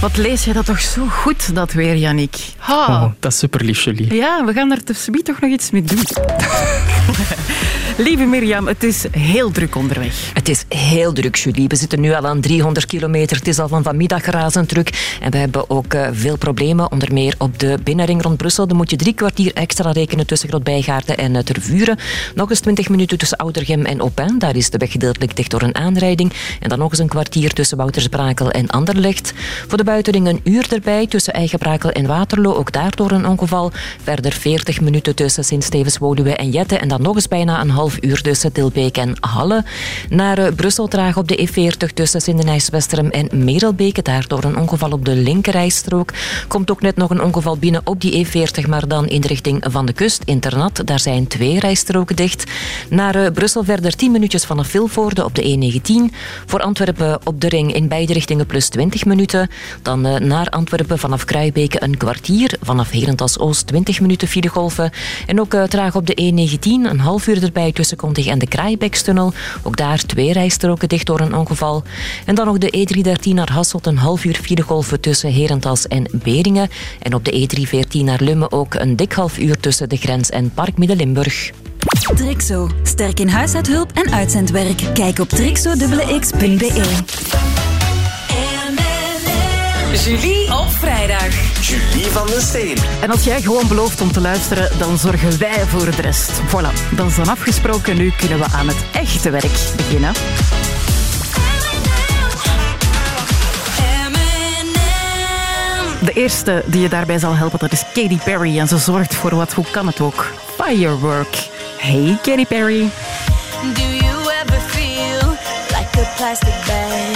Wat lees jij dat toch zo goed, dat weer, Yannick? Oh, dat is super lief, Julie. Ja, we gaan er tussenbie toch nog iets mee doen. Lieve Mirjam, het is heel druk onderweg. Het is heel druk, Julie. We zitten nu al aan 300 kilometer. Het is al van vanmiddag razend druk. En we hebben ook uh, veel problemen, onder meer op de binnenring rond Brussel. Dan moet je drie kwartier extra rekenen tussen Grootbijgaarden en uh, Tervuren. Nog eens 20 minuten tussen Oudergem en Opin. Daar is de weg gedeeltelijk dicht door een aanrijding. En dan nog eens een kwartier tussen Woutersbrakel en Anderlecht. Voor de buitenring een uur erbij tussen Eigenbrakel en Waterloo. Ook daardoor een ongeval. Verder 40 minuten tussen Sint-Stevens-Woluwe en Jette. En dan nog eens bijna een half half uur tussen Tilbeek en Halle. Naar uh, Brussel traag op de E40 tussen Sindenijs-Westerem en Merelbeke. Daardoor een ongeval op de linkerrijstrook. Komt ook net nog een ongeval binnen op die E40, maar dan in de richting van de kust. Internat, daar zijn twee rijstroken dicht. Naar uh, Brussel verder 10 minuutjes vanaf Vilvoorde op de E19. Voor Antwerpen op de ring in beide richtingen plus 20 minuten. Dan uh, naar Antwerpen vanaf Kruijbeke een kwartier. Vanaf Herentals Oost 20 minuten filegolven. En ook traag op de E19 een half uur erbij tussen Kontig en de Kraaibekstunnel. Ook daar twee rijstroken dicht door een ongeval. En dan nog de E313 naar Hasselt, een half uur filegolven tussen Herentals en Beringen. En op de E314 naar Lummen ook een dik half uur tussen de grens en Park Midden-Limburg. Trixo. Sterk in huishoudhulp en uitzendwerk. Kijk op trixo.x.be. Julie op vrijdag. Julie van den Steen. En als jij gewoon belooft om te luisteren, dan zorgen wij voor de rest. Voilà, dat is dan afgesproken. Nu kunnen we aan het echte werk beginnen. De eerste die je daarbij zal helpen, dat is Katy Perry. En ze zorgt voor wat, hoe kan het ook? Firework. Hey Katy Perry. Do you ever feel like a plastic bag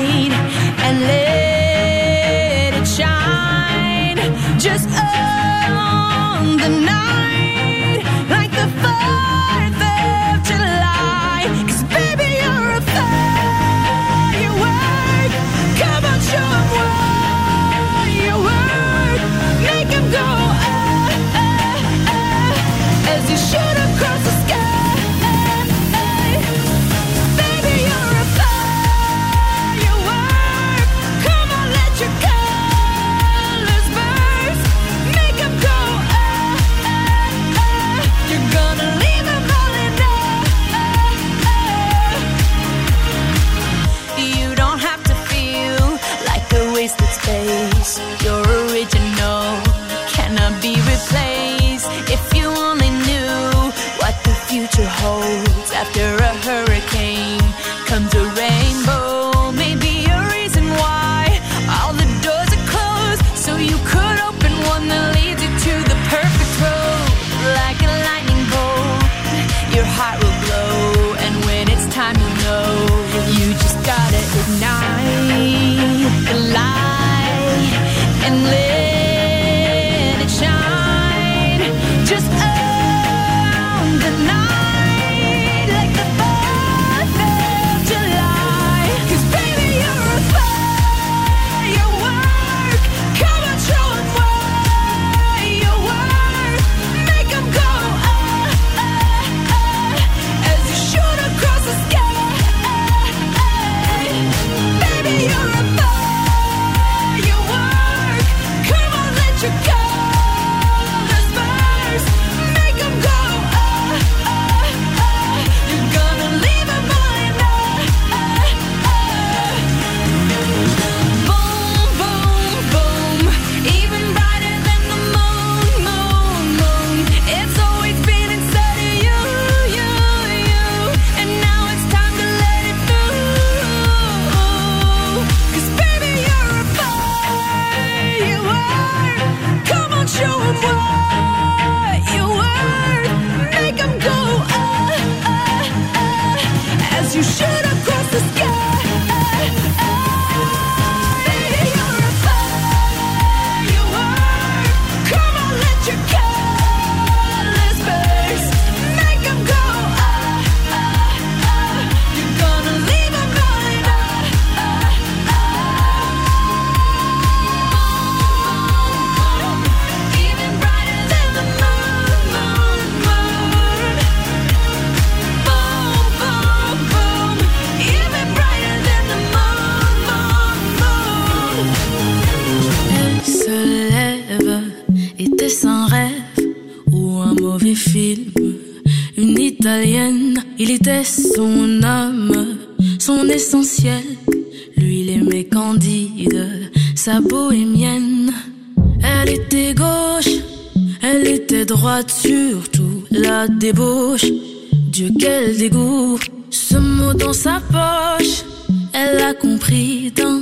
Une italienne, il était son âme, son essentiel. Lui, il aimait Candide, sa bohémienne. Elle était gauche, elle était droite, surtout la débauche. Dieu, quel dégoût! Ce mot dans sa poche, elle a compris d'un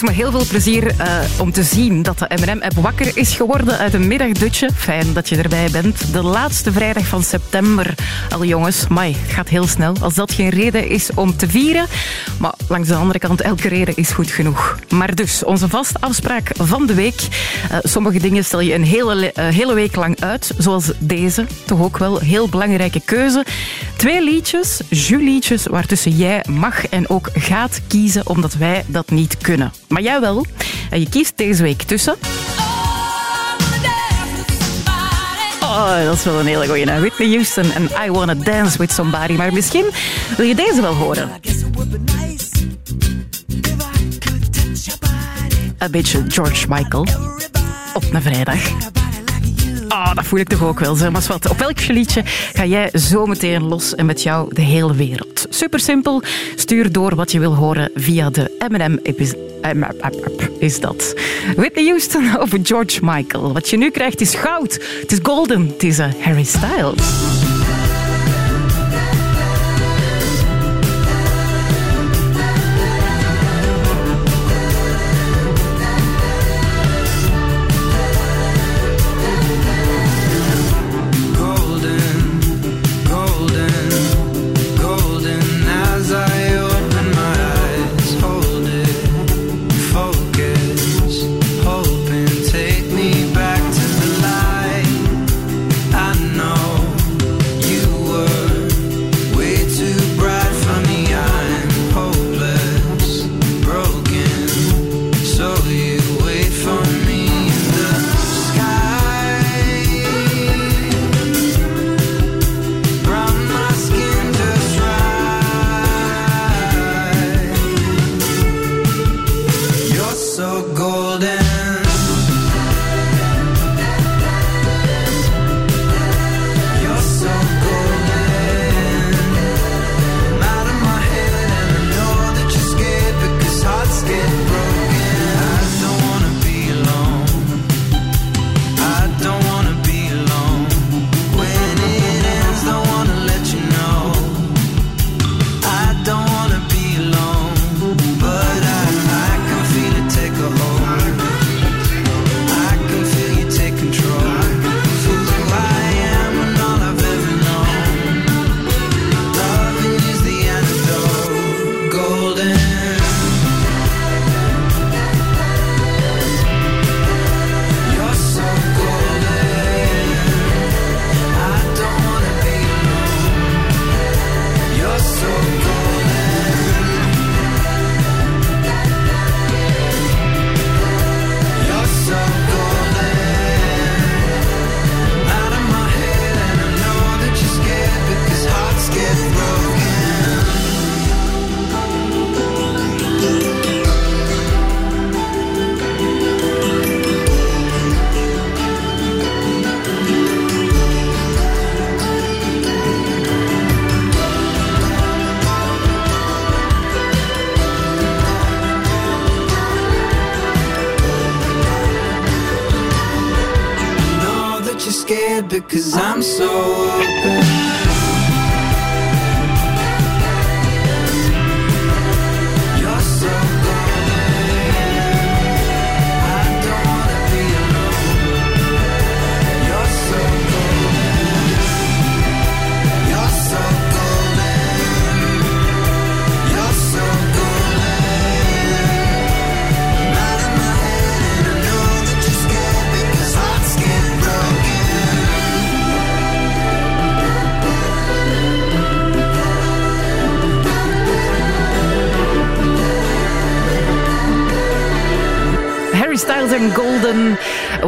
doet me heel veel plezier eh, om te zien dat de M&M-app wakker is geworden uit een middagdutje. Fijn dat je erbij bent. De laatste vrijdag van september. Al jongens, mai, het gaat heel snel. Als dat geen reden is om te vieren. Maar langs de andere kant, elke reden is goed genoeg. Maar dus, onze vaste afspraak van de week. Eh, sommige dingen stel je een hele, le- eh, hele week lang uit. Zoals deze, toch ook wel heel belangrijke keuze. Twee liedjes, Julietjes, waartussen jij mag en ook gaat kiezen, omdat wij dat niet kunnen. Maar jij wel. En je kiest deze week tussen... Oh, dat is wel een hele goeie. Whitney Houston en I Wanna Dance With Somebody. Maar misschien wil je deze wel horen. Een beetje George Michael. Op een vrijdag. Ah, dat voel ik toch ook wel. Zeg maar wat. Op welk liedje ga jij zo meteen los en met jou de hele wereld? Super simpel. Stuur door wat je wil horen via de M&M is dat. Whitney Houston over George Michael. Wat je nu krijgt is goud. Het is golden. Het is eh, Harry Styles.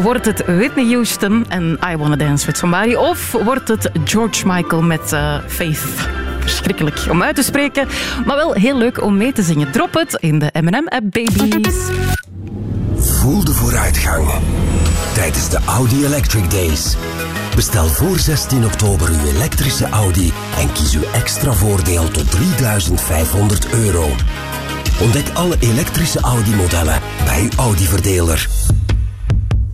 Wordt het Whitney Houston en I Wanna Dance with Somebody? Of wordt het George Michael met eh, Faith? Verschrikkelijk om uit te spreken, maar wel heel leuk om mee te zingen. Drop het in de M&M-app, babies. Voel de vooruitgang tijdens de Audi Electric Days. Bestel voor 16 oktober uw elektrische Audi en kies uw extra voordeel tot 3500 euro. Ontdek alle elektrische Audi-modellen bij uw Audi-verdeler.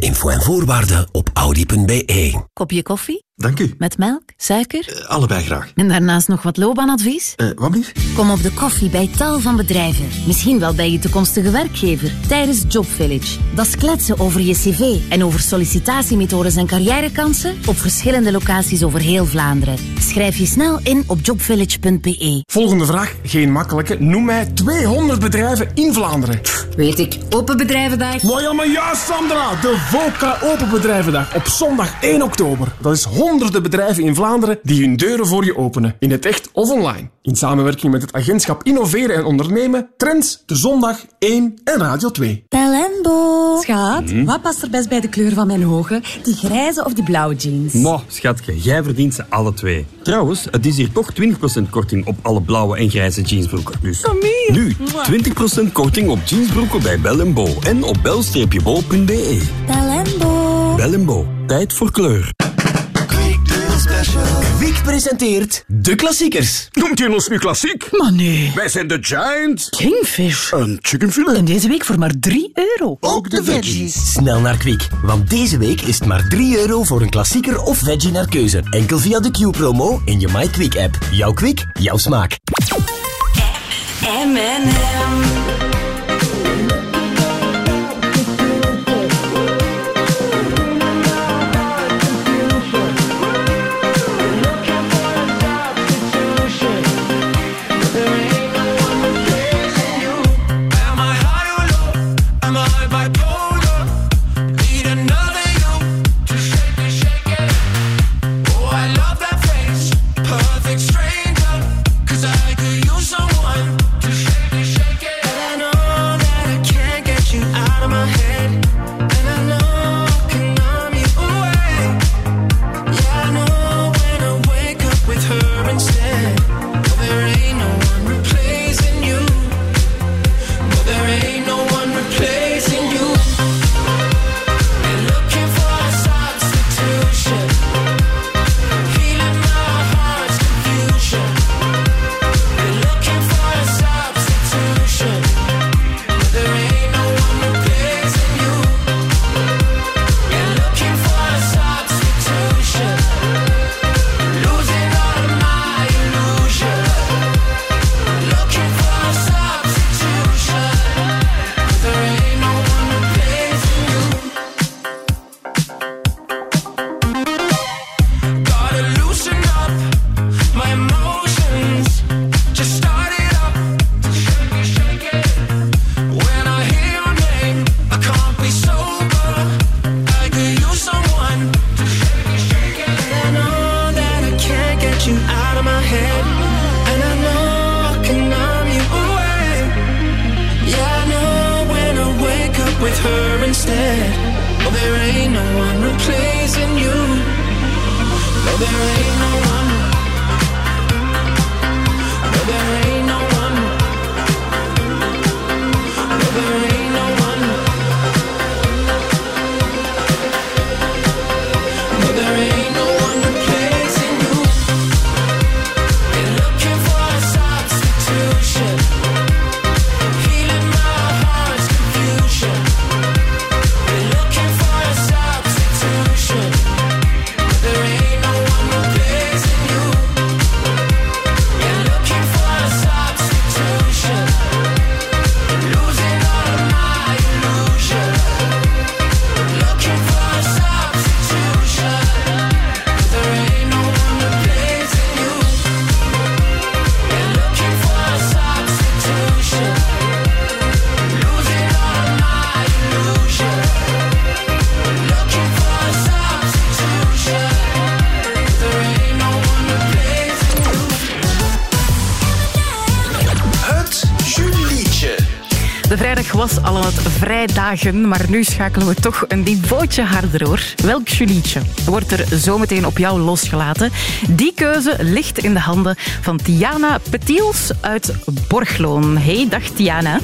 Info en voorwaarden op audi.be. Kopje koffie? Dank u. Met melk, suiker? Allebei graag. En daarnaast nog wat loopbaanadvies? Eh, wat blieft? Kom op de koffie bij tal van bedrijven. Misschien wel bij je toekomstige werkgever. Tijdens Job Village. Dat is kletsen over je cv en over sollicitatiemethodes en carrièrekansen op verschillende locaties over heel Vlaanderen. Schrijf je snel in op jobvillage.be. Volgende vraag, geen makkelijke. Noem mij 200 bedrijven in Vlaanderen. Weet ik, Open Bedrijvendag. Maar ja, maar juist Sandra, de VOCA Open Bedrijvendag op zondag 1 oktober. Dat is honderden bedrijven in Vlaanderen die hun deuren voor je openen, in het echt of online. In samenwerking met het agentschap Innoveren en Ondernemen, Trends, De Zondag 1 en Radio 2. Talembo. Schat, wat past er best bij de kleur van mijn ogen? Die grijze of die blauwe jeans? Mo, schatje, jij verdient ze alle twee. Trouwens, het is hier toch 20% korting op alle blauwe en grijze jeansbroeken. Dus nu 20% korting op jeansbroeken bij Bell Bo en op bel-bo.be. Talembo. Bell Bo, tijd voor kleur. Kwik presenteert de klassiekers. Noemt je ons nu klassiek? Maar nee. Wij zijn de Giant. Kingfish. Een chickenfilet. En deze week voor maar 3 euro. Ook de veggies. Snel naar Kwik, want deze week is het maar 3 euro voor een klassieker of veggie naar keuze. Enkel via de Q-promo in je MyQuick app. Jouw Kwik, jouw smaak. M&M. Maar nu schakelen we toch een niveautje harder hoor. Welk Julietje wordt er zometeen op jou losgelaten? Die keuze ligt in de handen van Tiana Petiels uit Borgloon. Hey, dag Tiana.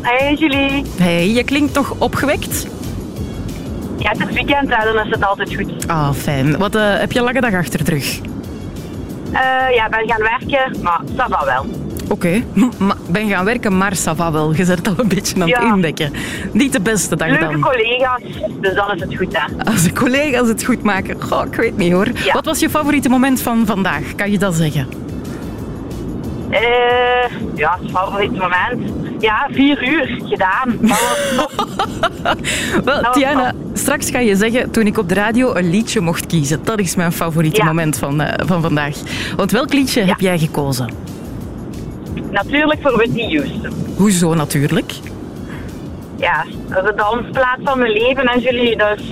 Hey Julie. Hey, je klinkt toch opgewekt? Ja, het is weekend, hè, dan is het altijd goed. Ah, fijn. Wat eh, heb je een lange dag achter de rug? Eh, ja, ik ben gaan werken, maar dat va wel. Oké, maar ben gaan werken, maar ça va wel. Je bent al een beetje aan het Ja. indekken. Niet de beste dag Leuke dan. collega's, dus dan is het goed, hè. Als de collega's het goed maken, goh, ik weet niet hoor. Ja. Wat was je favoriete moment van vandaag? Kan je dat zeggen? Eh, ja, het favoriete moment. Ja, vier uur gedaan. Wel, Tiana, straks ga je zeggen toen ik op de radio een liedje mocht kiezen. Dat is mijn favoriete Ja. moment van, eh, van vandaag. Want welk liedje heb jij gekozen? Natuurlijk voor Whitney Houston. Hoezo natuurlijk? Ja, dat is de dansplaats van mijn leven en jullie. Dus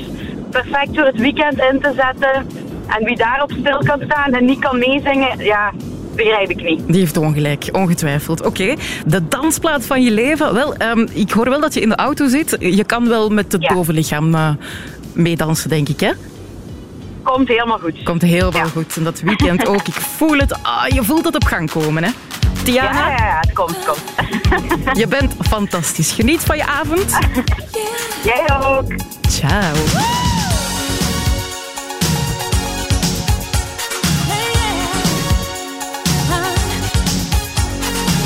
perfect voor het weekend in te zetten. En wie daarop stil kan staan en niet kan meezingen, ja, begrijp ik niet. Die heeft ongelijk, ongetwijfeld. Oké, de dansplaat van je leven. Wel, ehm, ik hoor wel dat je in de auto zit. Je kan wel met het bovenlichaam eh, meedansen, denk ik, hè? Komt helemaal goed. Komt helemaal goed. En dat weekend ook. Ik voel het. Ah, je voelt het op gang komen, hè? Ja, ja, ja, het komt, het komt. je bent fantastisch. Geniet van je avond. Jij ook. Ciao.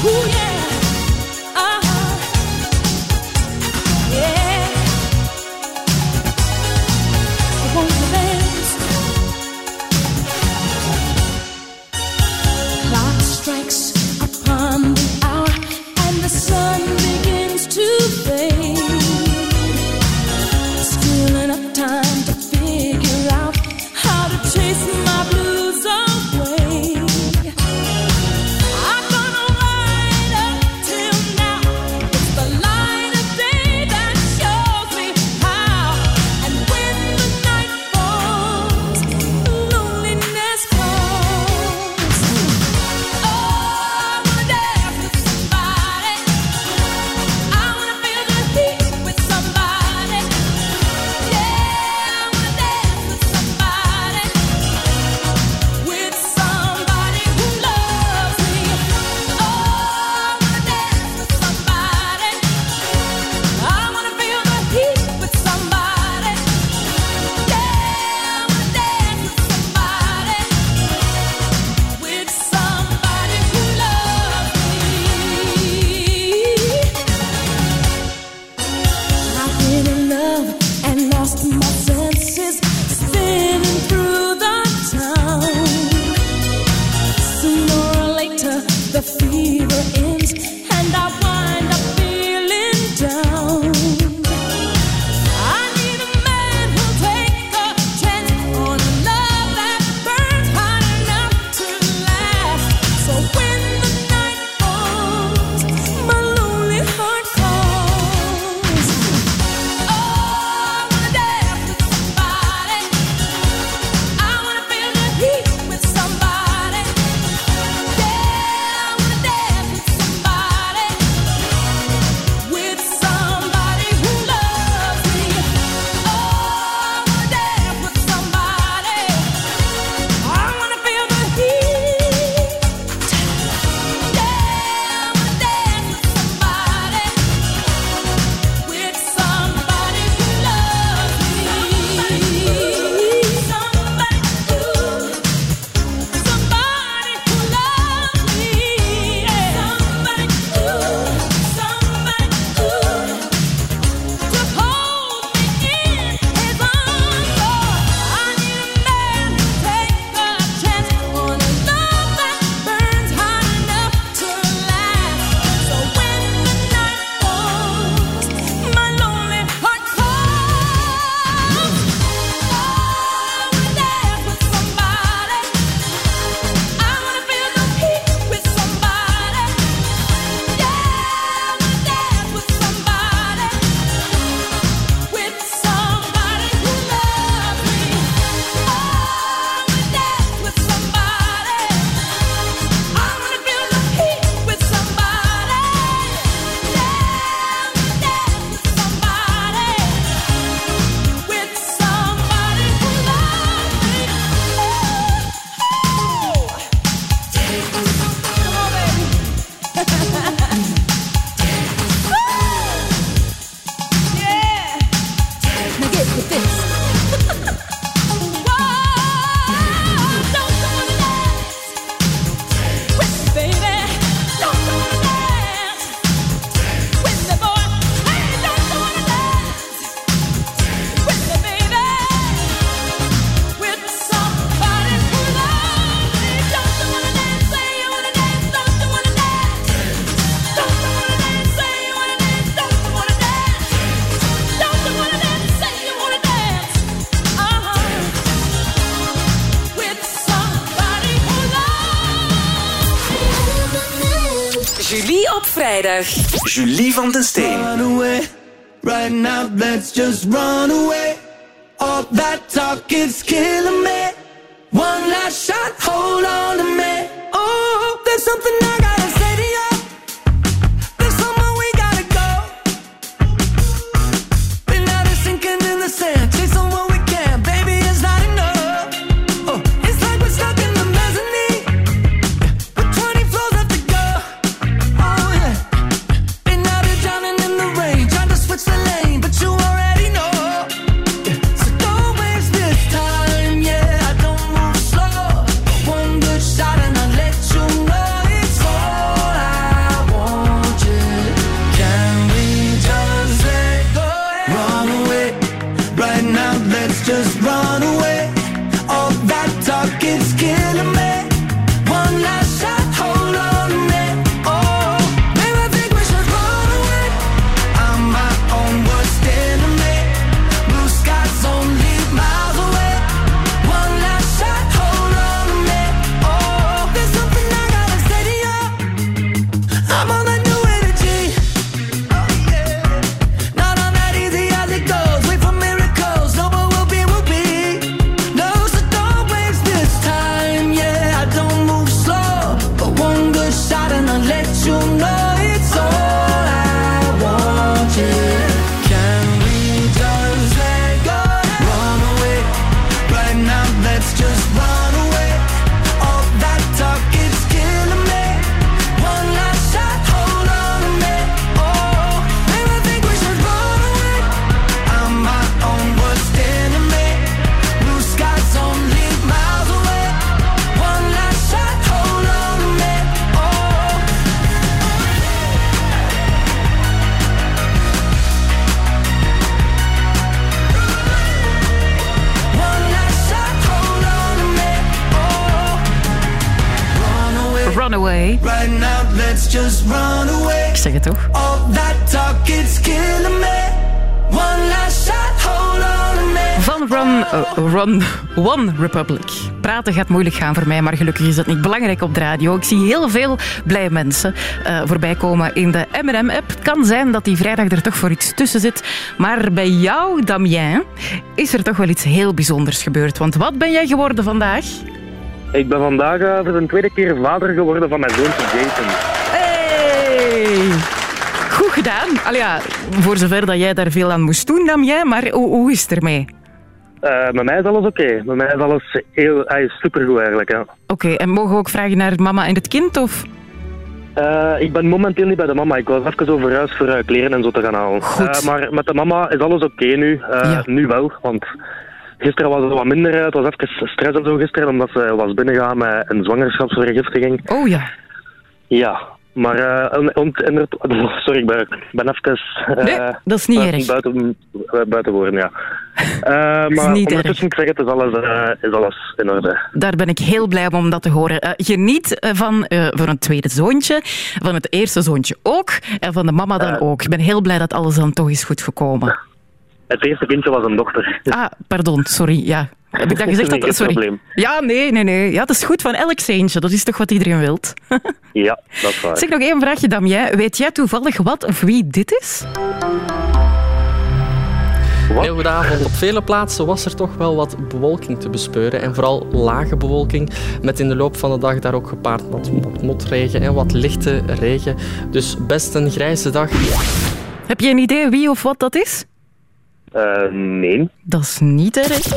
Ooh, yeah. Julie van den Steen. Run away. Right now, let's just run away. All that talk is killing me. One Republic. Praten gaat moeilijk gaan voor mij, maar gelukkig is dat niet belangrijk op de radio. Ik zie heel veel blije mensen eh, voorbij komen in de M&M-app. Het kan zijn dat die vrijdag er toch voor iets tussen zit. Maar bij jou, Damien, is er toch wel iets heel bijzonders gebeurd. Want wat ben jij geworden vandaag? Ik ben vandaag eh, voor de tweede keer vader geworden van mijn zoontje Jason. Hey! Goed gedaan. Al ja, voor zover dat jij daar veel aan moest doen, Damien. Maar hoe, hoe is het ermee? Eh, met mij is alles oké. Met mij is alles heel, hij is supergoed eigenlijk. Ja. Oké, en mogen we ook vragen naar mama en het kind? Of? Eh, ik ben momenteel niet bij de mama. Ik was even over huis voor kleren en zo te gaan halen. Eh, maar met de mama is alles oké nu. Eh, Nu wel, want gisteren was het wat minder. Het was even stress en zo gisteren, omdat ze was binnengegaan met een zwangerschapsvergiftiging. Oh ja. Ja, maar eh, en- sorry, ik ben, ben even eh, Nee, dat is niet buiten, erg. buiten, buiten woorden, ja. Eh, is maar niet moet ik zeggen, het is alles, eh, is alles in orde. Daar ben ik heel blij om dat te horen. Eh, geniet eh, van, eh, van een tweede zoontje, van het eerste zoontje ook, en van de mama dan ook. Ik ben heel blij dat alles dan toch is goed gekomen. Het eerste kindje was een dochter. Ah, pardon, sorry, ja. Heb ik dat gezegd? Dat, geen sorry. probleem. Ja, nee, nee, nee. Ja, dat is goed van elk seentje. Dat is toch wat iedereen wilt. Ja, dat is waar. Zeg nog één vraagje, Damien. Weet jij toevallig wat of wie dit is? Heel goedenavond. Op vele plaatsen was er toch wel wat bewolking te bespeuren. En vooral lage bewolking. Met in de loop van de dag daar ook gepaard wat, wat motregen en wat lichte regen. Dus best een grijze dag. Heb je een idee wie of wat dat is? Eh, nee. Dat is niet erg.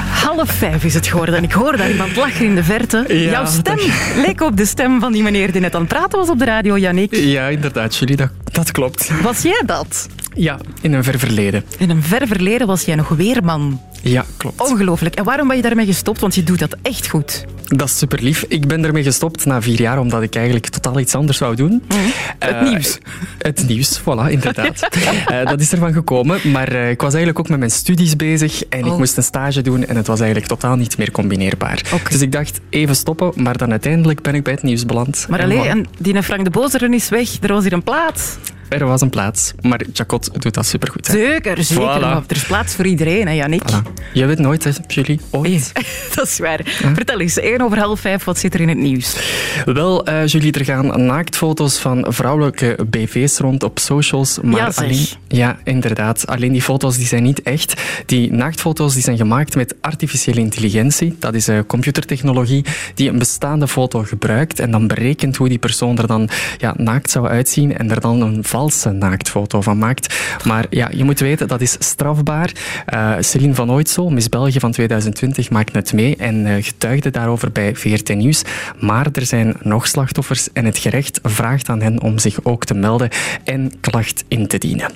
Half vijf is het geworden en ik hoor daar iemand lachen in de verte. Ja, Jouw stem leek op de stem van die meneer die net aan het praten was op de radio, Yannick. Ja, inderdaad, Julie, dat, dat klopt. Was jij dat? Ja, in een ver verleden. In een ver verleden was jij nog weerman. Ja, klopt. Ongelooflijk. En waarom ben je daarmee gestopt? Want je doet dat echt goed. Dat is super lief. Ik ben ermee gestopt na vier jaar, omdat ik eigenlijk totaal iets anders wou doen. Het Eh, nieuws. Het nieuws, voilà, inderdaad. Eh, dat is ervan gekomen. Maar eh, ik was eigenlijk ook met mijn studies bezig en Oh. ik moest een stage doen en het was eigenlijk totaal niet meer combineerbaar. Dus ik dacht, even stoppen, maar dan uiteindelijk ben ik bij het nieuws beland. Maar En alleen, en die Frank de Bozeren is weg. Er was hier een plaat. Er was een plaats, maar Jacot doet dat supergoed. hè. Zeker, zeker. Voilà. Maar er is plaats voor iedereen, hè, Jannik? Je weet nooit, hè, Julie. Ooit. dat is waar. Vertel eens, 1 over half 5, wat zit er in het nieuws? Wel, eh, Julie, er gaan naaktfoto's van vrouwelijke BV's rond op socials. Maar Ja, alleen, ja, inderdaad. Alleen die foto's die zijn niet echt. Die naaktfoto's die zijn gemaakt met artificiële intelligentie. Dat is eh, computertechnologie die een bestaande foto gebruikt en dan berekent hoe die persoon er dan ja, naakt zou uitzien en er dan een valse naaktfoto van maakt. Maar ja, je moet weten, dat is strafbaar. Eh Celine van Ooitsel, Miss België van 2020, maakt het mee en eh, getuigde daarover bij VRT Nieuws. Maar er zijn nog slachtoffers en het gerecht vraagt aan hen om zich ook te melden en klacht in te dienen.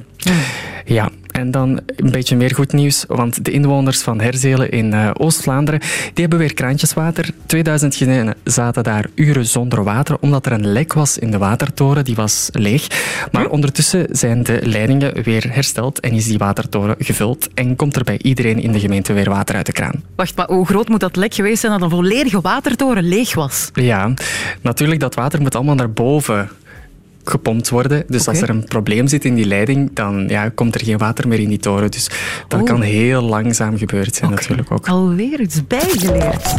Ja, en dan een beetje meer goed nieuws, want de inwoners van Herzelen in eh, Oost-Vlaanderen, die hebben weer kraantjeswater. 2000 gezinnen zaten daar uren zonder water, omdat er een lek was in de watertoren, die was leeg. Maar ondertussen zijn de leidingen weer hersteld en is die watertoren gevuld en komt er bij iedereen in de gemeente weer water uit de kraan. Wacht, maar hoe groot moet dat lek geweest zijn dat een volledige watertoren leeg was? Ja, natuurlijk, dat water moet allemaal naar boven gepompt worden. Dus als er een probleem zit in die leiding, dan ja, komt er geen water meer in die toren. Dus dat Oh. kan heel langzaam gebeurd zijn natuurlijk ook. Alweer iets bijgeleerd.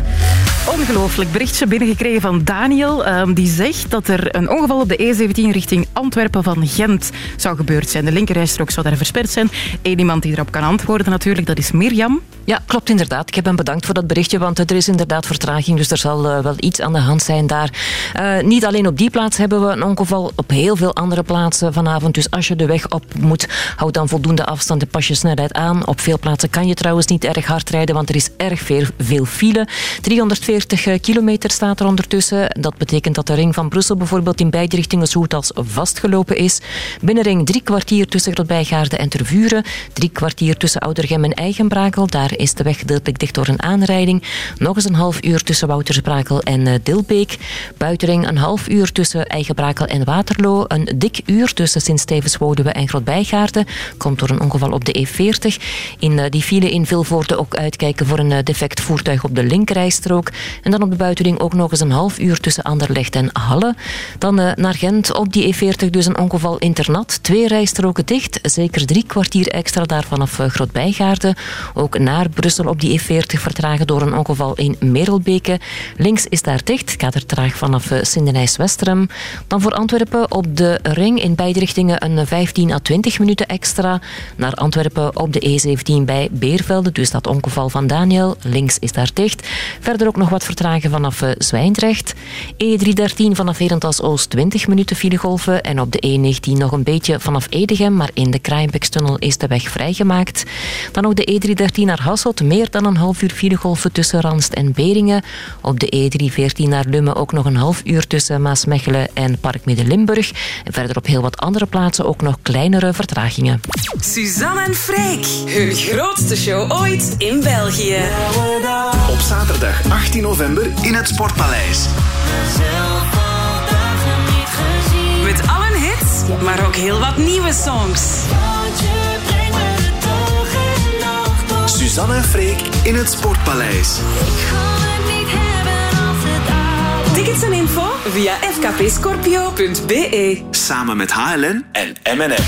Ongelooflijk berichtje binnengekregen van Daniel. ehm, die zegt dat er een ongeval op de E17 richting Antwerpen van Gent zou gebeurd zijn. De linkerrijstrook zou daar versperd zijn. Eén iemand die erop kan antwoorden natuurlijk, dat is Mirjam. Ja, klopt inderdaad. Ik heb hem bedankt voor dat berichtje, want er is inderdaad vertraging, dus er zal eh, wel iets aan de hand zijn daar. Eh, niet alleen op die plaats hebben we een ongeval, op heel veel andere plaatsen vanavond. Dus als je de weg op moet, houd dan voldoende afstand en pas je snelheid aan. Op veel plaatsen kan je trouwens niet erg hard rijden, want er is erg veel, veel file. 340 kilometer staat er ondertussen. Dat betekent dat de ring van Brussel bijvoorbeeld in beide richtingen zo goed als vastgelopen is. Binnenring drie kwartier tussen Grootbijgaarden en Tervuren. Drie kwartier tussen Oudergem en Eigenbrakel. Daar is de weg gedeeltelijk dicht door een aanrijding. Nog eens een half uur tussen Woutersbrakel en eh, Dilbeek. Buitenring een half uur tussen Eigenbrakel en Waterloo. Een dik uur tussen Sint-Stevens-Woluwe en Grootbijgaarden. Komt door een ongeval op de E40. In eh, die file in Vilvoorde ook uitkijken voor een eh, defect voertuig op de linkerrijstrook. En dan op de buitenring ook nog eens een half uur tussen Anderlecht en Halle. Dan eh, naar Gent op die E40 dus een ongeval internat. Twee rijstroken dicht. Zeker drie kwartier extra daar vanaf eh, Grootbijgaarden. Ook naar Brussel op die E40 vertragen door een ongeval in Merelbeke. Links is daar dicht. Gaat er traag vanaf eh, Sindenijs-Westerem. Dan voor Antwerpen op de ring in beide richtingen een 15 à 20 minuten extra. Naar Antwerpen op de E17 bij Beervelde. Dus dat ongeval van Daniel. Links is daar dicht. Verder ook nog wat vertragen vanaf eh, Zwijndrecht. E313 vanaf Herentals Oost 20 minuten filegolven. En op de E19 nog een beetje vanaf Edegem. Maar in de Kraaienbekstunnel is de weg vrijgemaakt. Dan ook de E313 naar Hasselt. Meer dan een half uur filegolven tussen Ranst en Beringen. Op de E314 naar Lummen ook nog een half uur tussen Maasmechelen en Park Midden-Limburg. En verder op heel wat andere plaatsen ook nog kleinere vertragingen. Suzanne en Freek, hun grootste show ooit in België. Op zaterdag 18 november in het Sportpaleis. Met al hun hits, maar ook heel wat nieuwe songs. Suzanne en Freek in het Sportpaleis. Tickets en info via fkpscorpio.be. Samen met HLN en M&M.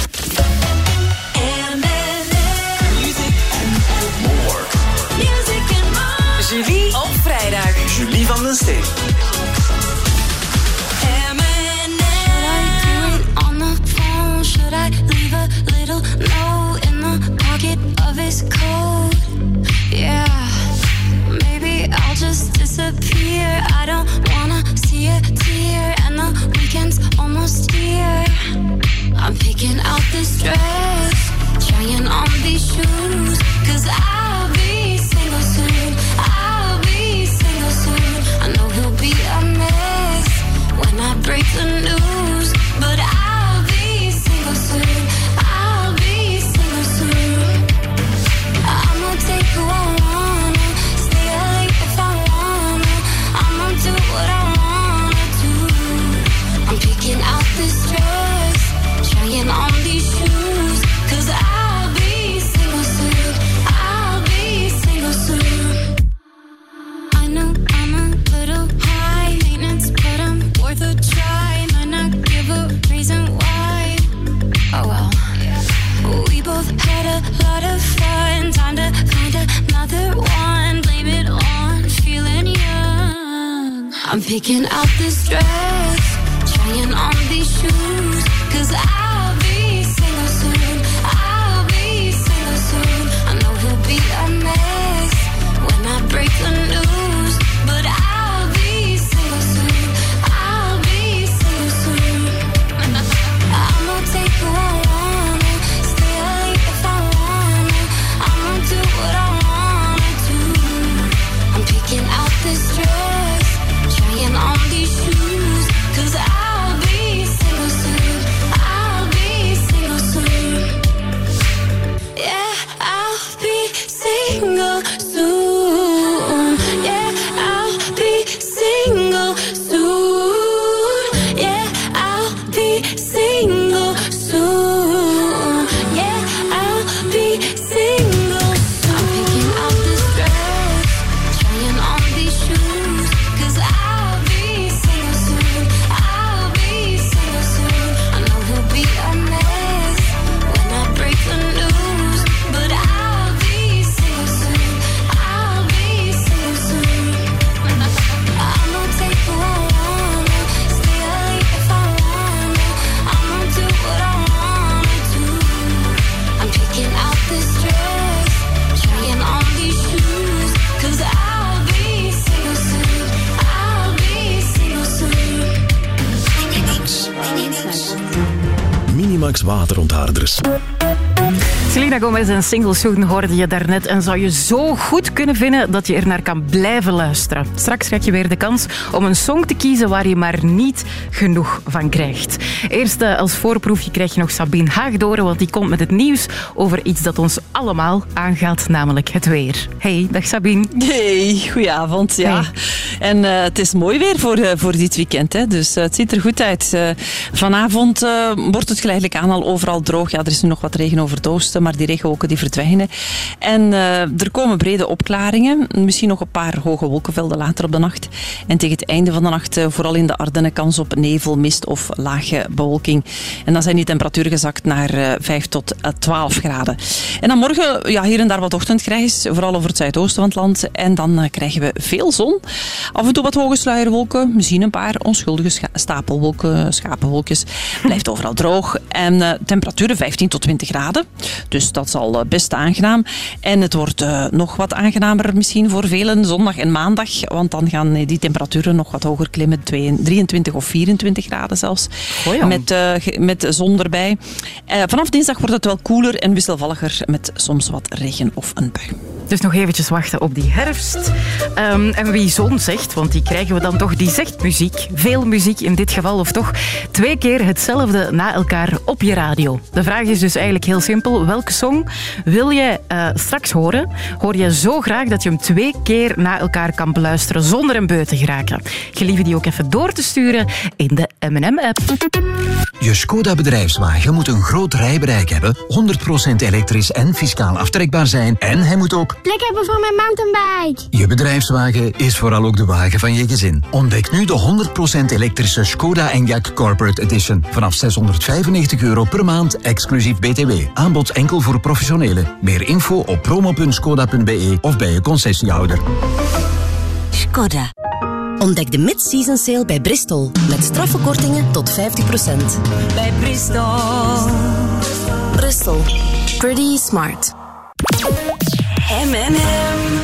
Julie. Julie van den Steen. On the phone, should I leave a little note in the pocket of his coat? Yeah, maybe I'll just disappear. I don't wanna see a tear, and the weekend's almost here. I'm picking out this dress, trying on these shoes, cause I'll be single soon. When I break the news, Time to find another one. Blame it on feeling young. I'm picking out this dress, trying on these shoes. Cause I En Single Soon hoorde je daarnet en zou je zo goed kunnen vinden dat je er naar kan blijven luisteren. Straks krijg je weer de kans om een song te kiezen waar je maar niet genoeg van krijgt. Eerst eh, als voorproefje krijg je nog Sabine Haagdoren, want die komt met het nieuws over iets dat ons allemaal aangaat, namelijk het weer. Hey, dag Sabine. Hey, goedenavond. Ja. En eh, het is mooi weer voor, eh, voor dit weekend, hè? dus eh, het ziet er goed uit. Vanavond wordt het geleidelijk aan al overal droog. Ja, er is nu nog wat regen over het maar die regenwolken die verdwijnen. En er komen brede opklaringen. Misschien nog een paar hoge wolkenvelden later op de nacht. En tegen het einde van de nacht, vooral in de Ardennen, kans op nevel, mist of lage bewolking. En dan zijn die temperaturen gezakt naar eh, 5 tot eh, 12 graden. En dan morgen ja, hier en daar wat ochtendgrijs, vooral over het zuidoosten van het land. En dan krijgen we veel zon. Af en toe wat hoge sluierwolken, misschien een paar onschuldige scha- stapelwolken, schapenwolkjes. Blijft overal droog. En eh, temperaturen 15 tot 20 graden. Dus dat is al eh, best aangenaam. En het wordt eh, nog wat aangenamer misschien voor velen zondag en maandag. Want dan gaan die temperaturen nog wat hoger klimmen. 22 23 of 24 graden zelfs. Goeie. met, met zon erbij. Vanaf dinsdag wordt het wel koeler en wisselvalliger. Met soms wat regen of een bui. Dus nog eventjes wachten op die herfst. Ehm, en wie zon zegt, want die krijgen we dan toch, die zegt muziek. Veel muziek in dit geval, of toch twee keer hetzelfde na elkaar op je radio. De vraag is dus eigenlijk heel simpel. Welke song wil je eh, straks horen? Hoor je zo graag dat je hem twee keer na elkaar kan beluisteren zonder een beu te geraken? Gelieve die ook even door te sturen in de M&M-app. Je Skoda bedrijfswagen moet een groot rijbereik hebben, 100% elektrisch en fiscaal aftrekbaar zijn en hij moet ook... Plek hebben voor mijn mountainbike. Je bedrijfswagen is vooral ook de van je gezin. Ontdek nu de 100% elektrische Skoda Enyaq Corporate Edition. Vanaf 695 euro per maand, exclusief BTW. Aanbod enkel voor professionelen. Meer info op promo.skoda.be of bij je concessiehouder. Skoda. Ontdek de mid-season sale bij Bristol. Met straffe kortingen tot 50%. Bij Bristol. Bristol. Pretty smart. M&M.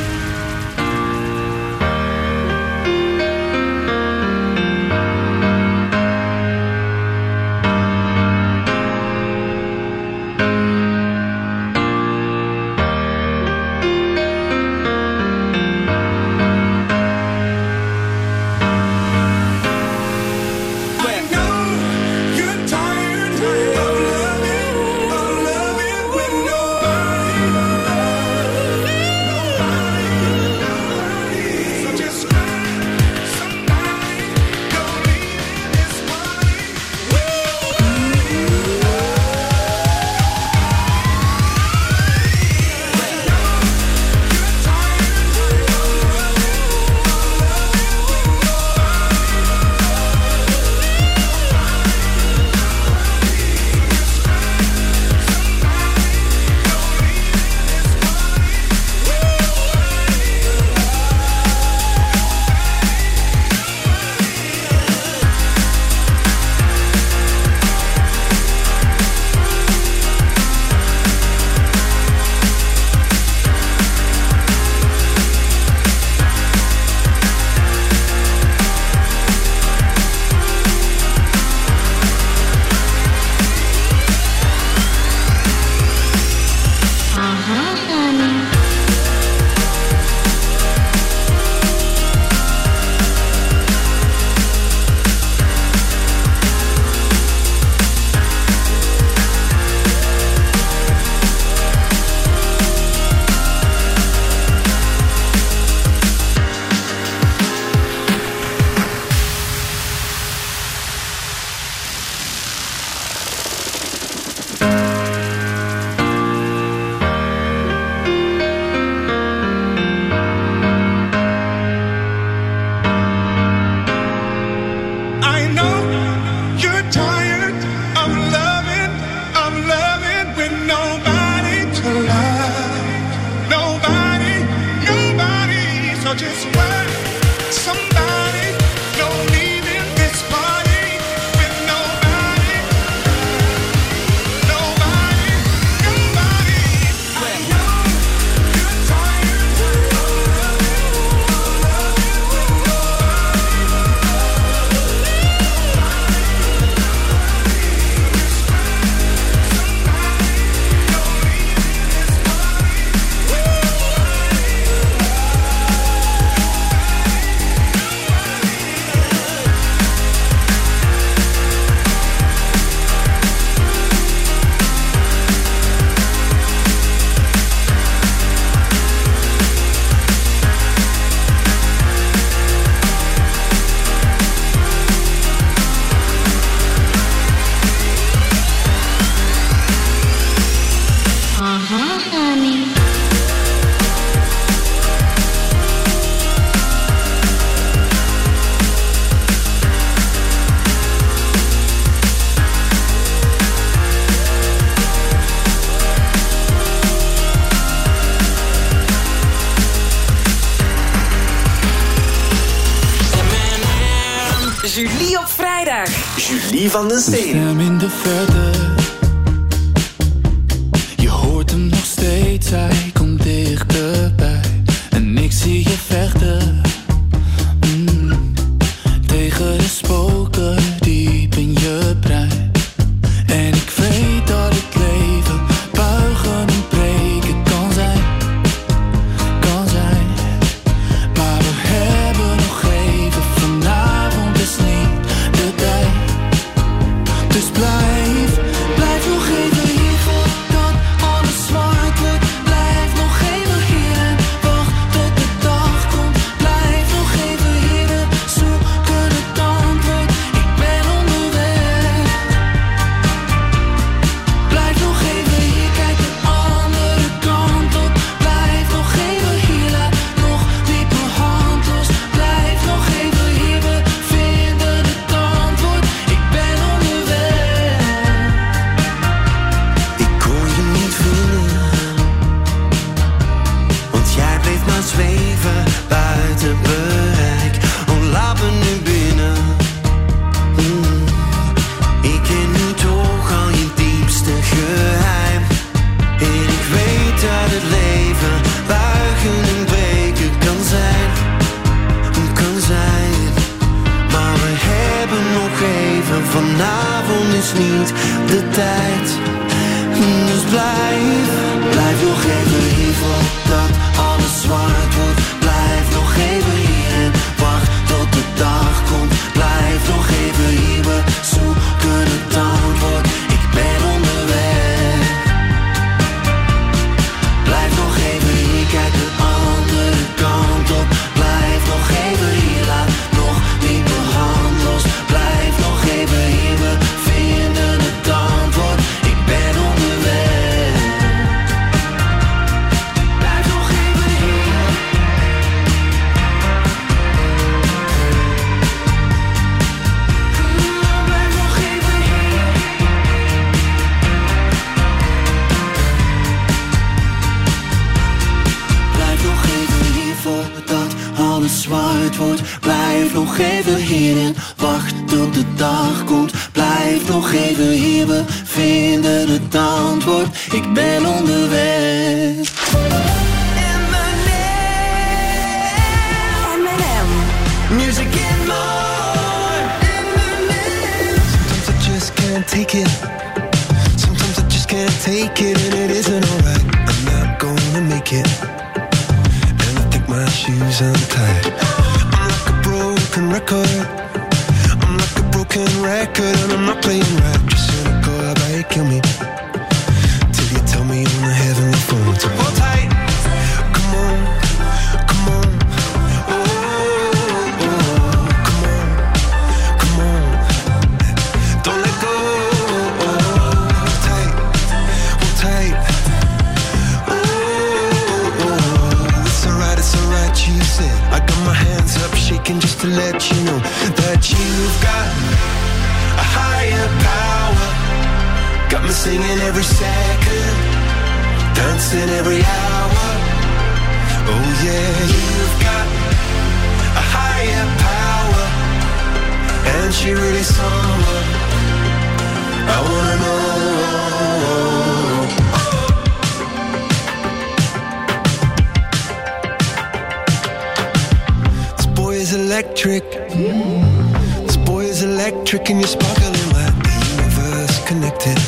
Connected.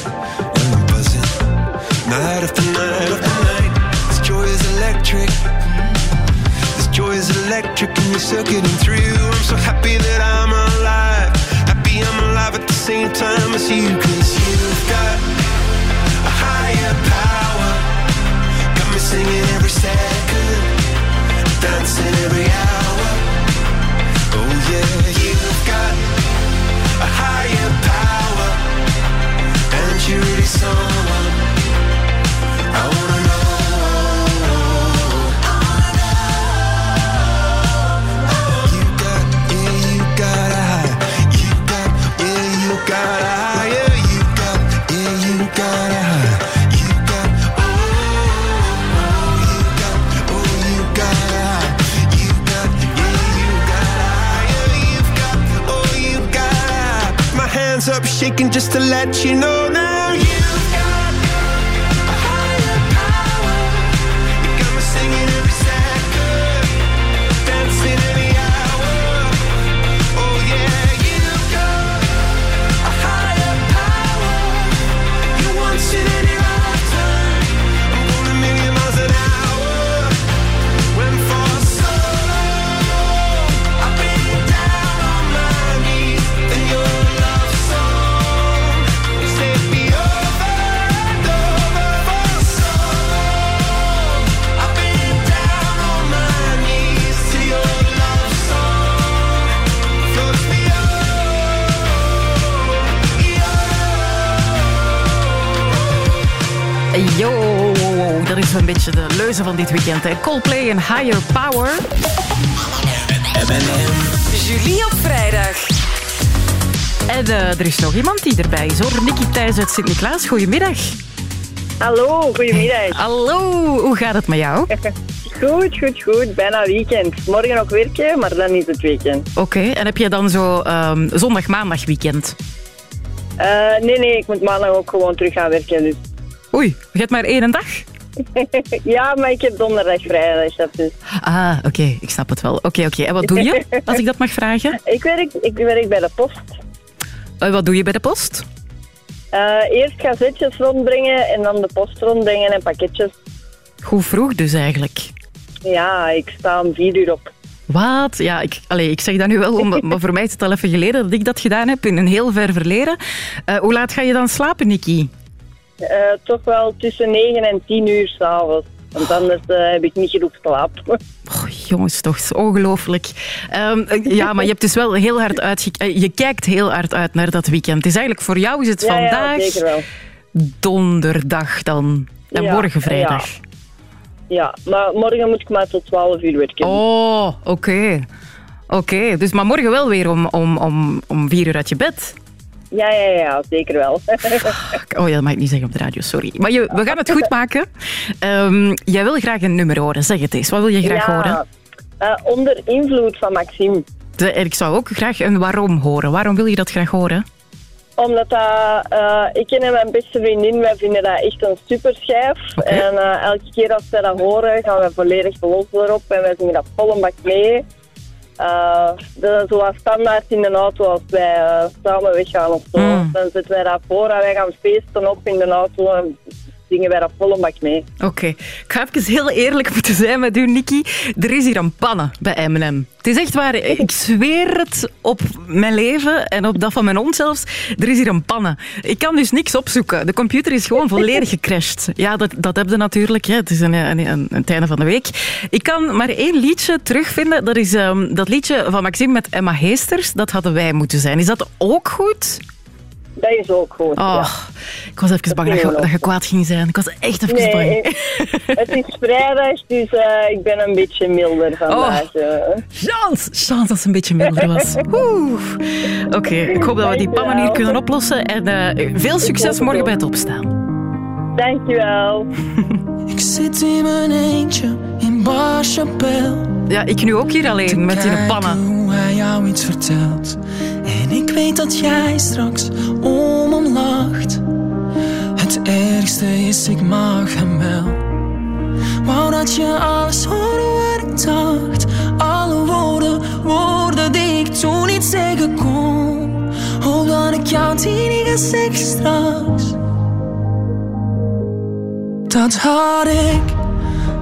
And I'm buzzing night after night after night. This joy is electric. This joy is electric, and you're circuiting through. I'm so happy that I'm alive. Happy I'm alive at the same time as you, cause you've got a higher power. Got me singing every second, dancing every hour. Oh yeah, you've got a higher power, and you're really someone I wanna know. You got, yeah, you got a high. You Yo, dat is een beetje de leuze van dit weekend. Hè. Coldplay en Higher Power. Julie op vrijdag. En eh, er is nog iemand die erbij is hoor. Nicky Thijs uit Sint-Niklaas. Goedemiddag. Hallo, goedemiddag. Hallo, hoe gaat het met jou? Goed, goed, goed. Bijna weekend. Morgen nog werken, maar dan is het weekend. Oké, en heb je dan zo ehm, zondag, maandag weekend? Eh, nee, nee, ik moet maandag ook gewoon terug gaan werken. Dus. Oei, je hebt maar één dag? ja, maar ik heb donderdag vrijdag. Dat dus. Ah, oké, ik snap het wel. Oké, oké. En wat doe je, als ik dat mag vragen? Ik werk, ik werk bij de post. Eh, wat doe je bij de post? Eh, eerst gazetjes rondbrengen en dan de post rondbrengen en pakketjes. Goed vroeg dus eigenlijk. Ja, ik sta om vier uur op. Wat? Ja, ik, allee, ik zeg dat nu wel, om, maar voor mij is het al even geleden dat ik dat gedaan heb, in een heel ver verleden. Eh, hoe laat ga je dan slapen, Nikki? Eh, toch wel tussen 9 en 10 uur s'avonds. Want anders eh, heb ik niet genoeg slaap. Jongens, toch, ongelooflijk. Ehm, eh, ja, maar je hebt dus wel heel hard uitgekeken. Je kijkt heel hard uit naar dat weekend. Het is eigenlijk voor jou is het Ja, ja, vandaag zeker wel. donderdag dan. En Ja, morgen vrijdag. Ja, maar morgen moet ik maar tot 12 uur werken. Oh, oké. Oké, dus maar morgen wel weer om, om, om, om vier uur uit je bed. Ja, ja, ja, zeker wel. Oh ja, dat mag ik niet zeggen op de radio, sorry. Maar je, we gaan het goed maken. Ehm, jij wil graag een nummer horen, zeg het eens. Wat wil je graag ja, horen? eh, onder invloed van Maxime. De- ik zou ook graag een waarom horen. Waarom wil je dat graag horen? Omdat dat, eh, ik en mijn beste vriendin, wij vinden dat echt een super schijf. En eh, elke keer als wij dat horen, gaan we volledig los erop en wij zingen dat vol een bak mee. Dat is zoals standaard in de auto als wij eh, samen weggaan of zo. Mm. Dan zetten wij dat voor en wij gaan feesten op in de auto en zingen wij dat vol een bak mee. Oké, ik ga even heel eerlijk moeten zijn met u, Nikki. Er is hier een pannen bij M&M. Het is echt waar, ik zweer het op mijn leven en op dat van mijn hond zelfs. Er is hier een pannen. Ik kan dus niks opzoeken. De computer is gewoon volledig gecrashed. Ja, dat, dat heb je natuurlijk. Hè. Het is een, een, een, het einde van de week. Ik kan maar één liedje terugvinden. Dat is ehm, dat liedje van Maxime met Emma Heesters. Dat hadden wij moeten zijn. Is dat ook goed? Dat is ook goed, Oh, Ik was even bang dat je, dat je kwaad ging zijn. Ik was echt even Nee, bang. het is vrijdag, dus eh, ik ben een beetje milder vandaag. eh. Chance! Chance dat het een beetje minder was. Oké, ik hoop dat we die pannen hier kunnen oplossen. En eh, veel succes morgen bij het opstaan. Dankjewel. Ik zit in mijn eentje in Bar Chapelle. Ja, ik nu ook hier alleen met die pannen. hoe hij jou iets vertelt. En ik weet dat jij straks om hem lacht. Het ergste is, ik mag hem wel. Wou dat je alles hoorde wat ik dacht. Alle woorden, woorden die ik toen niet zeggen kon. Hoop dat ik jou die niet ga zeggen straks. Dat had ik,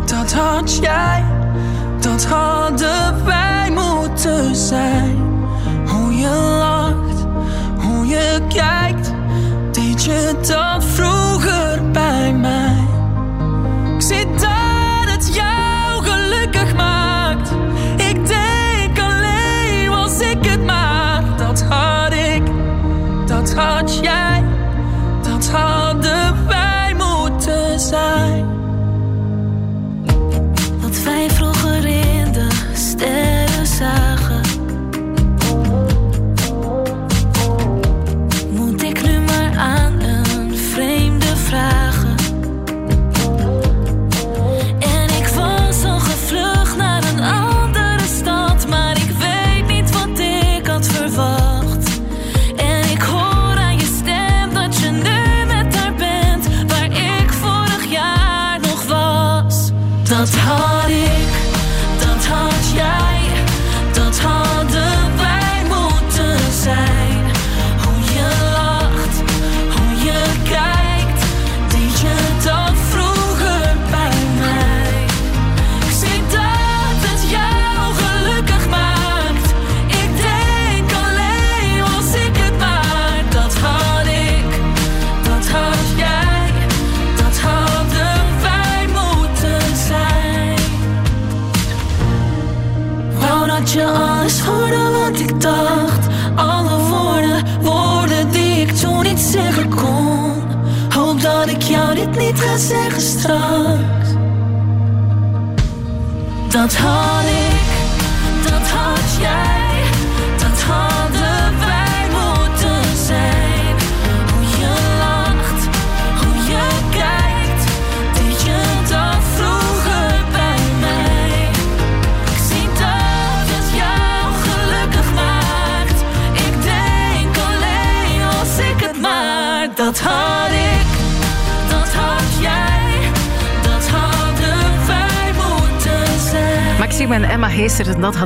dat had jij, dat hadden wij moeten zijn. Hoe je lacht, hoe je kijkt, deed je dat vroeger bij mij.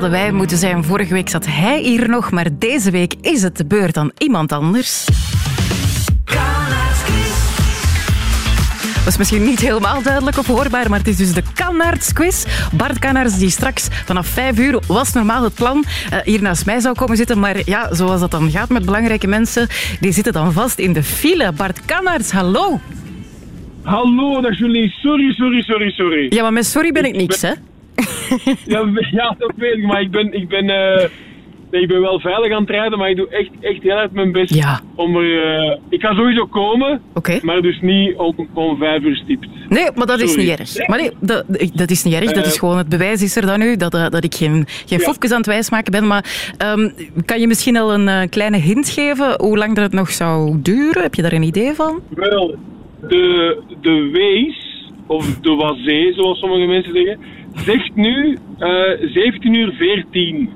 Hadden wij moeten zijn. Vorige week zat hij hier nog, maar deze week is het de beurt aan iemand anders. Dat is misschien niet helemaal duidelijk of hoorbaar, maar het is dus de Kannaerts-quiz. Bart Kannaerts, die straks vanaf 5 uur, was normaal het plan, eh, hier naast mij zou komen zitten. Maar ja, zoals dat dan gaat met belangrijke mensen, die zitten dan vast in de file. Bart Kannaerts, hallo. Hallo, dag Julie. Sorry, sorry, sorry, sorry. Ja, maar met sorry ben ik niks, hè? Ja, ja dat weet ik, maar ik ben, ik ben, eh, nee, ik ben wel veilig aan het rijden, maar ik doe echt, echt heel hard mijn best om er... eh, ik ga sowieso komen, maar dus niet om, om vijf uur stipt. Nee, maar dat is niet erg. Maar nee, dat, dat is niet erg. Dat is Eh. gewoon het bewijs is er dan nu dat, eh, dat ik geen, geen Ja. fofjes aan het wijsmaken ben. Maar ehm, kan je misschien al een eh, kleine hint geven hoe lang dat het nog zou duren? Heb je daar een idee van? Wel, de, de Wees, of de Wazee, zoals sommige mensen zeggen, zegt nu eh 17 uur 14.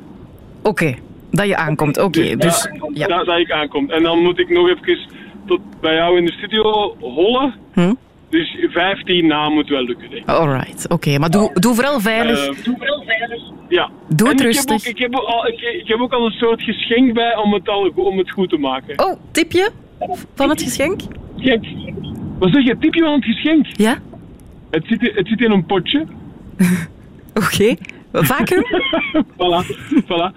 Oké, dat je aankomt. Oké, dus... ja. Dat, dat ik aankom. En dan moet ik nog even tot bij jou in de studio hollen. Hm? Dus 15 na moet wel lukken, denk ik. Alright, oké. Maar doe, doe vooral veilig. Eh, doe vooral veilig. Ja. Doe het rustig. Ik heb, ook, ik, heb al, ik, ik heb ook al een soort geschenk bij om het, al, om het goed te maken. Oh, tipje van het geschenk? Kijk, wat zeg je, tipje van het geschenk? Ja. Het zit, het zit in een potje. Oké. Vacuüm? voilà, voilà.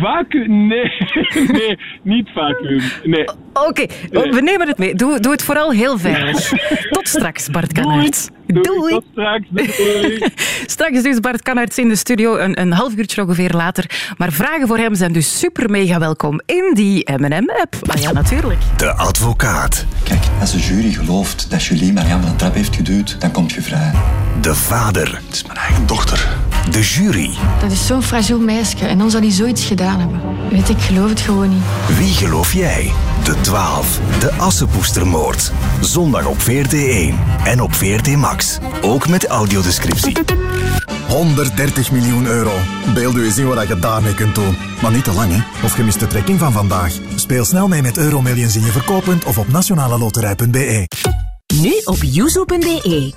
Vacuüm, nee, nee, niet vacuüm. Nee. Oké, we nemen het mee. Doe, doe het vooral heel veilig. Tot straks, Bart Kannaerts. Doei. Tot straks. Doei. Straks dus Bart Kannaerts in de studio, een, een half uurtje ongeveer later. Maar vragen voor hem zijn dus super mega welkom in die M&M-app. Ah ja, natuurlijk. De advocaat. Kijk, als de jury gelooft dat Julie Marianne van de trap heeft geduwd, dan komt je vrij. De vader. Het is mijn eigen dochter. De jury. Dat is zo'n fragiel meisje en dan zou hij zoiets gedaan hebben. Weet ik, geloof het gewoon niet. Wie geloof jij? De 12. De Assepoestermoord. Zondag op VRT1 en op VRT Max. Ook met audiodescriptie. 130 miljoen euro. Beeld u eens in wat je daarmee kunt doen. Maar niet te lang, hè? Of je mist de trekking van vandaag. Speel snel mee met Euromillions in je verkooppunt of op nationaleloterij.be. Nu op yuzu.be.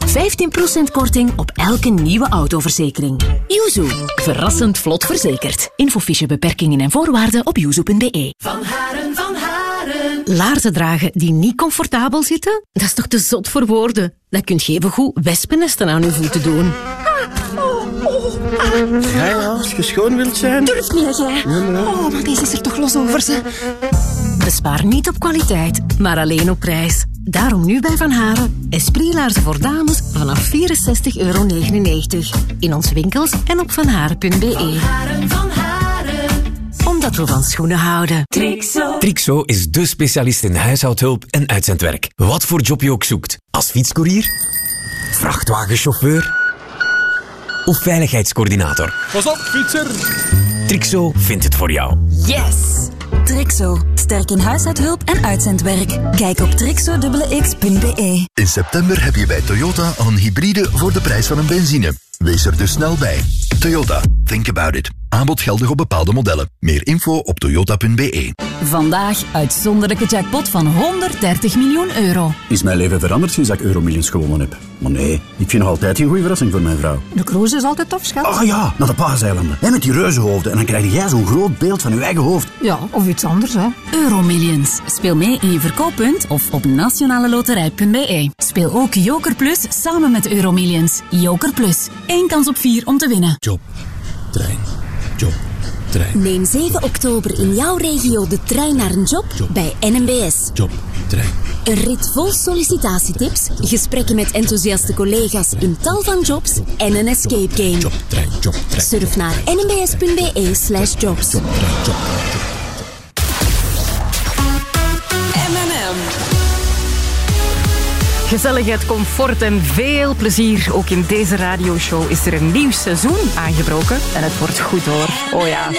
15% korting op elke nieuwe autoverzekering. Yuzu. Verrassend vlot verzekerd. Infofiche beperkingen en voorwaarden op yuzu.be. Van Haren, van Haren. Laarzen dragen die niet comfortabel zitten? Dat is toch te zot voor woorden? Dan kunt je even goed wespennesten aan je voeten doen. Ja, ja, als je schoon wilt zijn. Durf niet, jij. Oh, maar deze is er toch los over, ze. Bespaar niet op kwaliteit, maar alleen op prijs. Daarom nu bij Van Haren. Esprit-laarzen voor dames vanaf 64,99 euro. In onze winkels en op vanharen.be. Van Haren. Omdat we van schoenen houden. Trixo. Trixo is de specialist in huishoudhulp en uitzendwerk. Wat voor job je ook zoekt. Als fietscourier, vrachtwagenchauffeur of veiligheidscoördinator. Pas op, fietser! Trixo vindt het voor jou. Yes! Trixo. Sterk in huishoudhulp en uitzendwerk. Kijk op trixo.x.be. In september heb je bij Toyota een hybride voor de prijs van een benzine. Wees er dus snel bij. Toyota. Think about it. Aanbod geldig op bepaalde modellen. Meer info op toyota.be. Vandaag uitzonderlijke jackpot van 130 miljoen euro. Is mijn leven veranderd sinds ik Euromillions gewonnen heb? Maar nee, ik vind nog altijd geen goede verrassing voor mijn vrouw. De cruise is altijd tof, schat. Ah ja, naar de paaseilanden. En met die reuzenhoofden. En dan krijg jij zo'n groot beeld van je eigen hoofd. Ja, of iets anders, hè. Euromillions. Speel mee in je verkooppunt of op nationaleloterij.be. Speel ook Joker Plus samen met Euromillions. Joker Plus. Eén kans op vier om te winnen. Job, trein, job, trein, Neem 7 oktober in jouw regio de trein naar een job bij NMBS. job, trein. Een rit vol sollicitatietips, gesprekken met enthousiaste collega's in tal van jobs en een escape game. Job, trein, job, trein. Surf naar nmbs.be slash jobs. Gezelligheid, comfort en veel plezier. Ook in deze radioshow is er een nieuw seizoen aangebroken. En het wordt goed hoor. Oh ja.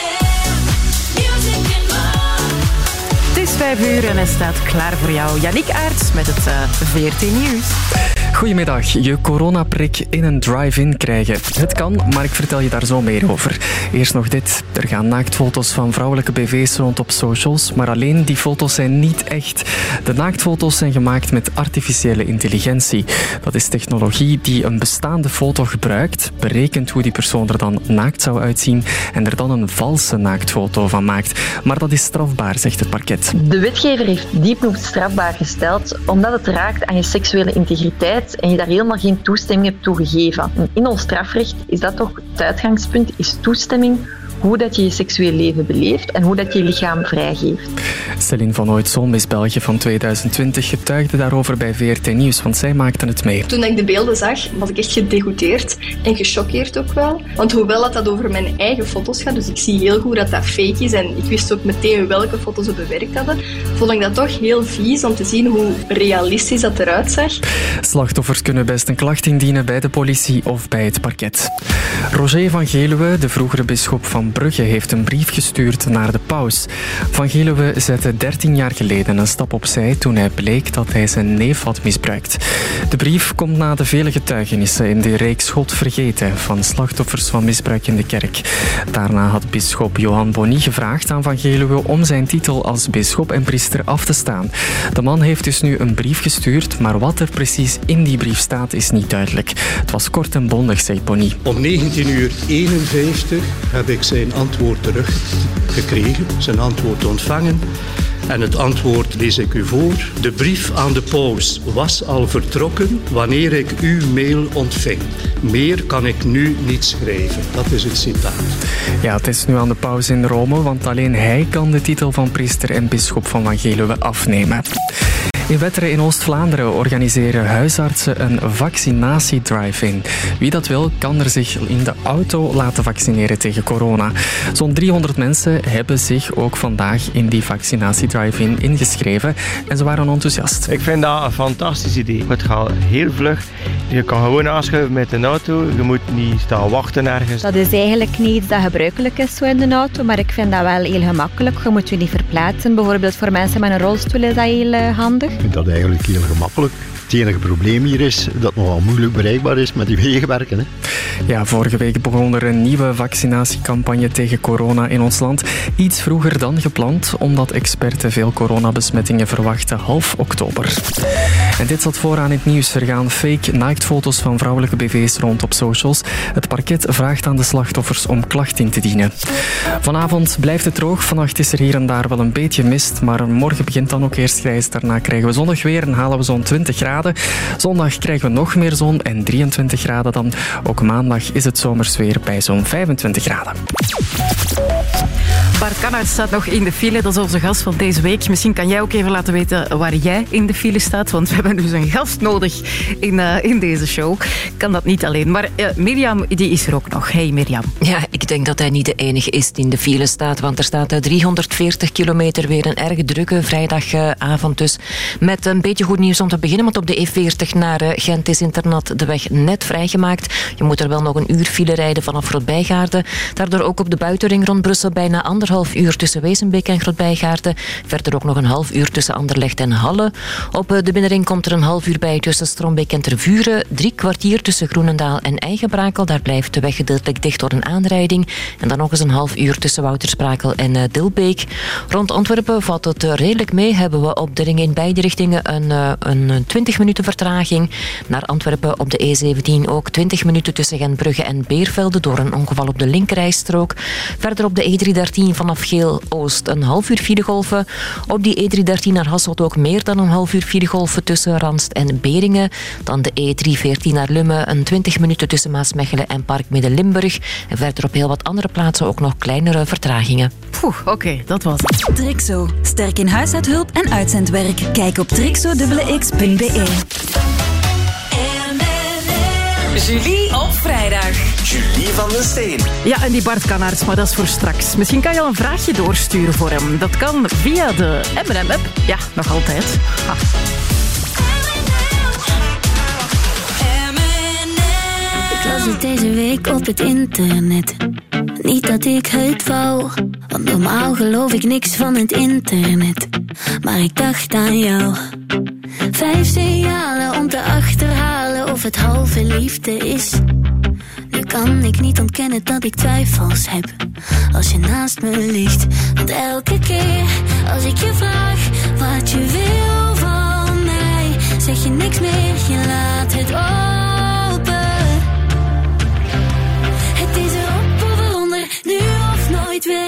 Het is vijf uur en hij staat klaar voor jou. Yannick Aerts met het eh, VRT Nieuws. Goedemiddag. Je coronaprik in een drive-in krijgen. Het kan, maar ik vertel je daar zo meer over. Eerst nog dit. Er gaan naaktfoto's van vrouwelijke BV's rond op socials, maar alleen die foto's zijn niet echt. De naaktfoto's zijn gemaakt met artificiële intelligentie. Dat is technologie die een bestaande foto gebruikt, berekent hoe die persoon er dan naakt zou uitzien en er dan een valse naaktfoto van maakt. Maar dat is strafbaar, zegt het parket. De wetgever heeft die proef strafbaar gesteld omdat het raakt aan je seksuele integriteit en je daar helemaal geen toestemming hebt toegegeven. In ons strafrecht is dat toch het uitgangspunt, is toestemming hoe dat je je seksueel leven beleeft en hoe dat je je lichaam vrijgeeft. Céline van Ooit-Zoon, Miss België van 2020, getuigde daarover bij VRT Nieuws, want zij maakten het mee. Toen ik de beelden zag, was ik echt gedegoûteerd en gechoqueerd ook wel. Want hoewel dat, dat over mijn eigen foto's gaat, dus ik zie heel goed dat dat fake is en ik wist ook meteen welke foto's ze bewerkt hadden, vond ik dat toch heel vies om te zien hoe realistisch dat eruit zag. Slachtoffers kunnen best een klacht indienen bij de politie of bij het parket. Roger van Geluwe, de vroegere bisschop van Brugge, heeft een brief gestuurd naar de paus. Van Geluwe zette 13 jaar geleden een stap opzij toen hij bleek dat hij zijn neef had misbruikt. De brief komt na de vele getuigenissen in de reeks God vergeten van slachtoffers van misbruik in de kerk. Daarna had bisschop Johan Bonny gevraagd aan Van Geluwe om zijn titel als bisschop en priester af te staan. De man heeft dus nu een brief gestuurd, maar wat er precies in die brief staat is niet duidelijk. Het was kort en bondig, zegt Bonny. Om 19 uur 51 heb ik zijn antwoord teruggekregen, zijn antwoord ontvangen. En het antwoord lees ik u voor. De brief aan de paus was al vertrokken wanneer ik uw mail ontving. Meer kan ik nu niet schrijven. Dat is het citaat. Ja, het is nu aan de paus in Rome, want alleen hij kan de titel van priester en bisschop van Van Geluwe afnemen. In Wetteren in Oost-Vlaanderen organiseren huisartsen een vaccinatiedrive-in. Wie dat wil, kan er zich in de auto laten vaccineren tegen corona. Zo'n 300 mensen hebben zich ook vandaag in die vaccinatiedrive-in ingeschreven en ze waren enthousiast. Ik vind dat een fantastisch idee. Het gaat heel vlug. Je kan gewoon aanschuiven met een auto. Je moet niet staan wachten ergens. Dat is eigenlijk niet iets dat gebruikelijk is zo in de auto, maar ik vind dat wel heel gemakkelijk. Je moet je niet verplaatsen. Bijvoorbeeld voor mensen met een rolstoel is dat heel eh, handig. Ik vind dat eigenlijk heel gemakkelijk. Het enige probleem hier is dat het nogal moeilijk bereikbaar is met die wegenwerken. Ja, vorige week begon er een nieuwe vaccinatiecampagne tegen corona in ons land. Iets vroeger dan gepland, omdat experten veel coronabesmettingen verwachten half oktober. En dit zat vooraan in het nieuws. Er gaan fake naaktfoto's van vrouwelijke BV's rond op socials. Het parket vraagt aan de slachtoffers om klacht in te dienen. Vanavond blijft het droog. Vannacht is er hier en daar wel een beetje mist, maar morgen begint dan ook eerst grijs. Daarna krijgen we zonnig weer en halen we zo'n 20 graden. Zondag krijgen we nog meer zon en 23 graden dan. Ook maandag is het zomers weer bij zo'n 25 graden. Bart Kannaert staat nog in de file. Dat is onze gast van deze week. Misschien kan jij ook even laten weten waar jij in de file staat. Want we hebben dus een gast nodig in, uh, in deze show. Kan dat niet alleen. Maar uh, Mirjam, die is er ook nog. Hey Mirjam. Ja, ik denk dat hij niet de enige is die in de file staat. Want er staat uh, 340 kilometer weer een erg drukke vrijdagavond dus. Met een beetje goed nieuws om te beginnen. Want op de E40 naar Gent is internat de weg net vrijgemaakt. Je moet er wel nog een uur file rijden vanaf Rotbijgaarden. Daardoor ook op de buitenring rond Brussel bijna anderhalf uur tussen Wezenbeek en Grootbijgaarden. Verder ook nog een half uur tussen Anderlecht en Halle. Op de binnenring komt er een half uur bij tussen Strombeek en Tervuren. Drie kwartier tussen Groenendaal en Eigenbrakel. Daar blijft de weg gedeeltelijk dicht door een aanrijding. En dan nog eens een half uur tussen Woutersprakel en Dilbeek. Rond Antwerpen valt het redelijk mee. Hebben we op de ring in beide richtingen een, een 20 minuten vertraging. Naar Antwerpen op de E17 ook 20 minuten tussen Genbrugge en Beervelde door een ongeval op de linkerrijstrook. Verder op de E313 vanaf Geel-Oost een half uur filegolven. Op die E313 naar Hasselt ook meer dan een half uur filegolven tussen Randst en Beringen. Dan de E314 naar Lummen een 20 minuten tussen Maasmechelen en Park Midden-Limburg. En verder op heel wat andere plaatsen ook nog kleinere vertragingen. Poeh, oké, okay, dat was het. Trixo. Sterk in huishoudhulp en uitzendwerk. Kijk op trixo.x.be. Julie op vrijdag. Julie van den Steen. Ja, en die Bart Kanaerts, maar dat is voor straks. Misschien kan je al een vraagje doorsturen voor hem. Dat kan via de M&M-app. Ja, nog altijd. Ha. Ik las het deze week op het internet. Niet dat ik het wou, want normaal geloof ik niks van het internet. Maar ik dacht aan jou. Vijf signalen om te achterhalen of het halve liefde is. Nu kan ik niet ontkennen dat ik twijfels heb als je naast me ligt. Want elke keer als ik je vraag wat je wil van mij, zeg je niks meer, je laat het open. Het is erop of nu of nooit, we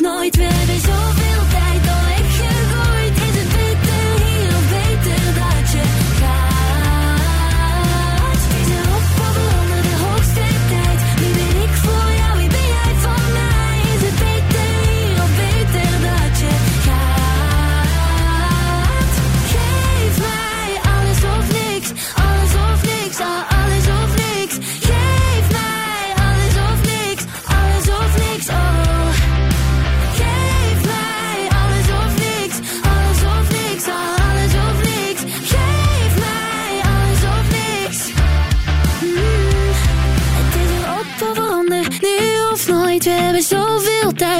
Nooit, we hebben zoveel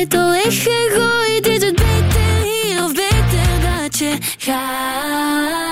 weggegooid. Is het beter hier of beter dat je gaat?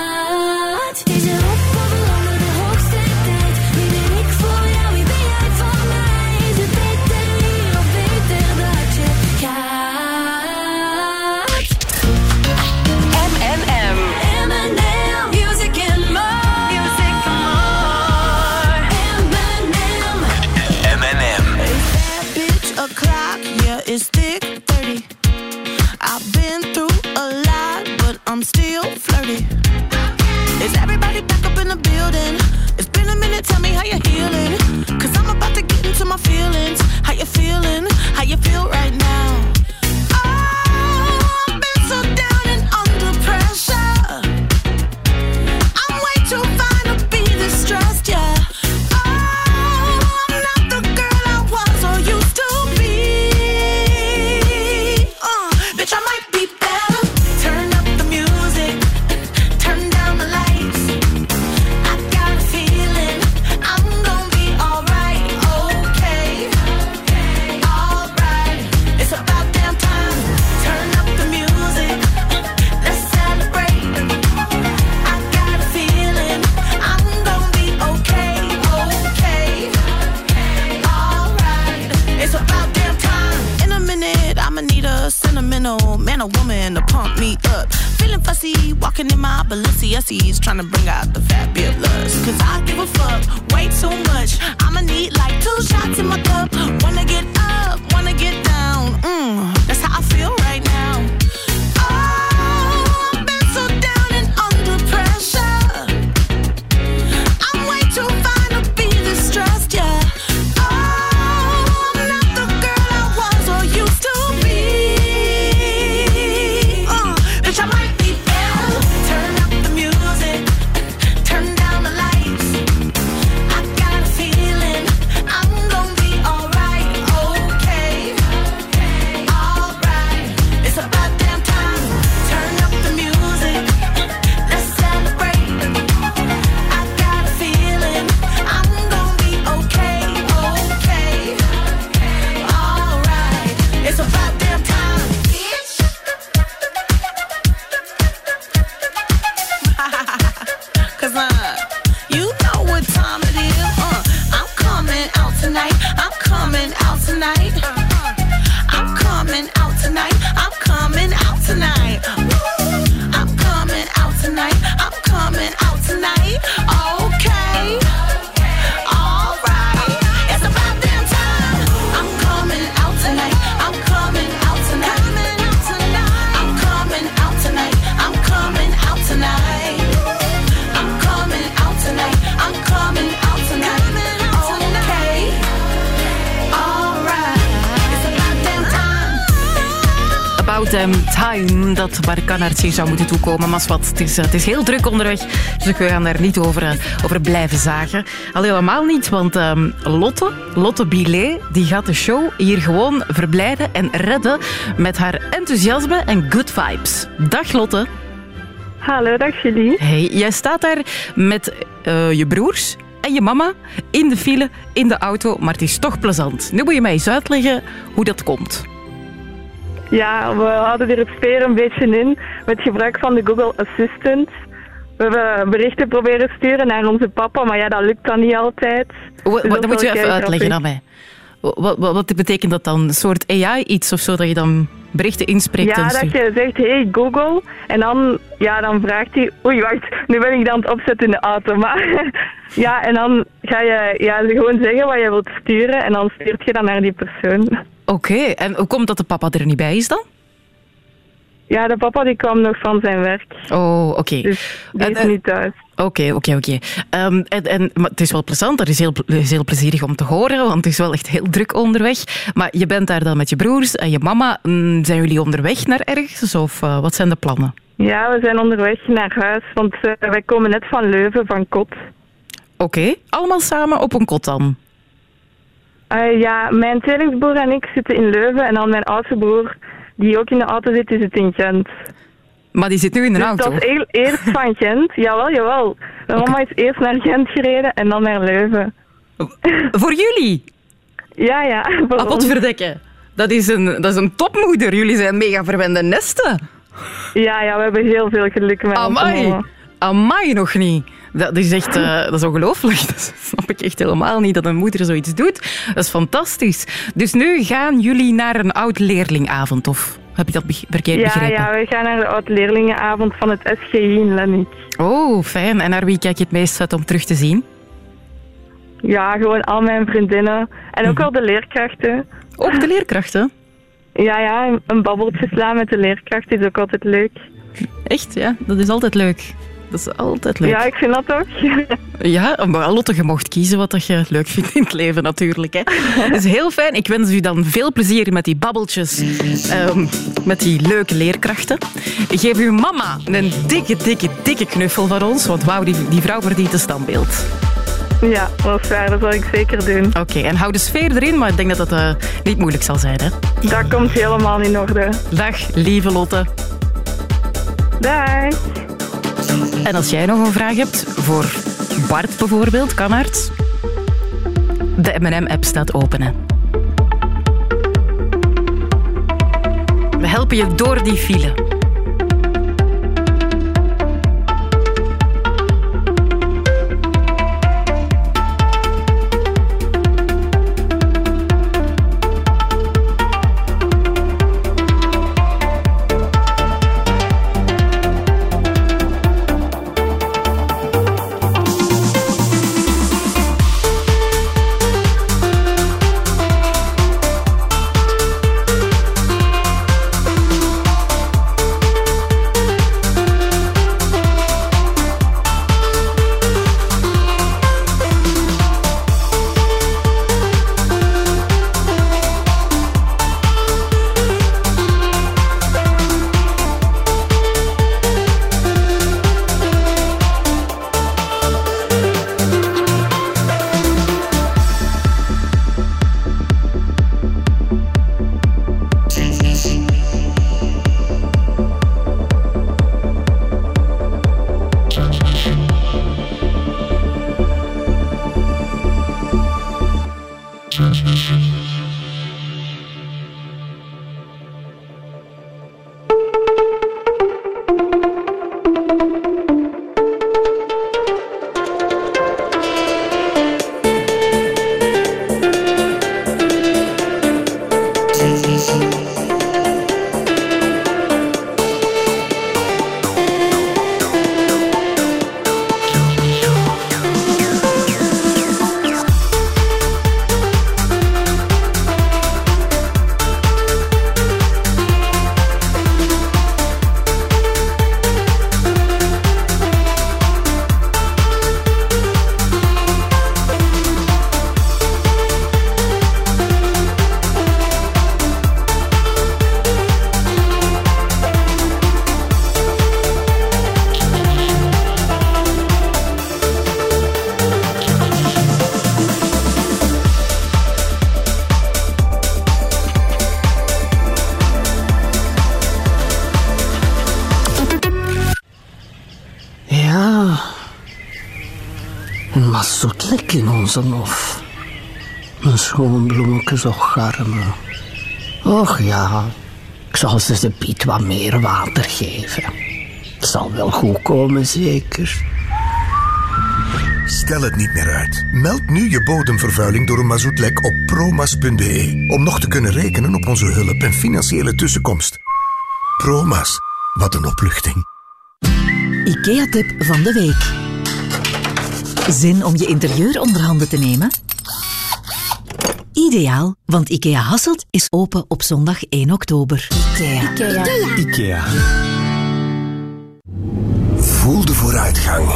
Zou moeten toekomen. Maar wat, het is, eh, het is heel druk onderweg, dus we gaan daar niet over, eh, over blijven zagen. Al helemaal niet, want ehm, Lotte, Lotte Billet, die gaat de show hier gewoon verblijden en redden met haar enthousiasme en good vibes. Dag Lotte. Hallo, dag Julie. Hey, jij staat daar met eh, je broers en je mama in de file, in de auto, maar het is toch plezant. Nu moet je mij eens uitleggen hoe dat komt. Ja, we hadden er het speer een beetje in met gebruik van de Google Assistant. We hebben berichten proberen sturen naar onze papa, maar ja, dat lukt dan niet altijd. Dus dat moet je even uitleggen aan mij. Wat, wat, wat betekent dat dan? Een soort AI iets of zo, dat je dan berichten inspreekt? Ja, dat je zegt, hey Google, en dan, ja, dan vraagt hij... Oei, wacht, nu ben ik dan aan het opzetten in de auto, maar... ja, en dan ga je ja, gewoon zeggen wat je wilt sturen, en dan stuurt je dat naar die persoon. Oké, en hoe komt dat de papa er niet bij is dan? Ja, de papa die kwam nog van zijn werk. Oh, oké. Dus die En, is eh, niet thuis. Oké, oké, oké. Ehm, en, en, maar het is wel plezant, het is, heel, is heel plezierig om te horen, want het is wel echt heel druk onderweg. Maar je bent daar dan met je broers en je mama. Mm, Zijn jullie onderweg naar ergens of eh, wat zijn de plannen? Ja, we zijn onderweg naar huis, want eh, wij komen net van Leuven, van Kot. Oké, allemaal samen op een kot dan? Eh, ja, mijn tweelingsbroer en ik zitten in Leuven en dan mijn oudste broer, die ook in de auto zit, zit in Gent. Maar die zit nu in de dus auto? dat is eerst van Gent, jawel, jawel. Mijn mama is eerst naar Gent gereden en dan naar Leuven. Voor jullie? Ja, ja. Ah, potverdekken. Dat is, een, dat is een topmoeder. Jullie zijn mega verwende nesten. Ja, ja, we hebben heel veel geluk met Amai. mama. Amai nog niet. Dat is echt eh, dat is ongelooflijk. Dat snap ik echt helemaal niet dat een moeder zoiets doet. Dat is fantastisch. Dus nu gaan jullie naar een oud leerlingavond, of heb je dat verkeerd Ja, begrepen? ja, we gaan naar de oud-leerlingenavond van het SGI in Lennik. Oh, fijn. En naar wie kijk je het meest uit om terug te zien? Ja, gewoon al mijn vriendinnen. En ook al de leerkrachten. Ook de leerkrachten? Ja, ja, een babbeltje slaan met de leerkracht is ook altijd leuk. Echt, ja. Dat is altijd leuk. Dat is altijd leuk. Ja, ik vind dat ook. Ja, maar Lotte, je mocht kiezen wat dat je leuk vindt in het leven natuurlijk. Hè. Dat is heel fijn. Ik wens u dan veel plezier met die babbeltjes, ehm, met die leuke leerkrachten. Ik geef uw mama een dikke, dikke, dikke knuffel van ons, want wauw, die, die vrouw verdient een standbeeld. Ja, dat is waar. Dat zal ik zeker doen. Oké, en hou de sfeer erin, maar ik denk dat dat eh, niet moeilijk zal zijn. Hè. Dat komt helemaal in orde. Dag, lieve Lotte. Dag. En als jij nog een vraag hebt voor Bart bijvoorbeeld, Kannaert, de M&M-app staat open. We helpen je door die file. Hof. Mijn schoonbloemetjes och garmen. Och ja, ik zal ze de Piet wat meer water geven. Het zal wel goed komen, zeker. Stel het niet meer uit. Meld nu je bodemvervuiling door een mazoetlek op promas.be. Om nog te kunnen rekenen op onze hulp en financiële tussenkomst. Promas, wat een opluchting. IKEA-tip van de week. Zin om je interieur onder handen te nemen? Ideaal, want IKEA Hasselt is open op zondag 1 oktober. IKEA. IKEA. Voel de vooruitgang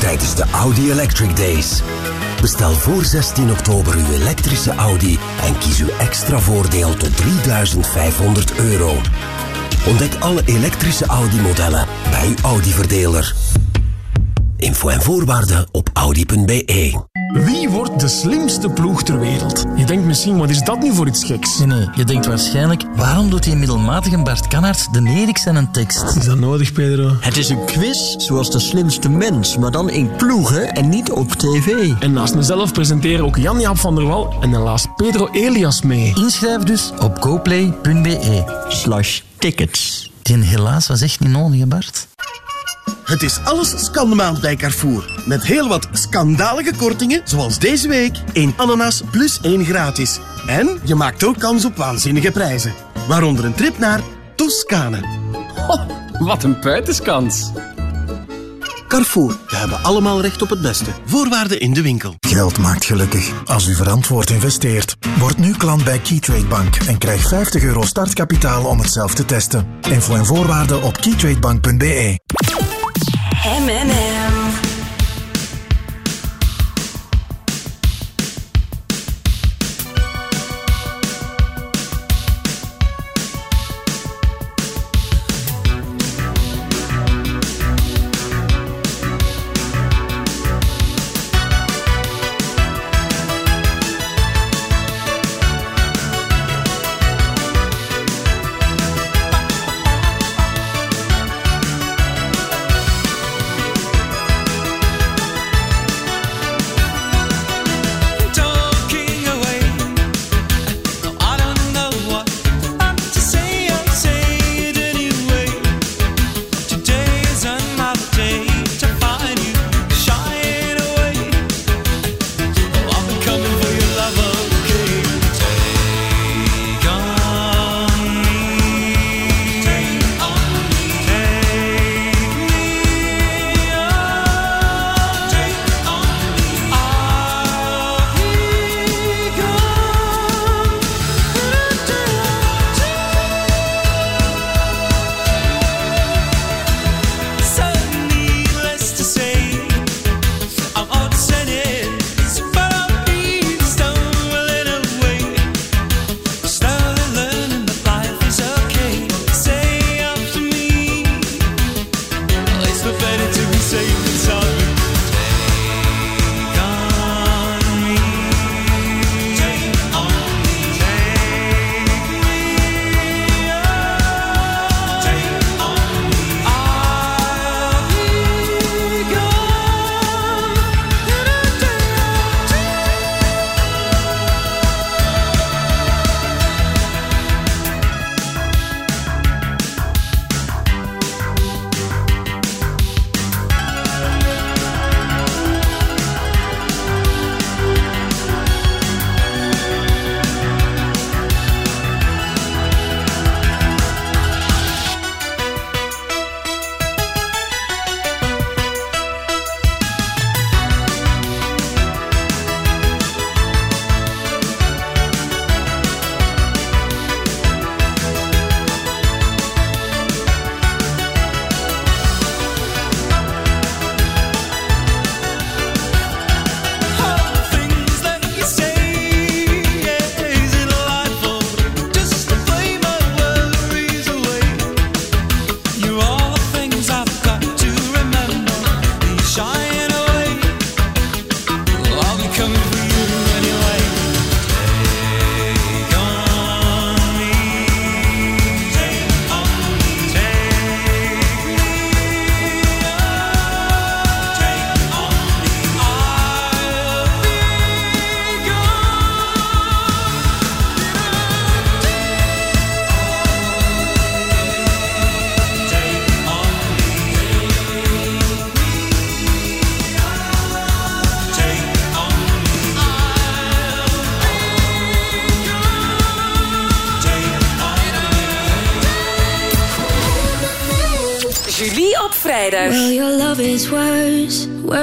tijdens de Audi Electric Days. Bestel voor 16 oktober uw elektrische Audi en kies uw extra voordeel tot 3500 euro. Ontdek alle elektrische Audi-modellen bij uw Audi-verdeler. Info en voorwaarden op audi.be. Wie wordt de slimste ploeg ter wereld? Je denkt misschien, wat is dat nu voor iets geks? Nee, nee, je denkt waarschijnlijk, waarom doet die middelmatige Bart Kannaerts de Eriksen een tekst? Is dat nodig, Pedro? Het is een quiz zoals de slimste mens, maar dan in ploegen en niet op tv. En naast mezelf presenteren ook Jan-Jaap van der Wal en helaas Pedro Elias mee. Inschrijf dus op goplay.be. Slash tickets. Die helaas was echt niet nodig, Bart. Het is alles Scandemaand bij Carrefour. Met heel wat schandalige kortingen, zoals deze week. 1 ananas plus 1 gratis. En je maakt ook kans op waanzinnige prijzen. Waaronder een trip naar Toscane. Wat een buitenskans. Carrefour, we hebben allemaal recht op het beste. Voorwaarden in de winkel. Geld maakt gelukkig als u verantwoord investeert. Word nu klant bij Keytrade Bank en krijg 50 euro startkapitaal om het zelf te testen. Info en voorwaarden op keytradebank.be. M&M.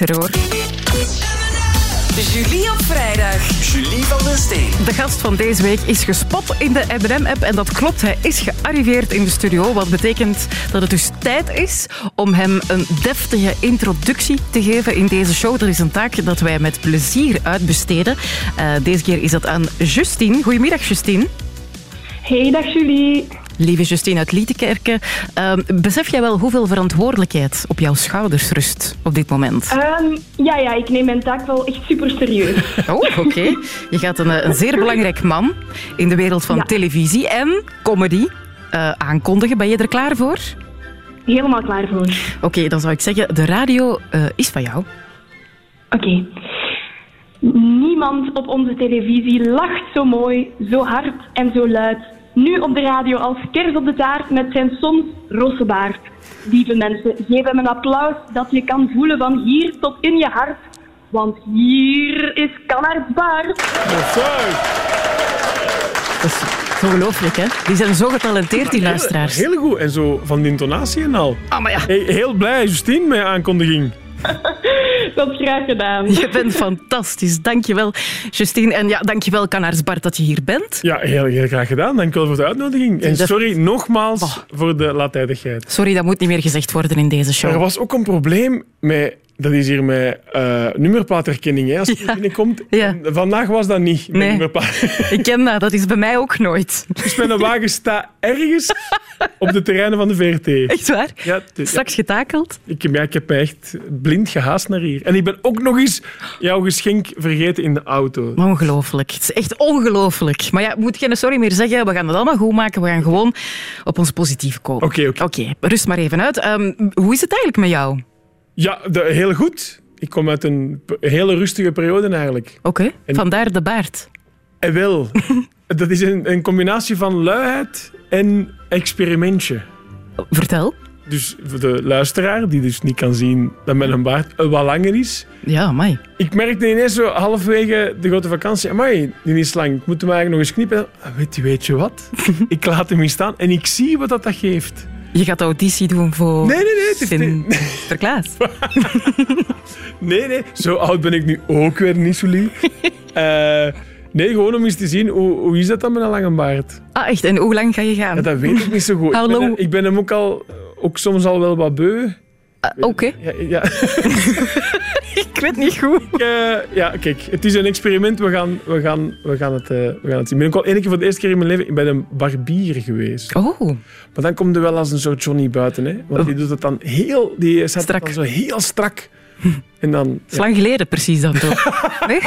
Is er hoor. Julie op vrijdag. Julie van den Steen. De gast van deze week is gespot in de M&M-app en dat klopt, hij is gearriveerd in de studio. Wat betekent dat het dus tijd is om hem een deftige introductie te geven in deze show. Dat is een taak dat wij met plezier uitbesteden. Uh, deze keer is dat aan Justine. Goedemiddag, Justine. Hey, dag Julie. Lieve Justine uit Lietekerken, uh, besef jij wel hoeveel verantwoordelijkheid op jouw schouders rust op dit moment? Um, ja, ja, ik neem mijn taak wel echt super serieus. Oh, oké. Je gaat een, een, zeer belangrijk man in de wereld van ja. televisie en comedy uh, aankondigen. Ben je er klaar voor? Helemaal klaar voor. Oké, okay, dan zou ik zeggen, de radio uh, is van jou. Oké. Okay. Niemand op onze televisie lacht zo mooi, zo hard en zo luid nu op de radio als kers op de taart met zijn soms rosse baard. Lieve mensen, geef hem een applaus dat je kan voelen van hier tot in je hart. Want hier is Kannaerts baard. Dat is ongelooflijk, hè? Die zijn zo getalenteerd, die luisteraars. Heel, heel goed. En zo van de intonatie en al. Ah, maar ja. Hey, heel blij, Justine, met je aankondiging. Dat is graag gedaan. Je bent fantastisch. Dankjewel, Justine. En ja, dankjewel, Kanaars Bart, dat je hier bent. Ja, heel, heel graag gedaan. Dankjewel voor de uitnodiging. En sorry nogmaals oh. voor de laattijdigheid. Sorry, dat moet niet meer gezegd worden in deze show. Er was ook een probleem met dat is hier met uh, nummerplaatherkenning, hè, als je ja. binnenkomt. Ja. Vandaag was dat niet. Nee. Ik ken dat, dat is bij mij ook nooit. Dus mijn wagen staat ergens op de terreinen van de VRT. Echt waar? Ja, Straks getakeld? Ik, ja, ik heb echt blind gehaast naar hier. En ik ben ook nog eens jouw geschenk vergeten in de auto. Ongelooflijk. Het is echt ongelooflijk. Maar ja, moet geen sorry meer zeggen. We gaan het allemaal goed maken. We gaan gewoon op ons positief komen. Oké, oké. Oké, rust maar even uit. Um, hoe is het eigenlijk met jou? Ja, de, heel goed. Ik kom uit een hele rustige periode eigenlijk. Oké, okay, vandaar de baard. En wel. dat is een, een combinatie van luiheid en experimentje. Vertel. Dus voor de luisteraar, die dus niet kan zien dat mijn baard wat langer is. Ja, mij. Ik merkte ineens zo halverwege de grote vakantie, amai, die is lang. Ik moet hem eigenlijk nog eens knippen. Weet je, weet je wat? ik laat hem hier staan en ik zie wat dat, dat geeft. Je gaat auditie doen voor nee, nee, nee, Sinterklaas. nee, nee. Zo oud ben ik nu ook weer niet, zo lief. Uh, nee, gewoon om eens te zien, hoe, hoe is dat dan met een lange baard? Ah, echt? En hoe lang ga je gaan? Ja, dat weet ik niet zo goed. Hallo. Ik ben, ik ben hem ook al, ook soms al wel wat beu. Uh, Oké. Okay. Ja, ja. Ik weet niet goed. Uh, ja, kijk, het is een experiment. We gaan, we gaan, we gaan, het, uh, we gaan het zien. Ik ben ook al één keer voor de eerste keer in mijn leven ik ben een barbier geweest. Oh. Maar dan komt er wel als een soort Johnny buiten. Hè? Want die doet het dan heel... Die zet strak. Het dan zo heel strak. En dan, ja. lang geleden precies dan toch? Nee?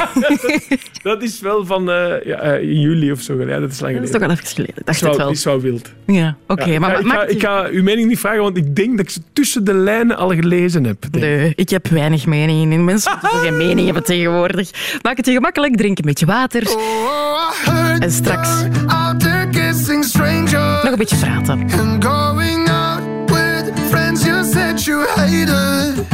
dat is wel van uh, ja, uh, in juli of zo. Ja, dat is lang geleden. Dat is toch wel even geleden. Dacht het wel. is wel wild. Ja, oké. Okay, ja, maar ik, ga, ik, ga, uw mening niet vragen, want ik denk dat ik ze tussen de lijnen al gelezen heb. Denk. Nee, ik heb weinig meningen. Mensen moeten geen mening hebben tegenwoordig. Maak het je gemakkelijk. Drink een beetje water. Oh, en straks nog een beetje praten. you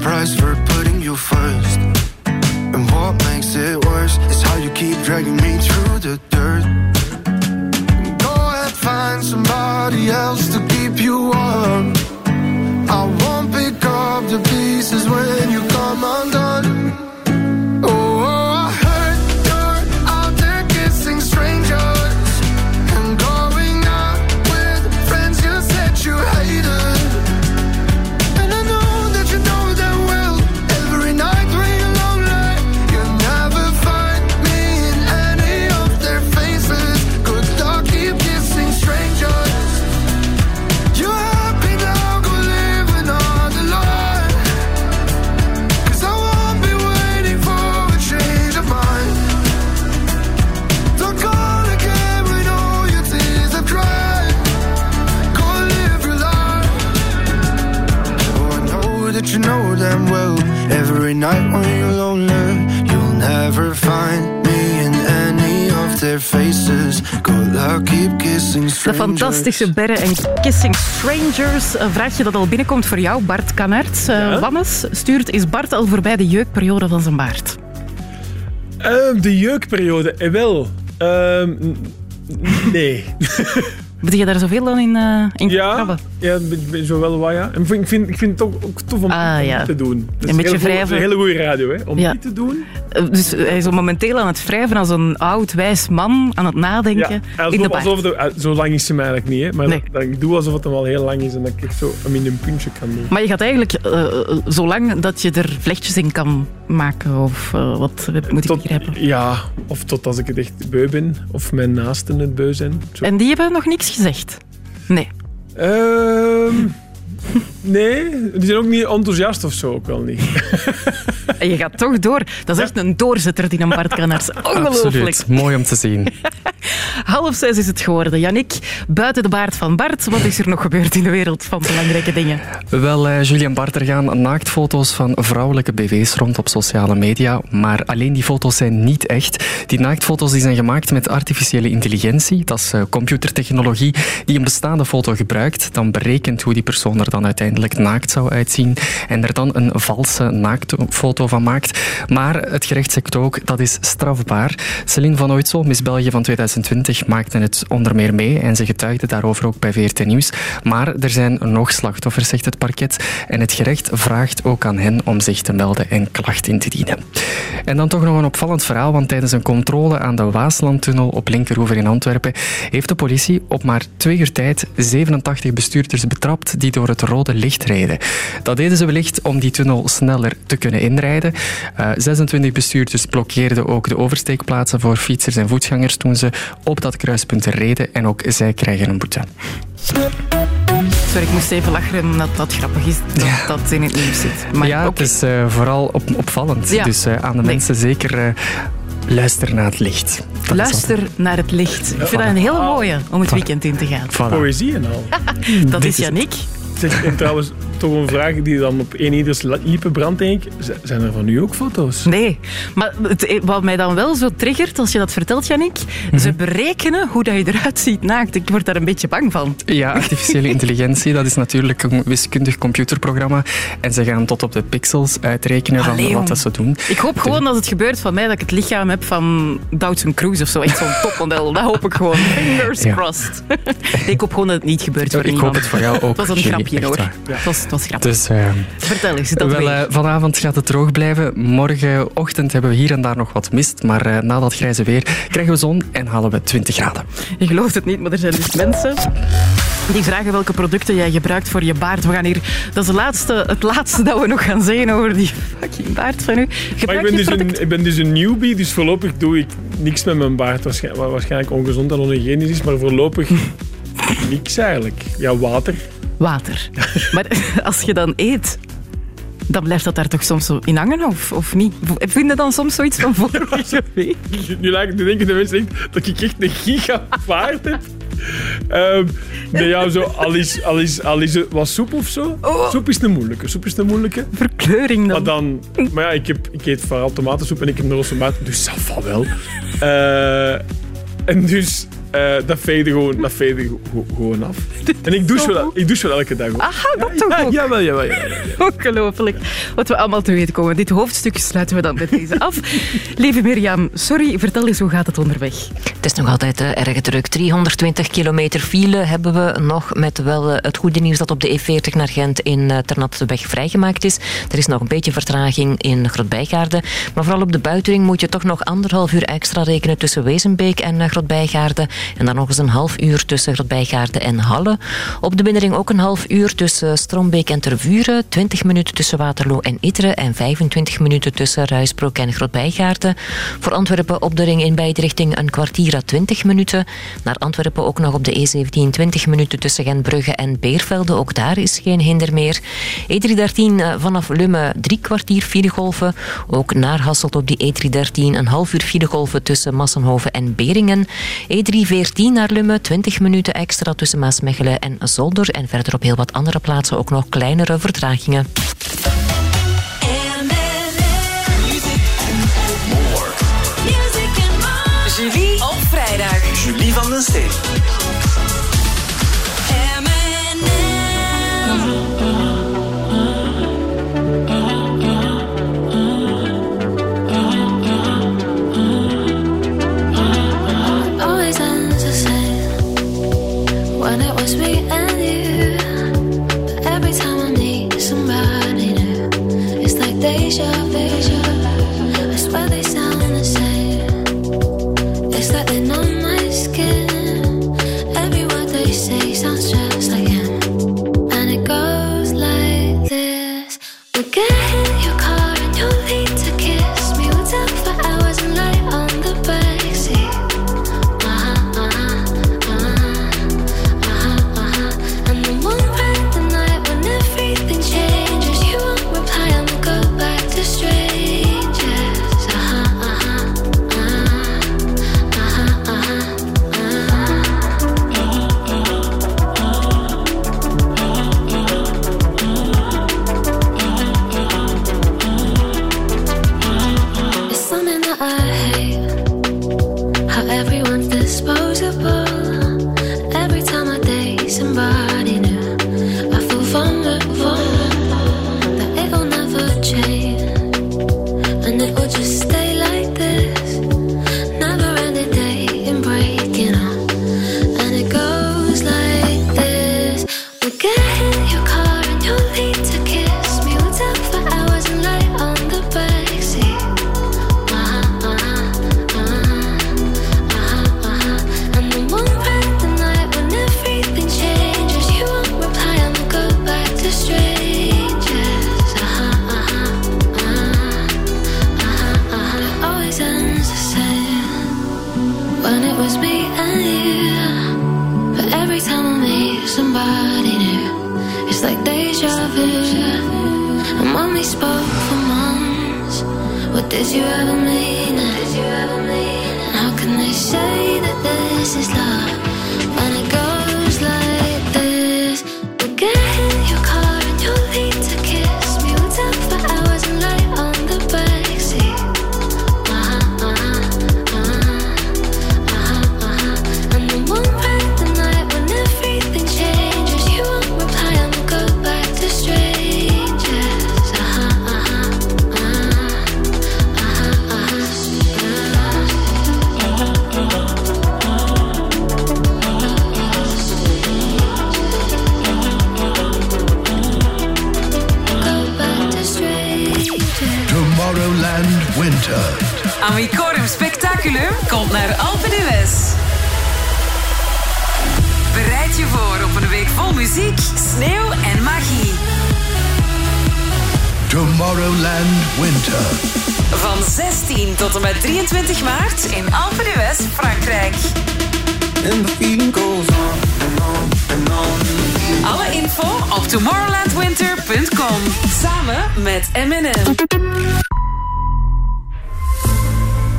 Price for De fantastische Berre en Kissing Strangers. Een vraagje dat al binnenkomt voor jou, Bart Kanert. Eh Wannes stuurt, is Bart al voorbij de jeukperiode van zijn baard? Ehm, de jeukperiode, eh, wel. Ehm, nee. Moet je daar zoveel dan in, eh in Ja, krabben? ja een beetje- beetje zo wel wat, ja. En ik vind, ik vind, het ook, ook tof om, Ah, ja. te doen. Dat Een is beetje heel wrijven. Een hele goede radio, hè. Om Ja. te doen. Eh, Dus hij is momenteel aan het wrijven als een oud, wijs man aan het nadenken alsof, in de alsof het, eh, zo lang is hem eigenlijk niet, hè. Maar Nee. dat, dat ik doe alsof het hem al heel lang is en dat ik zo hem in een puntje kan doen. Maar je gaat eigenlijk eh, eh, zo lang dat je er vlechtjes in kan maken. Of wat moet ik begrijpen? Ja, of tot als ik het echt beu ben. Of mijn naasten het beu zijn. Zo. En die hebben nog niks gezegd? Nee. Ehm, nee, die zijn ook niet enthousiast of zo, ook wel niet. En je gaat toch door. Dat is echt een doorzetter, die een Bart Kannaerts. Ongelooflijk. Absoluut. Mooi om te zien. Half zes is het geworden. Jannik, buiten de baard van Bart, wat is er nog gebeurd in de wereld van belangrijke dingen? Wel, eh, Julian Bart, er gaan naaktfoto's van vrouwelijke BV's rond op sociale media. Maar alleen die foto's zijn niet echt. Die naaktfoto's die zijn gemaakt met artificiële intelligentie. Dat is eh, computertechnologie die een bestaande foto gebruikt. Dan berekent hoe die persoon er dan uiteindelijk naakt zou uitzien. En er dan een valse naaktfoto van maakt. Maar het gerecht zegt ook dat is strafbaar. Celine van Ooitsel, Miss België van 2020, maakte het onder meer mee. En ze getuigde daarover ook bij VRT Nieuws. Maar er zijn nog slachtoffers, zegt het parket. En het gerecht vraagt ook aan hen om zich te melden en klacht in te dienen. En dan toch nog een opvallend verhaal, want tijdens een controle aan de Waaslandtunnel op Linkeroever in Antwerpen heeft de politie op maar twee uur tijd 87 bestuurders betrapt die door het rode licht reden. Dat deden ze wellicht om die tunnel sneller te kunnen inrijden. Eh, 26 bestuurders blokkeerden ook de oversteekplaatsen voor fietsers en voetgangers toen ze op dat kruispunt reden en ook zij krijgen een boete. Sorry, ik moest even lachen omdat dat grappig is dat dat in het nieuws zit. Maar ja, het is eh, vooral op, opvallend. Ja. Dus eh, aan de Nee. mensen zeker eh, luister naar het licht. Dat is Luister naar het licht. Ik vind dat een hele mooie om het weekend in te gaan. Voilà. Poëzie en al. Dat Dit is Jannik. Zeg, en trouwens, toch een vraag die dan op één ieders lippen brandt, denk ik. Zijn er van u ook foto's? Nee, maar het, wat mij dan wel zo triggert als je dat vertelt, Jannik, Mhm. ze berekenen hoe dat je eruit ziet naakt. Ik word daar een beetje bang van. Ja, artificiële intelligentie, dat is natuurlijk een wiskundig computerprogramma. En ze gaan tot op de pixels uitrekenen van wat dat ze doen. Ik hoop gewoon als het gebeurt van mij dat ik het lichaam heb van Doutzen Cruise of zo. Echt zo'n topmodel. Dat hoop ik gewoon. Fingers Ja. crossed. Ik hoop gewoon dat het niet gebeurt voor Ik hoop het voor jou ook, Het was een Julie, grapje hoor. Het, was, het was grappig. Dus, eh, Vertel eens, dat wel, eh, vanavond gaat het droog blijven. Morgenochtend hebben we hier en daar nog wat mist. Maar eh, na dat grijze weer krijgen we zon en halen we 20 graden. Je gelooft het niet, maar er zijn dus mensen die vragen welke producten jij gebruikt voor je baard. We gaan hier, dat is de laatste, het laatste dat we nog gaan zeggen over die fucking baard van u. Gebruik ik ben, dus een, ik ben dus een newbie, dus voorlopig doe ik niks met mijn baard. Waarschijn- Wat waarschijnlijk ongezond en onhygiënisch is, maar voorlopig niks eigenlijk. Ja, water. Water. Maar als je dan eet, dan blijft dat daar toch soms zo in hangen, of, of niet? Vind je dan soms zoiets van vorige week? Nu lijkt denken de mensen dat ik echt een giga baard heb. Ehm, nee, ja, zo, al is, al is, al is het wat soep of zo. Soep is een moeilijke. Soep is een moeilijke. Verkleuring dan. Maar, dan, maar ja, ik, heb, ik eet vooral tomatensoep en ik heb een rosse maat, dus dat valt wel. Eh, en dus, eh, dat veegde gewoon, dat veegde gewoon af. En ik douche, wel, ik douche wel elke dag. hoor. Aha, dat toch ook? Jawel, jawel, jawel. Ongelooflijk. Wat we allemaal te weten komen. Dit hoofdstuk sluiten we dan met deze af. Lieve Mirjam, sorry, vertel eens, hoe gaat het onderweg? Het is nog altijd eh, erg druk. 320 kilometer file hebben we nog met wel eh, het goede nieuws dat op de E40 naar Gent in eh, Ternat de weg vrijgemaakt is. Er is nog een beetje vertraging in Grotbijgaarde. Maar vooral op de buitenring moet je toch nog anderhalf uur extra rekenen tussen Wezenbeek en eh, Grotbijgaarde. En dan nog eens een half uur tussen Grotbijgaarde en Halle. Op de binnenring ook een half uur tussen Strombeek en Tervuren. 20 minuten tussen Waterloo en Itteren. En 25 minuten tussen Ruisbroek en Grotbijgaarde. Voor Antwerpen op de ring in beide richtingen een kwartier à 20 minuten. Naar Antwerpen ook nog op de E17 20 minuten tussen Gentbrugge en Beervelde. Ook daar is geen hinder meer. E313 eh, vanaf Lumme drie kwartier filegolven. Ook naar Hasselt op die E313 een half uur filegolven tussen Massenhoven en Beringen. 14 naar Lummen, 20 minuten extra tussen Maasmechelen en Zolder. En verder op heel wat andere plaatsen ook nog kleinere vertragingen. Julie op vrijdag. Julie van den Steen. Like did you ever mean? Did you ever mean? How can they say that this is muziek, sneeuw en magie. Tomorrowland Winter. Van 16 tot en met 23 maart in Alpen d'Huez, Frankrijk. And the feeling goes on and on and on. Alle info op tomorrowlandwinter.com. Samen met M&M.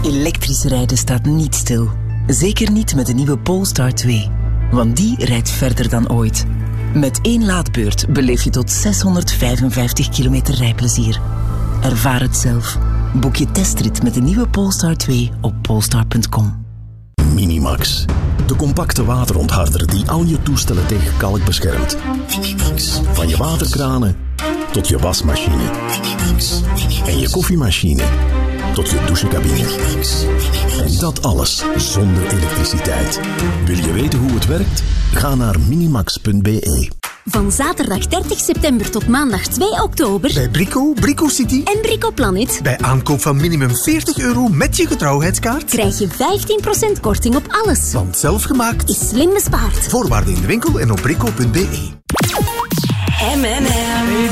Elektrisch rijden staat niet stil. Zeker niet met de nieuwe Polestar 2. Want die rijdt verder dan ooit. Met één laadbeurt beleef je tot 655 kilometer rijplezier. Ervaar het zelf. Boek je testrit met de nieuwe Polestar 2 op polestar.com. Minimax. De compacte waterontharder die al je toestellen tegen kalk beschermt. Van je waterkranen tot je wasmachine. En je koffiemachine tot je douchecabine. En dat alles zonder elektriciteit. Wil je weten hoe het werkt? Ga naar minimax.be. Van zaterdag 30 september tot maandag 2 oktober. Bij Brico, Brico City En Brico Planet. bij aankoop van minimum 40 euro met je getrouwheidskaart. Krijg je 15% korting op alles. Want zelfgemaakt Is slim bespaard. Voorwaarden in de winkel en op brico.be. M&M.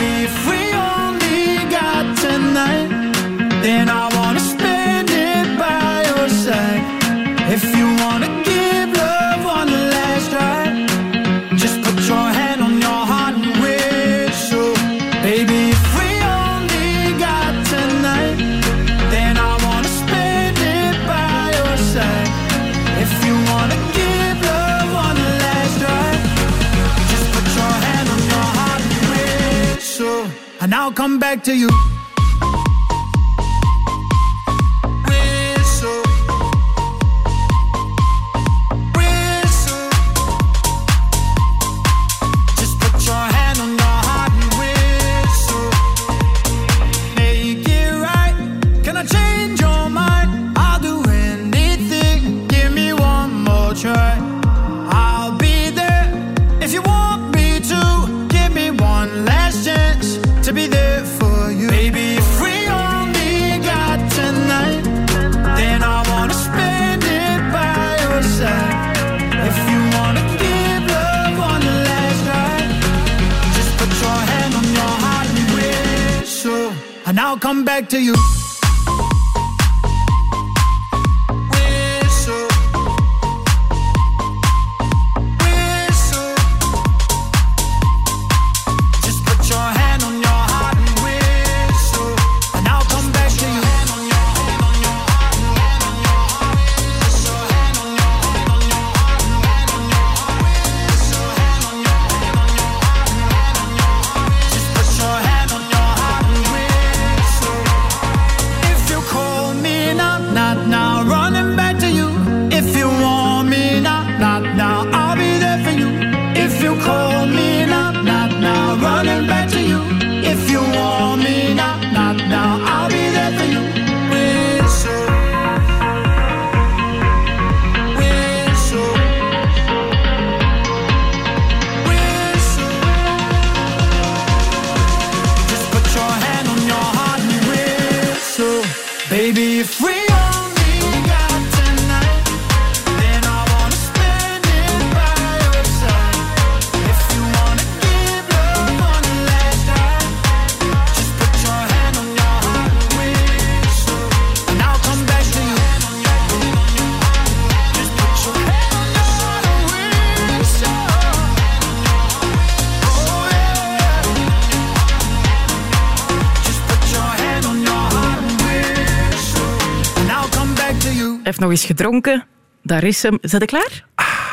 Eens gedronken. Daar is hem. Zet ik klaar?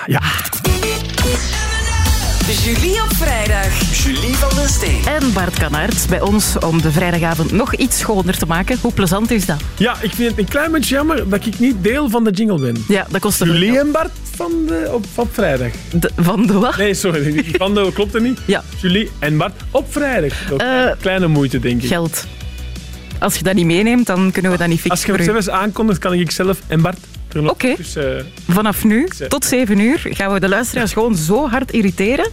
Ja. Julie op vrijdag. Julie van den Steen. En Bart Kanaert bij ons om de vrijdagavond nog iets schoner te maken. Hoe plezant is dat? Ja, ik vind het een klein beetje jammer dat ik niet deel van de jingle ben. Ja, dat kost Julie en Bart van, de, op, op vrijdag. De- van de wat? Nee, sorry. Van de klopt er niet. Ja. Julie en Bart op vrijdag. Eh, kleine moeite, denk ik. Geld. Als je dat niet meeneemt, dan kunnen we dat niet Als fixen je het zelfs aankondigt, kan ik zelf en Bart Oké. Dus, eh, Vanaf nu tot 7 uur gaan we de luisteraars gewoon zo hard irriteren.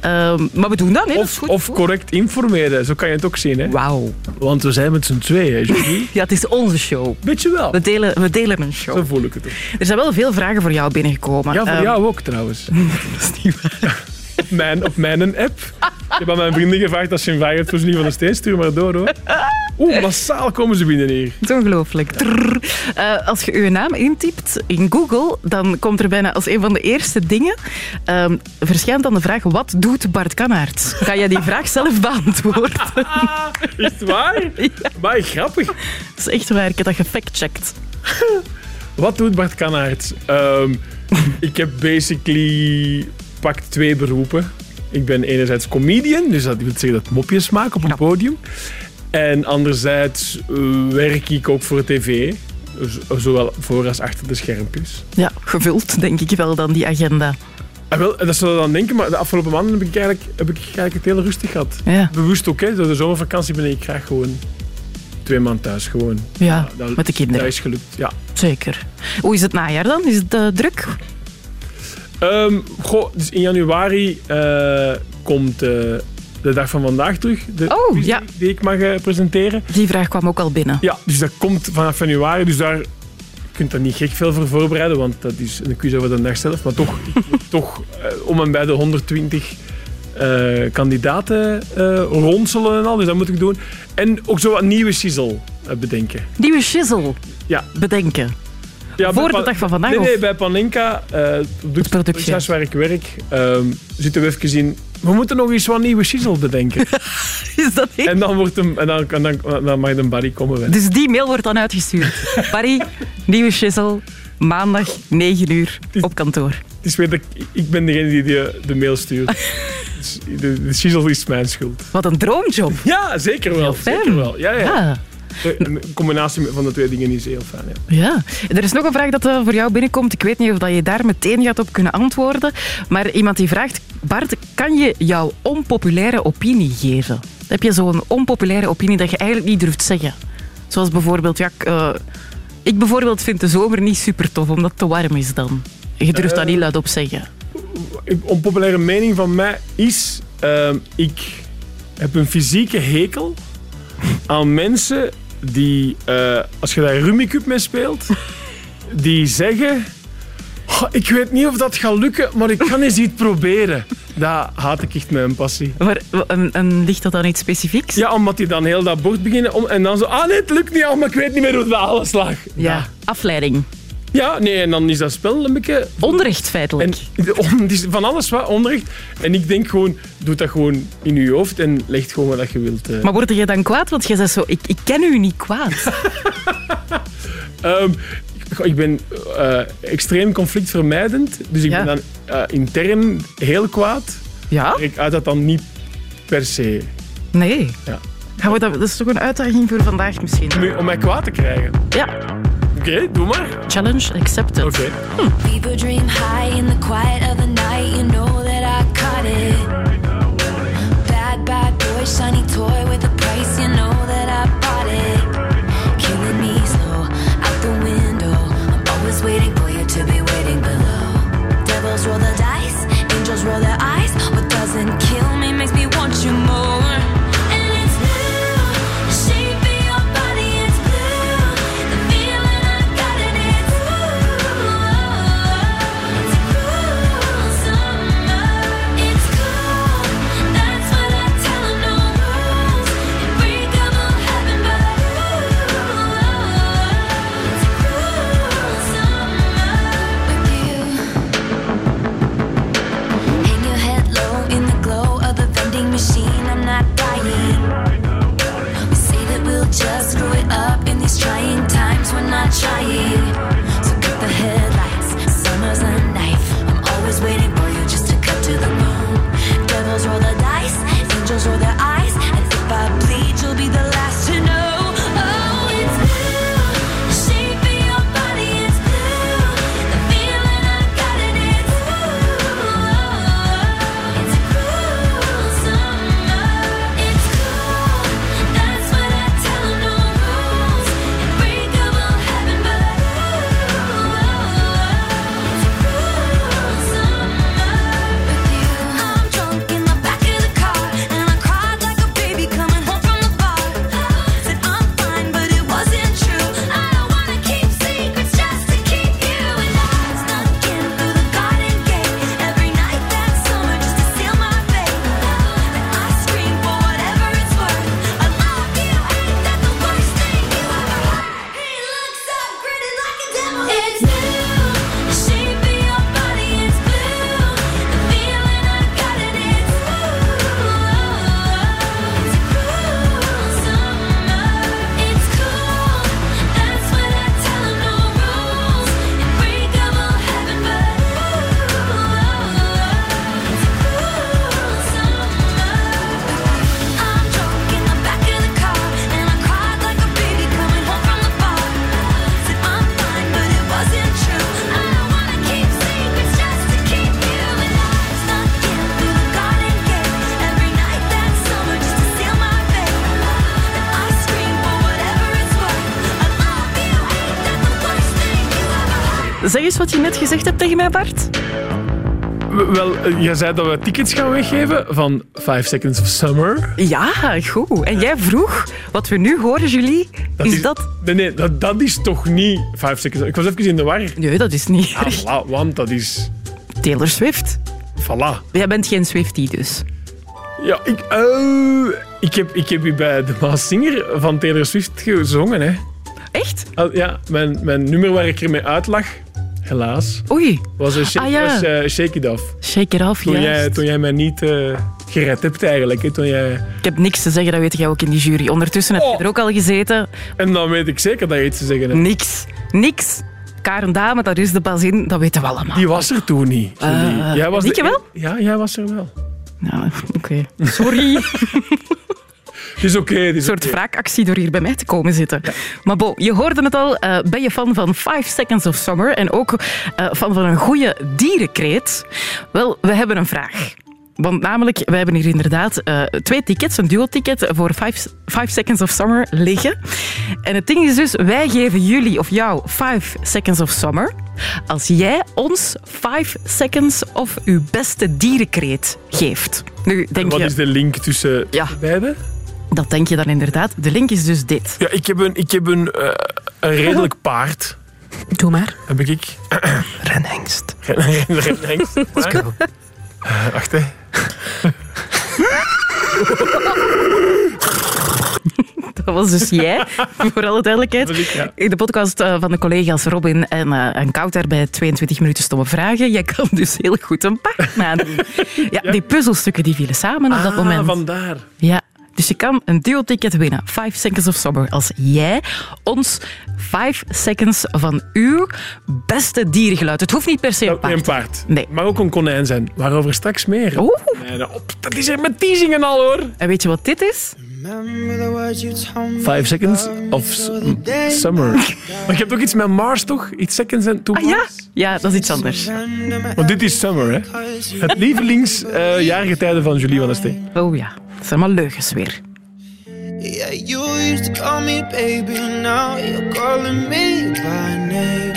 Ehm, maar we doen dat, hè? dat of, goed. of correct informeren, zo kan je het ook zien. Hè? Wauw. Want we zijn met z'n tweeën. Ja, het is onze show. Beetje wel. We delen, we delen een show. Zo voel ik het ook. Er zijn wel veel vragen voor jou binnengekomen. Ja, voor Ehm, jou ook trouwens. dat is niet waar. Op mijn, op mijn app. Ik heb aan mijn vrienden gevraagd als je een vraag hebt voor Julie van de Steen, stuur maar door hoor. Oeh, massaal komen ze binnen hier. Het is ongelooflijk. Eh, als je je naam intypt in Google, dan komt er bijna als een van de eerste dingen ehm, verschijnt dan de vraag: wat doet Bart Kanaert? Ga je die vraag zelf beantwoorden? Is het waar? Maar grappig. Dat is echt waar. Ik heb dat gefactcheckt. Wat doet Bart Kanaert? Ehm, ik heb basically pak twee beroepen. Ik ben enerzijds comedian, dus dat wil zeggen dat mopjes maak op een podium. En anderzijds eh, werk ik ook voor tv. Zowel voor als achter de schermpjes. Ja, gevuld, denk ik wel, dan die agenda. Ah, wel, dat zou je dan denken, maar de afgelopen maanden heb ik eigenlijk, heb ik eigenlijk het heel rustig gehad. Ja. Bewust ook, hè. Door de zomervakantie ben ik graag gewoon twee maanden thuis. Gewoon. Ja, dat, met de kinderen. Dat is gelukt, ja. Zeker. Hoe is het najaar dan? Is het eh, druk? Ehm, goh, dus in januari eh, komt de dag van vandaag terug. De Oh, ja. die, ik mag eh, presenteren. Die vraag kwam ook al binnen. Ja, dus dat komt vanaf januari. Dus daar je kunt daar niet gek veel voor voorbereiden, want dat is een quiz over de dag zelf. Maar toch, toch eh, om en bij de 120 eh, kandidaten eh, ronselen en al. Dus dat moet ik doen. En ook zo wat nieuwe shizzle bedenken. Nieuwe shizzle Ja. bedenken. Ja, Voor de dag van vandaag, Nee, nee bij Panenka, eh het productiehuis waar ik werk, ehm, zitten we even in... We moeten nog eens wat nieuwe shizzle bedenken. Is dat niet? En dan, wordt hem, en dan, en dan, dan mag de Barry komen. Dus die mail wordt dan uitgestuurd. Barry, nieuwe shizzle, maandag 9 uur op kantoor. Het is weer ik, ik ben degene die de, de mail stuurt. Dus de, de shizzle is mijn schuld. Wat een droomjob. Ja, zeker wel. fijn. Zeker wel. Ja, ja. Ja. Een combinatie van de twee dingen is heel fijn. Ja. Ja, er is nog een vraag dat eh, voor jou binnenkomt. Ik weet niet of dat je daar meteen gaat op kunnen antwoorden. Maar iemand die vraagt, Bart, kan je jouw onpopulaire opinie geven? Heb je zo'n onpopulaire opinie dat je eigenlijk niet durft zeggen? Zoals bijvoorbeeld, ja, ik, eh, ik bijvoorbeeld vind de zomer niet super tof, omdat het te warm is dan. Je durft dat Eh. niet luid op zeggen. Een onpopulaire mening van mij is... ehm, ik heb een fysieke hekel aan mensen die, eh, als je daar Rummikub mee speelt, die zeggen... "Oh, ik weet niet of dat gaat lukken, maar ik kan eens iets proberen. Dat haat ik echt met een passie. Maar en, en ligt dat dan iets specifieks? Ja, omdat die dan heel dat bord beginnen om, en dan zo... Ah nee, het lukt niet, oh, maar ik weet niet meer hoe de alles lag. Ja, afleiding. Ja, nee, en dan is dat spel een beetje... Onrecht, feitelijk. En, on- het is van alles wat onrecht. En ik denk gewoon, doe dat gewoon in je hoofd en leg gewoon wat je wilt. eh. Maar word je dan kwaad? Want jij zegt zo, ik, ik ken u niet kwaad. Goh, ik ben eh, extreem conflictvermijdend. Dus ik Ja. ben dan eh, intern heel kwaad. Ja? Ik uit dat dan niet per se. Nee. Ja. Gaan we dat, dat is toch een uitdaging voor vandaag misschien? Om, om mij kwaad te krijgen. Ja. Oké, doe maar. Challenge accepted. Oké. People dream high in the quiet of the night. You know that I caught it. Bad, bad boy, shiny toy with a price. You know that So cut the headlights. Summer's a knife. I'm always waiting for you just to cut to the bone. Devils roll the dice. Angels roll their eyes. And if I bleed, gezegd hebt tegen mij, Bart. Wel, eh, jij zei dat we tickets gaan weggeven van 5 Seconds of Summer. Ja, goed. En jij vroeg, wat we nu horen, Julie, is, dat... Nee, nee dat, dat is toch niet 5 Seconds Ik was even in de war. Nee, dat is niet Ah, voilà, want dat is... Taylor Swift. Voilà. Jij bent geen Swiftie dus. Ja, ik, eh, ik, heb, ik heb hier bij de Maas Singer van Taylor Swift gezongen. Hè. Echt? Ja, mijn, mijn nummer waar ik ermee uitlag, helaas, Oei. was een Ah, ja. was, eh, shake It Off. Shake it off, Toen juist. jij, toen jij mij niet eh, gered hebt eigenlijk. Hè, toen jij... Ik heb niks te zeggen, dat weet jij ook in die jury. Ondertussen heb je er ook al gezeten. En dan weet ik zeker dat je iets te zeggen hebt. Niks. Niks. Karen Dame, dat is de bazin, dat weten we allemaal. Die was er toen niet. Eh, jij was de- wel? Ja, jij was er wel. Ja, oké. Sorry. Het is oké. Een soort oké. wraakactie door hier bij mij te komen zitten. Maar bon, je hoorde het al. eh, ben je fan van 5 Seconds of Summer en ook eh, fan van een goede dierenkreet? Wel, we hebben een vraag. Want namelijk, wij hebben hier inderdaad eh, twee tickets, een duo-ticket voor 5, 5 Seconds of Summer liggen. En het ding is dus, wij geven jullie of jou 5 Seconds of Summer als jij ons 5 seconds of uw beste dierenkreet geeft. Nu, denk Wat je... is de link tussen Ja. beide? Dat denk je dan inderdaad. De link is dus dit. Ja, ik heb een, ik heb een, eh, een redelijk paard. Doe maar. Heb ik. Renhengst. Renhengst. Let's go. Wacht, hè. Dat was dus jij, voor alle duidelijkheid. Ik, ja. In de podcast eh, van de collega's Robin en, eh en Kouter bij 22 minuten stomme vragen. Jij kan dus heel goed een pak nadoen. Ja, die puzzelstukken die vielen samen op dat Ah, moment. vandaar. Ja, dus je kan een duo-ticket winnen. 5 Seconds of Summer. Als jij ons 5 seconds van uw beste dierengeluid... Het hoeft niet per se een paard. Een paard. Nee. Mag ook een konijn zijn. Waarover straks meer. Oeh. Nee, nou, dat is er met teasingen al, hoor. En weet je wat dit is? Five seconds of summer. Maar je hebt ook iets met Mars, toch? Iets seconds and to Ah ja? Ja, dat is iets anders. Want dit is summer, hè? Het lievelingsjarige tijden van Julie van der Steen. Oh ja, dat zijn allemaal leugens weer. Yeah, you used to call me baby, now you're calling me by name.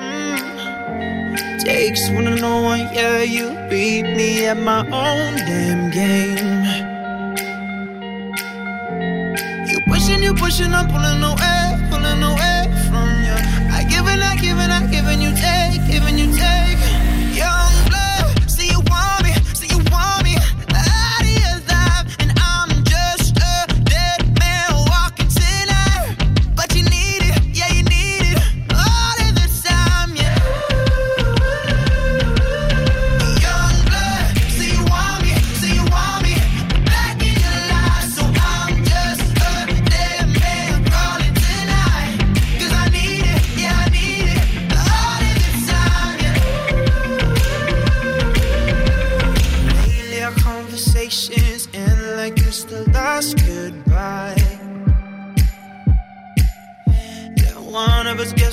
Mm. Takes one to know one, yeah, you beat me at my own damn game. Pushing, you pushing, I'm pulling away, pulling away from you. I give and I give and I give and you take, giving you take.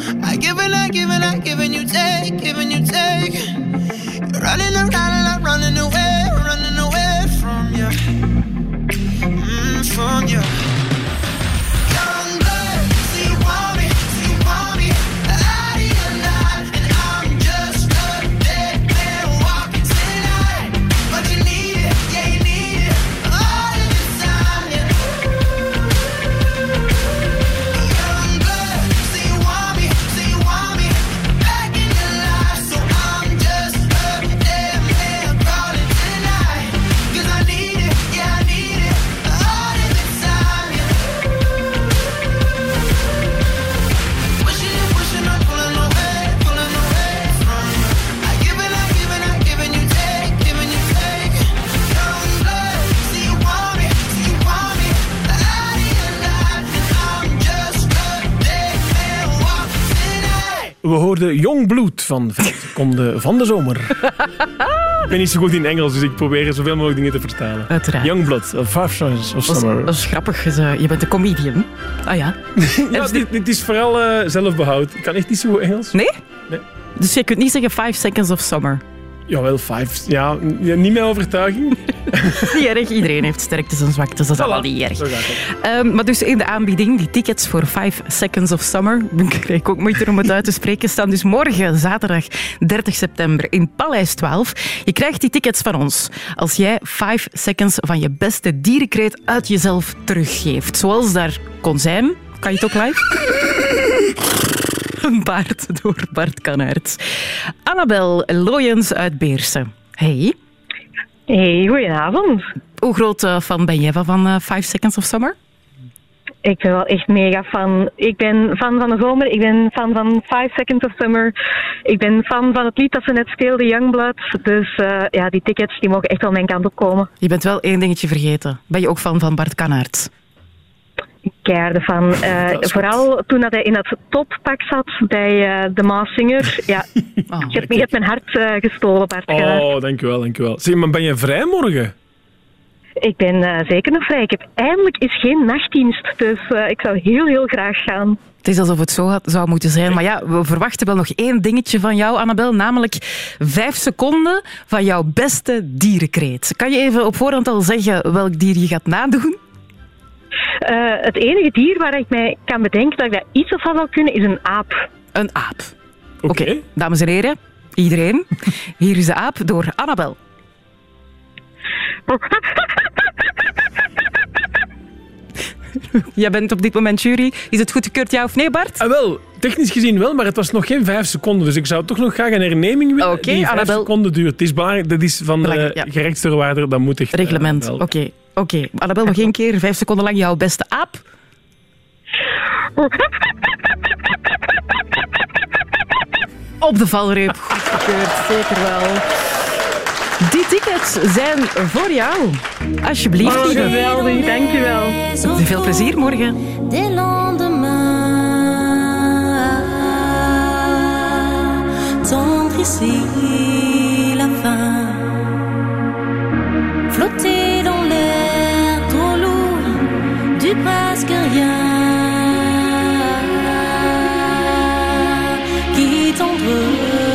I give and I give and I give and you take, giving you take. You're running around and I'm running away, running away from you. Mm, from you. We hoorden Jong Bloed van 5 seconden van de zomer. ik ben niet zo goed in Engels, dus ik probeer zoveel mogelijk dingen te vertalen. Uiteraard. Young Blood, of Five Seconds of Summer. dat is grappig. Je bent een comedian. Ah ja. Ja, dit, dit is vooral eh, zelfbehoud. Ik kan echt niet zo goed Engels. Nee? Nee. Dus je kunt niet zeggen 5 seconds of summer. Jawel, Five. Ja, niet met overtuiging. Niet erg, iedereen heeft sterktes en zwaktes, dat is allemaal niet erg. Ehm, maar dus in de aanbieding, die tickets voor 5 Seconds of Summer, ik krijg ik ook moeite om het uit te spreken, staan dus morgen, zaterdag 30 september, in Paleis 12. Je krijgt die tickets van ons als jij 5 seconds van je beste dierenkreet uit jezelf teruggeeft. Zoals daar kon zijn. Kan je het ook live? Een paard door Bart Kanaerts. Annabel Loyens uit Beersen. Hey. Hey, goedenavond. Hoe groot eh, fan ben jij van, eh, Five Seconds of Summer? Ik ben wel echt mega fan. Ik ben fan van de zomer. Ik ben fan van Five Seconds of Summer. Ik ben fan van het lied dat ze net speelde, Youngblood. Dus eh, ja, die tickets die mogen echt wel mijn kant op komen. Je bent wel één dingetje vergeten. Ben je ook fan van Bart Kannaert? Keiharde fan. Eh, vooral toen dat hij in dat toppak zat bij eh, de Maas Singer. Ja, je, hebt, je hebt mijn hart eh, gestolen, Bart. Oh, dankjewel, dankjewel. Zeg, maar ben je vrij morgen? Ik ben eh, zeker nog vrij. Ik heb eindelijk is geen nachtdienst. Dus eh, ik zou heel, heel graag gaan. Het is alsof het zo had- zou moeten zijn. Maar ja, we verwachten wel nog één dingetje van jou, Annabel. Namelijk vijf seconden van jouw beste dierenkreet. Kan je even op voorhand al zeggen welk dier je gaat nadoen? Eh, het enige dier waar ik mij kan bedenken dat ik dat iets van zou kunnen, is een aap. Een aap. Oké, dames en heren, iedereen. Hier is de aap door Annabel. Jij bent op dit moment jury. Is het goedgekeurd, ja of nee, Bart? Ah, wel, technisch gezien wel, maar het was nog geen vijf seconden. Dus ik zou toch nog graag een herneming willen Oké, die vijf Annabel. seconden duurt. Het is belangrijk, dat is van de Belangrijk, ja. gerechtsdeurwaarder, dat moet echt... eh, Reglement. wel. Oké, oké. Annabel, nog één keer. Vijf seconden lang jouw beste aap. Op de valreep. Goedgekeurd, zeker wel. Die tickets zijn voor jou. Alsjeblieft, Oh, geweldig, dankjewel. Veel plezier morgen. Des lendemains, tendre ici la fin, flotter presque rien, qui tendre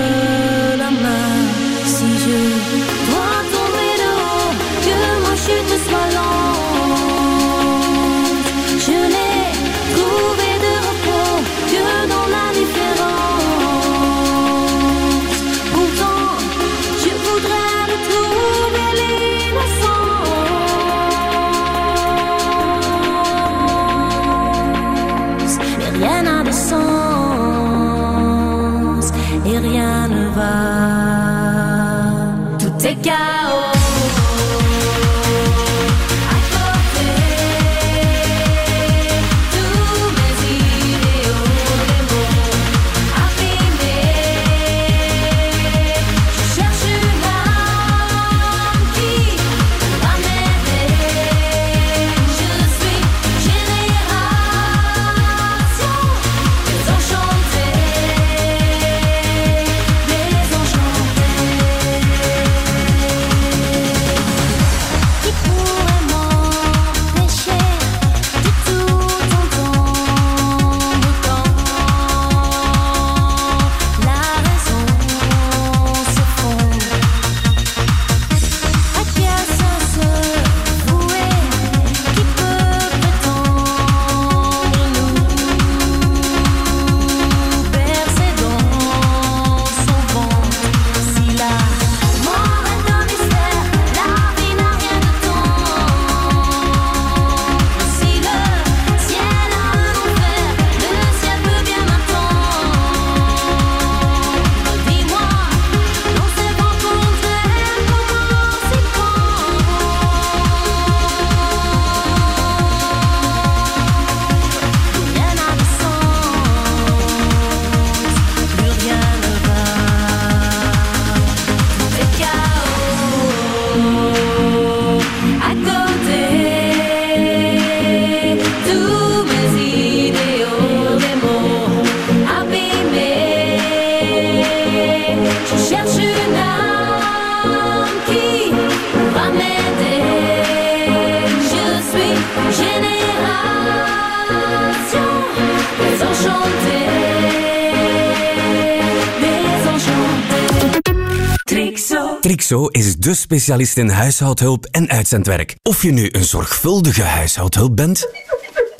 Trixo is de specialist in huishoudhulp en uitzendwerk. Of je nu een zorgvuldige huishoudhulp bent,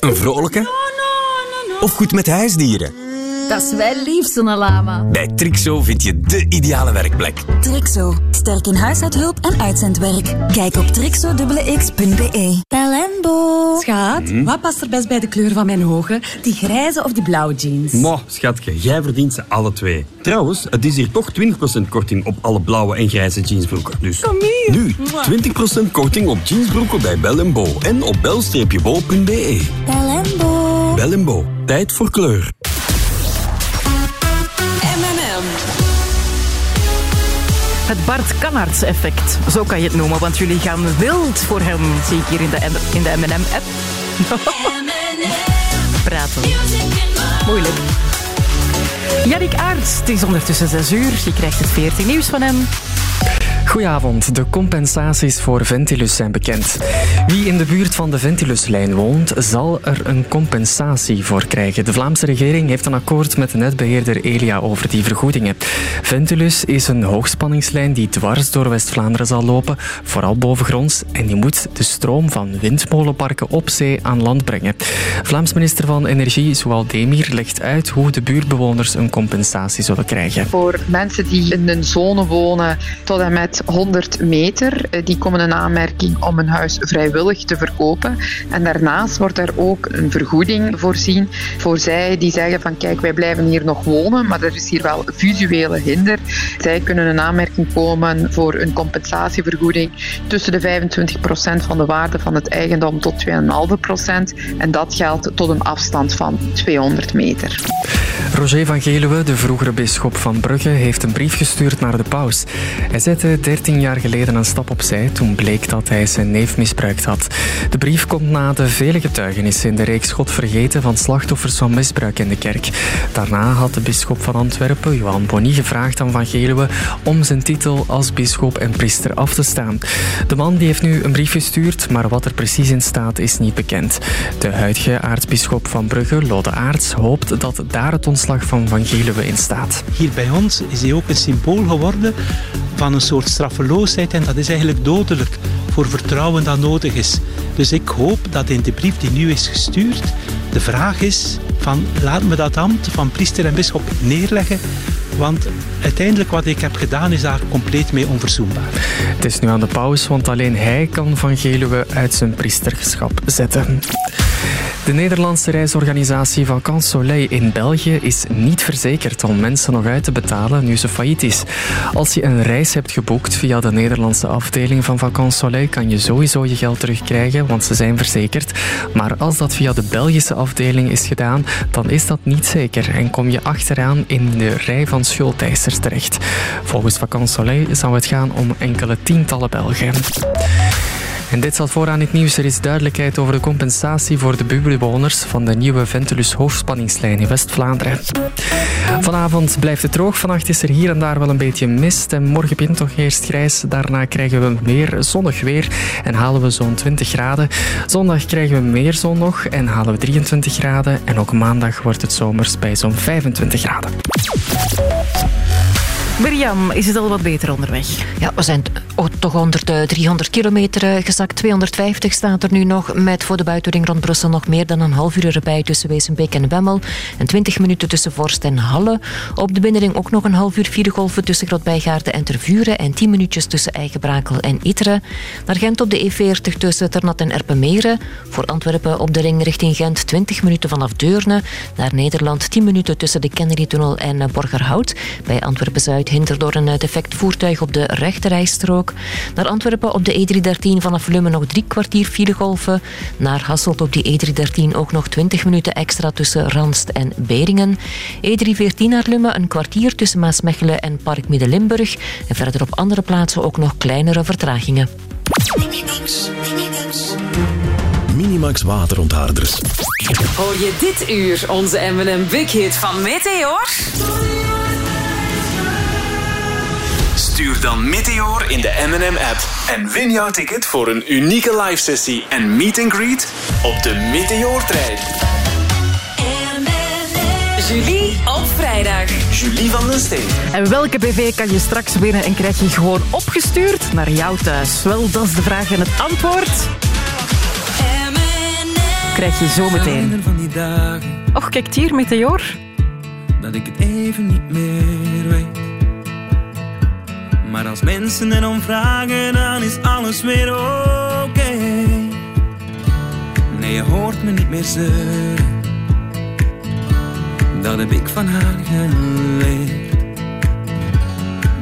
een vrolijke of goed met huisdieren. Dat is wel lief, zo'n lama. Bij Trixo vind je de ideale werkplek. Trixo. Sterk in huishoudhulp en uitzendwerk. Kijk op trixo.x.be. Pelembo. Schat, Hm? wat past er best bij de kleur van mijn ogen? Die grijze of die blauwe jeans? Mo, schatje, jij verdient ze alle twee. Trouwens, het is hier toch 20% korting op alle blauwe en grijze jeansbroeken. Dus Kom hier. nu 20% korting op jeansbroeken bij Bel Bo en op bel-bo.be. Pelembo. Bel en Bo. Tijd voor kleur. Het Bart Kannaerts effect, zo kan je het noemen, want jullie gaan wild voor hem, zie ik hier in de, in de M&M-app. Praten. Moeilijk. Jannik Aerts, het is ondertussen 6 uur. Je krijgt het 14 nieuws van hem. Goedenavond. De compensaties voor Ventilus zijn bekend. Wie in de buurt van de Ventiluslijn woont, zal er een compensatie voor krijgen. De Vlaamse regering heeft een akkoord met de netbeheerder Elia over die vergoedingen. Ventilus is een hoogspanningslijn die dwars door West-Vlaanderen zal lopen, vooral bovengronds, en die moet de stroom van windmolenparken op zee aan land brengen. Vlaams minister van Energie, Zoual Demir, legt uit hoe de buurtbewoners een compensatie zullen krijgen. Voor mensen die in een zone wonen tot en met 100 meter, eh, die komen in aanmerking om een huis vrijwillig te verkopen. En daarnaast wordt er ook een vergoeding voorzien voor zij die zeggen van kijk, wij blijven hier nog wonen, maar er is hier wel visuele hinder. Zij kunnen in aanmerking komen voor een compensatievergoeding tussen de 25% van de waarde van het eigendom tot 2,5%. En dat geldt tot een afstand van 200 meter. Roger van Geluwe, de vroegere bisschop van Brugge, heeft een brief gestuurd naar de paus. Hij zette 13 jaar geleden een stap opzij toen bleek dat hij zijn neef misbruikt had. De brief komt na de vele getuigenissen in de reeks God vergeten van slachtoffers van misbruik in de kerk. Daarna had de bisschop van Antwerpen, Johan Bonny, gevraagd aan van Geluwe om zijn titel als bisschop en priester af te staan. De man die heeft nu een brief gestuurd, maar wat er precies in staat is niet bekend. De huidige aartsbisschop van Brugge, Lode Aarts, hoopt dat daar het ontslag van Van Geluwe in staat. Hier bij ons is hij ook een symbool geworden van een soort straffeloosheid en dat is eigenlijk dodelijk voor vertrouwen dat nodig is. Dus ik hoop dat in de brief die nu is gestuurd de vraag is van laat me dat ambt van priester en bisschop neerleggen, want uiteindelijk wat ik heb gedaan is daar compleet mee onverzoenbaar. Het is nu aan de paus, want alleen hij kan Van Geluwe uit zijn priesterschap zetten. De Nederlandse reisorganisatie Vacances Soleil in België is niet verzekerd om mensen nog uit te betalen nu ze failliet is. Als je een reis hebt geboekt via de Nederlandse afdeling van Vacances Soleil, kan je sowieso je geld terugkrijgen, want ze zijn verzekerd. Maar als dat via de Belgische afdeling is gedaan, dan is dat niet zeker en kom je achteraan in de rij van schuldeisers terecht. Volgens Vacances Soleil zou het gaan om enkele tientallen Belgen. En dit staat vooraan het nieuws. Er is duidelijkheid over de compensatie voor de buurtbewoners van de nieuwe Ventilus hoogspanningslijn in West-Vlaanderen. Vanavond blijft het droog. Vannacht is er hier en daar wel een beetje mist. En morgen begint toch eerst grijs. Daarna krijgen we meer zonnig weer en halen we zo'n 20 graden. Zondag krijgen we meer zon nog en halen we 23 graden. En ook maandag wordt het zomers bij zo'n 25 graden. Mirjam, is het al wat beter onderweg? Ja, we zijn toch onder de 300 kilometer eh, gezakt. 250 staat er nu nog. Met voor de buitenring rond Brussel nog meer dan een half uur erbij tussen Wezenbeek en Wemmel. En 20 minuten tussen Vorst en Halle. Op de binnenring ook nog een half uur vierde golven tussen Grotbijgaarden en Tervuren. En 10 minuutjes tussen Eigenbrakel en Itteren. Naar Gent op de E40 tussen Ternat en Erpenmeren. Voor Antwerpen op de ring richting Gent 20 minuten vanaf Deurne. Naar Nederland 10 minuten tussen de Kennedy-tunnel en eh, Borgerhout. Bij Antwerpen-Zuid hinder door een eh, defect voertuig op de rechterrijstrook. Naar Antwerpen op de E313 vanaf Lummen nog drie kwartier filegolven. Naar Hasselt op die E313 ook nog 20 minuten extra tussen Ranst en Beringen. E314 naar Lummen een kwartier tussen Maasmechelen en Park Midden-Limburg. En verder op andere plaatsen ook nog kleinere vertragingen. Minimax waterontharders. Hoor je dit uur onze M&M Big Hit van Meteor? Stuur dan Meteor in de M&M-app en win jouw ticket voor een unieke live sessie en meet and greet op de Meteor-trein. Julie op vrijdag. Julie van den Steen. En welke BV kan je straks winnen en krijg je gewoon opgestuurd naar jou thuis? Wel, dat is de vraag en het antwoord krijg je zo meteen. van die dagen Och, kijk hier, Meteor. dat ik het even niet meer weet. Maar als mensen erom vragen, dan is alles weer oké. Nee, je hoort me niet meer zeuren. Dat heb ik van haar geleerd.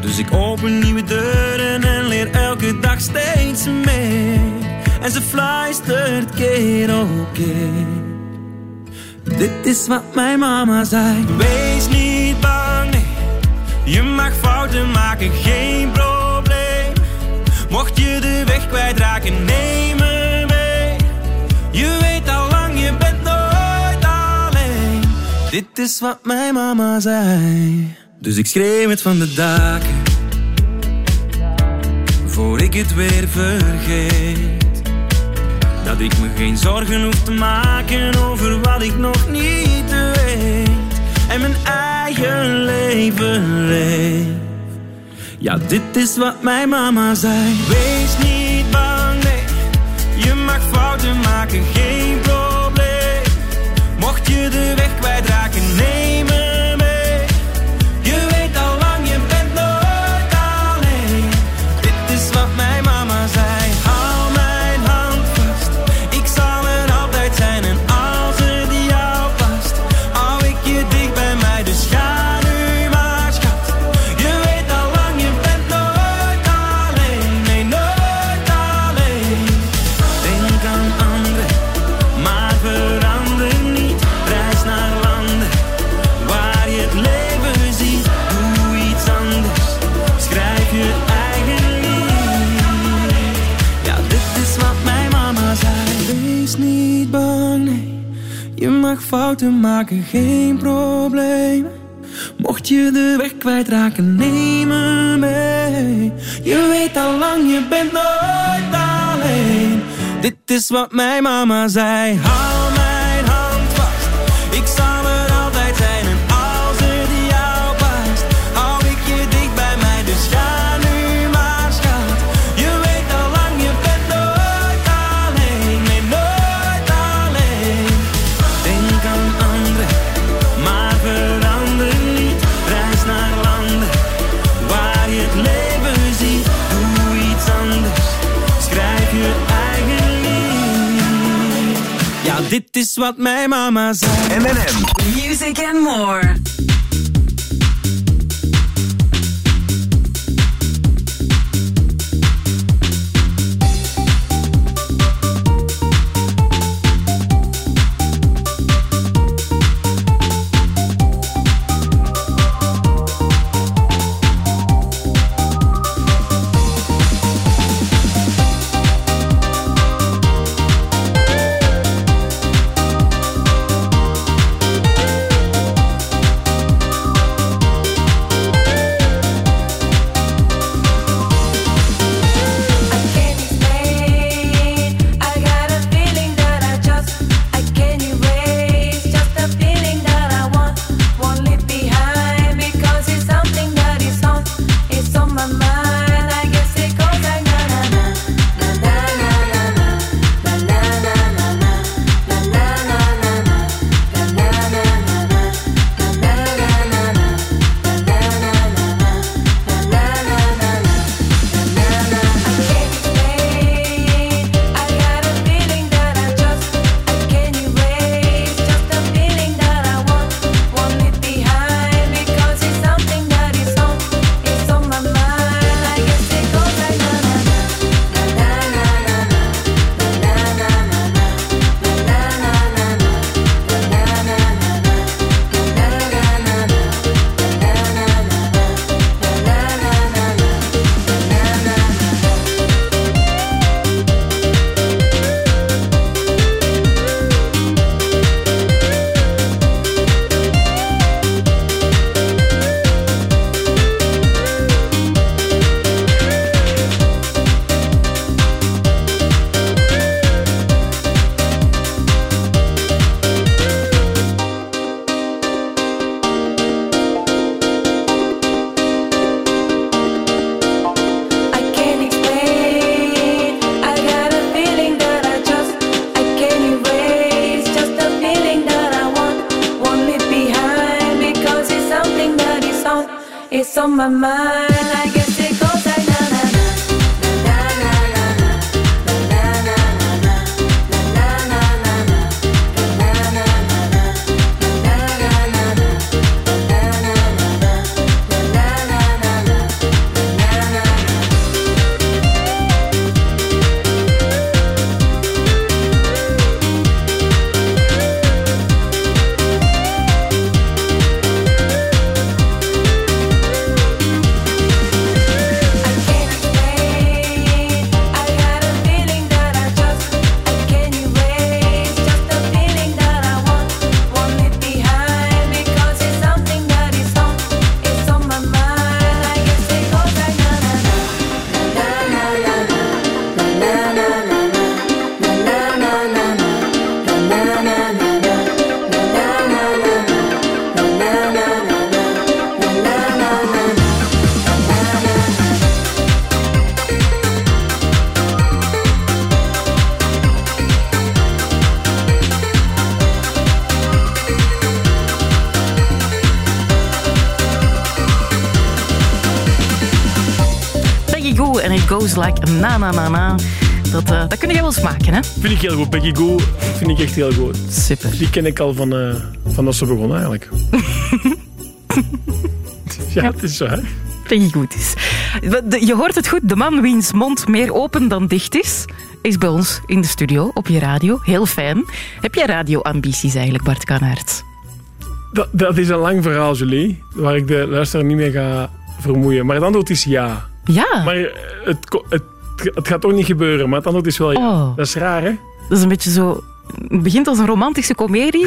Dus ik open nieuwe deuren en leer elke dag steeds meer. En ze fluistert keer op keer. Dit is wat mijn mama zei. Wees niet bang, nee. Je mag fouten maken, geen probleem. Mocht je de weg kwijtraken, neem me mee. Je weet al lang, je bent nooit alleen. Dit is wat mijn mama zei. Dus ik schreef het van de daken. Voor ik het weer vergeet. Dat ik me geen zorgen hoef te maken over wat ik nog niet weet. Mijn eigen leven leef. Ja, dit is wat mijn mama zei. Wees niet bang, nee. Je mag fouten maken, geen probleem. Mocht je de weg kwijtraken, neem Fouten maken, geen probleem. Mocht je de weg kwijtraken, neem me mee. Je weet al lang, je bent nooit alleen. Dit is wat mijn mama zei. Hou mijn dit is wat mijn mama zei. M&M. Music and more. Na Na Na Na. Dat, eh, dat kun jij wel eens maken, hè? Vind ik heel goed. Peggy Goo vind ik echt heel goed. Super. Die ken ik al van, eh, van dat ze begon eigenlijk. ja, het is zo, hè? Peggy goed is. Je hoort het goed, de man wiens mond meer open dan dicht is, is bij ons in de studio, op je radio. Heel fijn. Heb jij radioambities eigenlijk, Bart Kanaert? Dat, dat is een lang verhaal, Julie, waar ik de luisteraar niet mee ga vermoeien. Maar het antwoord is ja. Ja. Maar het, ko- het, het gaat toch niet gebeuren, maar het antwoord is wel ja. Oh. Dat is raar, hè? Dat is een beetje zo... Het begint als een romantische komedie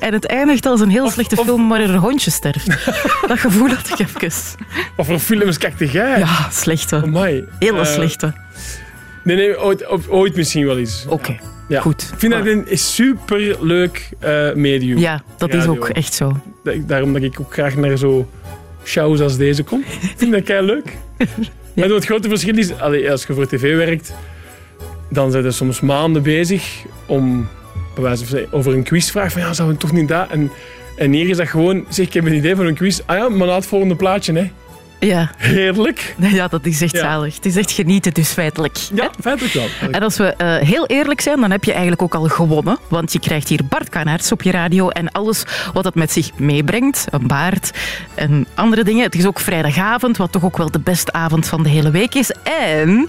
en het eindigt als een heel slechte film waar er een hondje sterft. Dat gevoel had ik even. Wat voor films kijkt jij? Ja, slechte. Amai. Hele Eh, slechte. Nee, nee, ooit, misschien wel eens. Oké, ja. goed. Ik vind dat een superleuk eh medium. Ja, dat is ook echt zo. Daarom dat ik ook graag naar zo shows als deze kom. Ik vind dat kei leuk. Maar het grote verschil is, allee, als je voor tv werkt, dan zijn je soms maanden bezig om van over een quizvraag van ja, zouden we toch niet dat? En, en hier is dat gewoon, zeg ik heb een idee voor een quiz. Ah ja, maar na het volgende plaatje, hè. Ja. Heerlijk. Ja, dat is echt Ja. zalig. Het is echt genieten, dus feitelijk. Ja, feitelijk wel. En als we eh, heel eerlijk zijn, dan heb je eigenlijk ook al gewonnen. Want je krijgt hier Bart Kanaerts op je radio en alles wat dat met zich meebrengt. Een baard en andere dingen. Het is ook vrijdagavond, wat toch ook wel de beste avond van de hele week is. En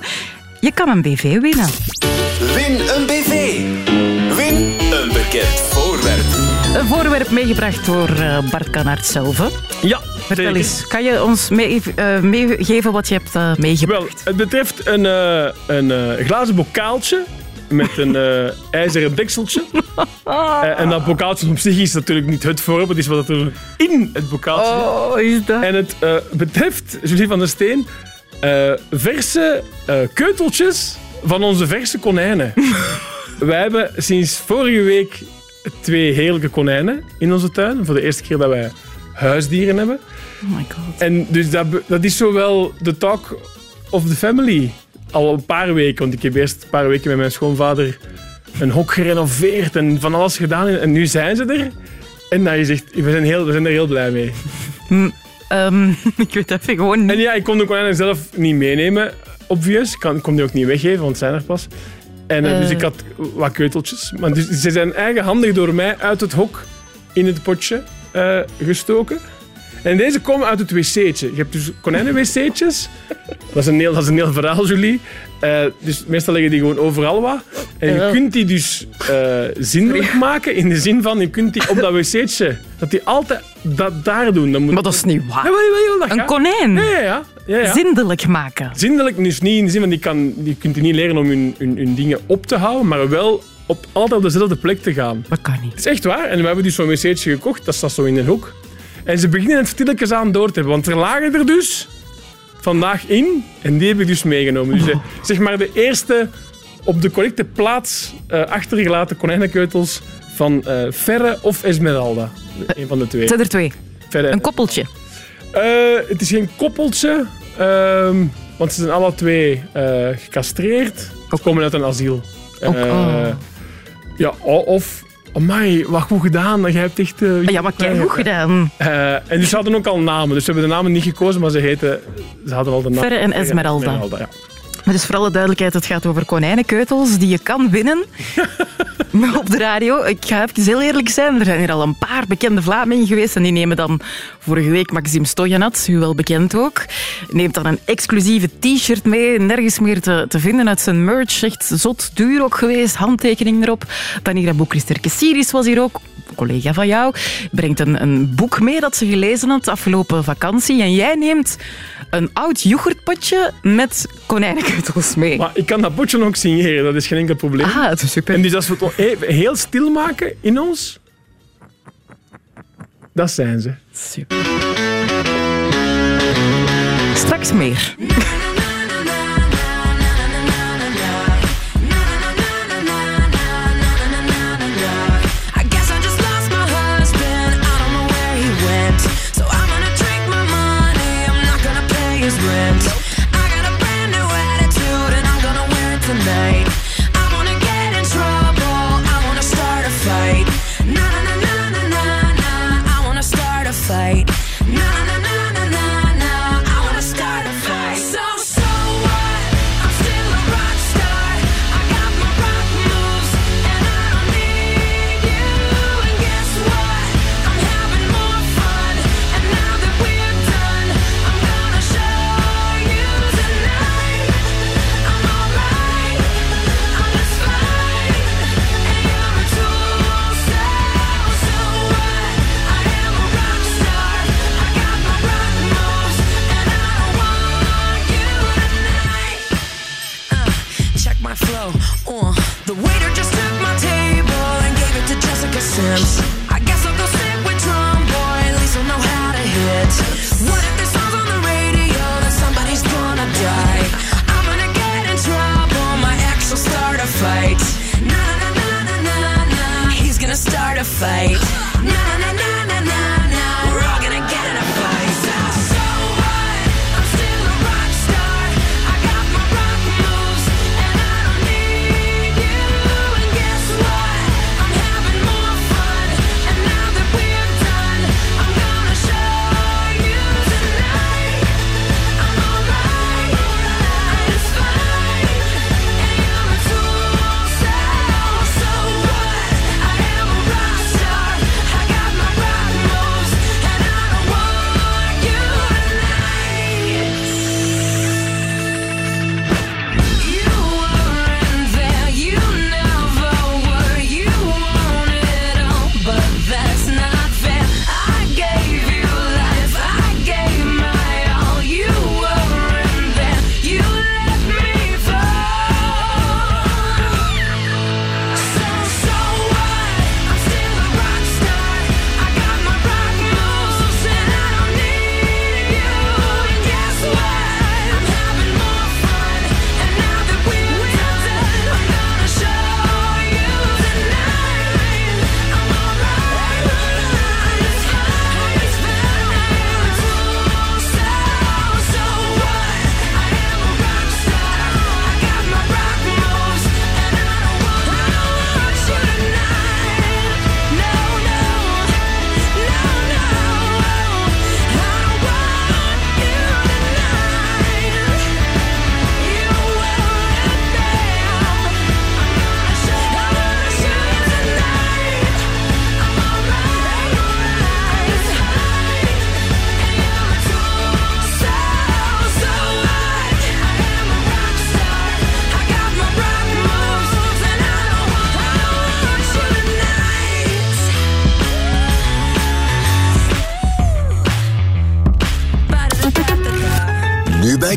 je kan een BV winnen. Win een BV. Win een bekend voorwerp. Een voorwerp meegebracht door eh, Bart Kanaerts zelf. hè? Ja, Vertel eens, kan je ons mee- eh, meegeven wat je hebt eh, meegebracht? Wel, het betreft een, eh, een glazen bokaaltje met een ijzeren dekseltje. En dat bokaaltje op zich is natuurlijk niet het voorbeeld, het is wat er in het bokaaltje zit. Oh, is dat? En het betreft, Julie van der Steen, verse keuteltjes van onze verse konijnen. wij hebben sinds vorige week twee heerlijke konijnen in onze tuin. Voor de eerste keer dat wij huisdieren hebben. Oh my god. En dus dat, dat is zowel de talk of the family. Al een paar weken, want ik heb eerst een paar weken met mijn schoonvader een hok gerenoveerd en van alles gedaan. En nu zijn ze er. En dat is echt, we, zijn heel, we zijn er heel blij mee. Hm, ehm, ik weet even gewoon niet. En ja, ik kon de konijnen zelf niet meenemen, obvious. Ik kon die ook niet weggeven, want het zijn er pas. En, eh, Eh. Dus ik had wat keuteltjes. Maar dus, ze zijn eigenhandig door mij uit het hok in het potje eh, gestoken. En deze komen uit het wc'tje. Je hebt dus konijnen-wc'tjes. Dat is een heel, dat is een heel verhaal, Julie. Eh, dus meestal liggen die gewoon overal wat. En je kunt die dus eh zindelijk maken in de zin van je kunt die op dat wc'tje, dat die altijd dat daar doen. Dan moet Maar dat is niet waar. Ja, Een konijn. Ja, ja, ja. ja, ja. Zindelijk maken. Zindelijk, dus niet in de zin van die, kan, die kunt je niet leren om hun, hun, hun dingen op te houden, maar wel op, altijd op dezelfde plek te gaan. Dat kan niet. Het is echt waar. En we hebben dus zo'n wc'tje gekocht, dat staat zo in een hoek. En ze beginnen het stilletjes aan door te hebben, want er lagen er dus vandaag in en die heb ik dus meegenomen. Dus eh, zeg maar de eerste op de correcte plaats eh, achtergelaten konijnenkeutels van eh Ferre of Esmeralda. Een van de twee. Het zijn er twee. Ferre. Een koppeltje. Het is geen koppeltje, ehm, want ze zijn alle twee gecastreerd. Of komen uit een asiel. Ook, oh. Ja, of... Amai, wat goed gedaan. Jij hebt echt... eh, Ja, maar kijk, goed gedaan. Eh, en dus ze hadden ook al namen. Dus we hebben de namen niet gekozen, maar ze heten... Ze hadden al de naam. Ferre en Esmeralda. ja. Maar dus voor alle duidelijkheid, het gaat over konijnenkeutels die je kan winnen op de radio. Ik ga even heel eerlijk zijn, er zijn hier al een paar bekende Vlamingen geweest en die nemen dan vorige week Maxime Stojanat, u wel bekend ook, neemt dan een exclusieve t-shirt mee, nergens meer te, te vinden uit zijn merch. Echt zot duur ook geweest, handtekening erop. Dan hier Boek Christerke Siris was hier ook, een collega van jou, brengt een, een boek mee dat ze gelezen had afgelopen vakantie en jij neemt een oud yoghurtpotje met konijnenkeutels mee. Maar ik kan dat potje ook signeren, dat is geen enkel probleem. Ah, dat is super. En dus als we het heel stil maken in ons... Dat zijn ze. Super. Straks meer. I guess fight.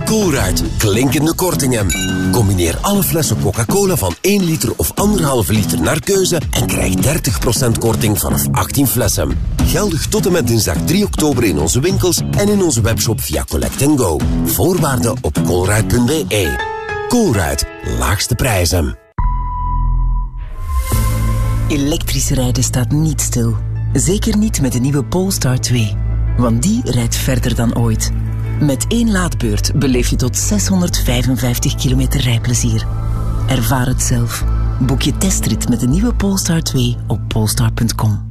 Coolride. Klinkende kortingen. Combineer alle flessen Coca-Cola van 1 liter of 1,5 liter naar keuze en krijg 30% korting vanaf 18 flessen. Geldig tot en met dinsdag 3 oktober in onze winkels en in onze webshop via Collect Go. Voorwaarden op coolride.be. Coolride. Laagste prijzen. Elektrisch rijden staat niet stil. Zeker niet met de nieuwe Polestar 2. Want die rijdt verder dan ooit. Met één laadbeurt beleef je tot 655 kilometer rijplezier. Ervaar het zelf. Boek je testrit met de nieuwe Polestar 2 op polestar.com.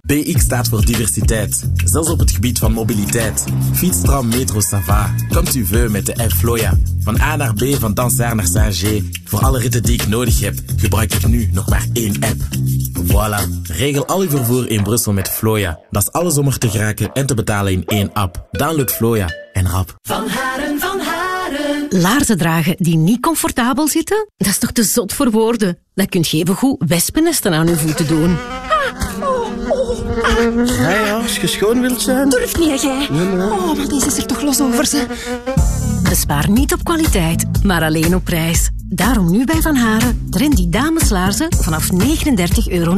BX staat voor diversiteit, zelfs op het gebied van mobiliteit. Fietstram, metro, Sava. Komt u veux met de Floya. Van A naar B, van Dansaert naar Saint-G. Voor alle ritten die ik nodig heb, gebruik ik nu nog maar één app. Voilà, regel al uw vervoer in Brussel met Floya. Dat is alles om er te geraken en te betalen in één app. Download Floya en rap. Van Haren, van Haren. Laarzen dragen die niet comfortabel zitten? Dat is toch te zot voor woorden? Dat kunt je even goed wespennesten aan uw voeten doen. Ja, ja, als je schoon wilt zijn. Durf niet, hè, jij. Oh, maar deze is er toch los over, ze. Bespaar niet op kwaliteit, maar alleen op prijs. Daarom nu bij Van Haren trendy dameslaarzen vanaf 39,99 euro.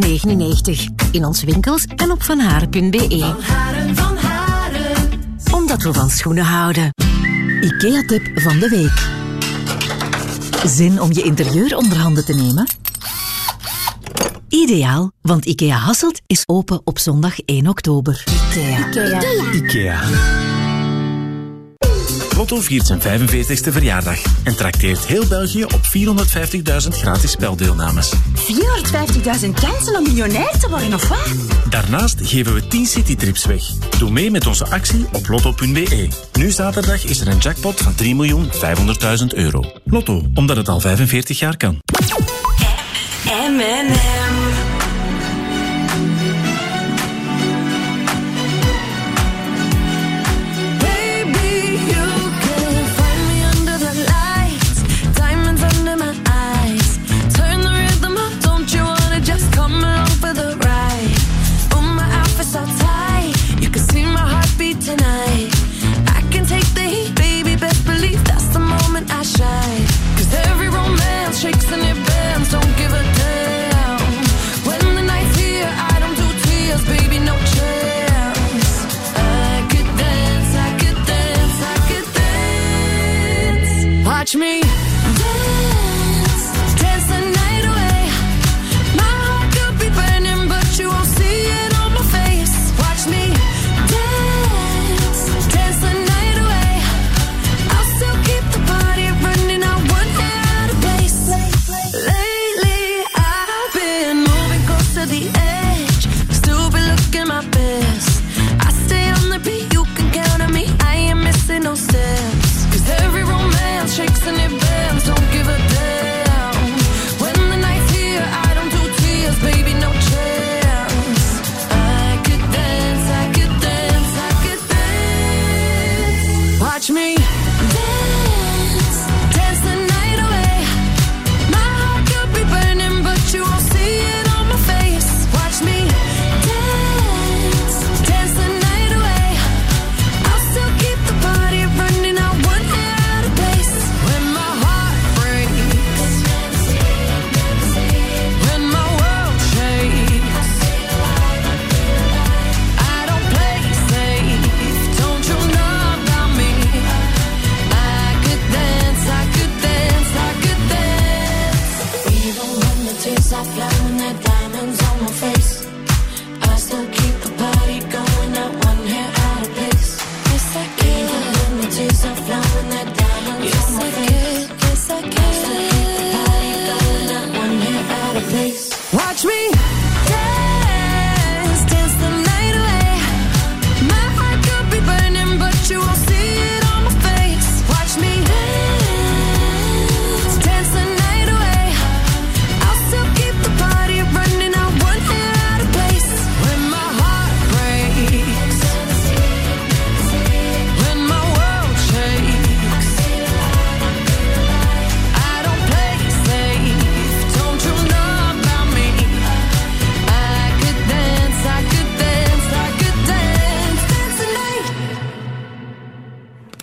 In onze winkels en op vanharen.be. Haren, van Haren. Omdat we van schoenen houden. IKEA-tip van de week. Zin om je interieur onder handen te nemen? Ideaal, want IKEA Hasselt is open op zondag 1 oktober. Ikea. IKEA. Lotto viert zijn 45ste verjaardag en trakteert heel België op 450.000 gratis speldeelnames. 450.000 kansen om miljonair te worden, of wat? Daarnaast geven we 10 citytrips weg. Doe mee met onze actie op lotto.be. Nu zaterdag is er een jackpot van 3.500.000 euro. Lotto, omdat het al 45 jaar kan. M&M. touch me.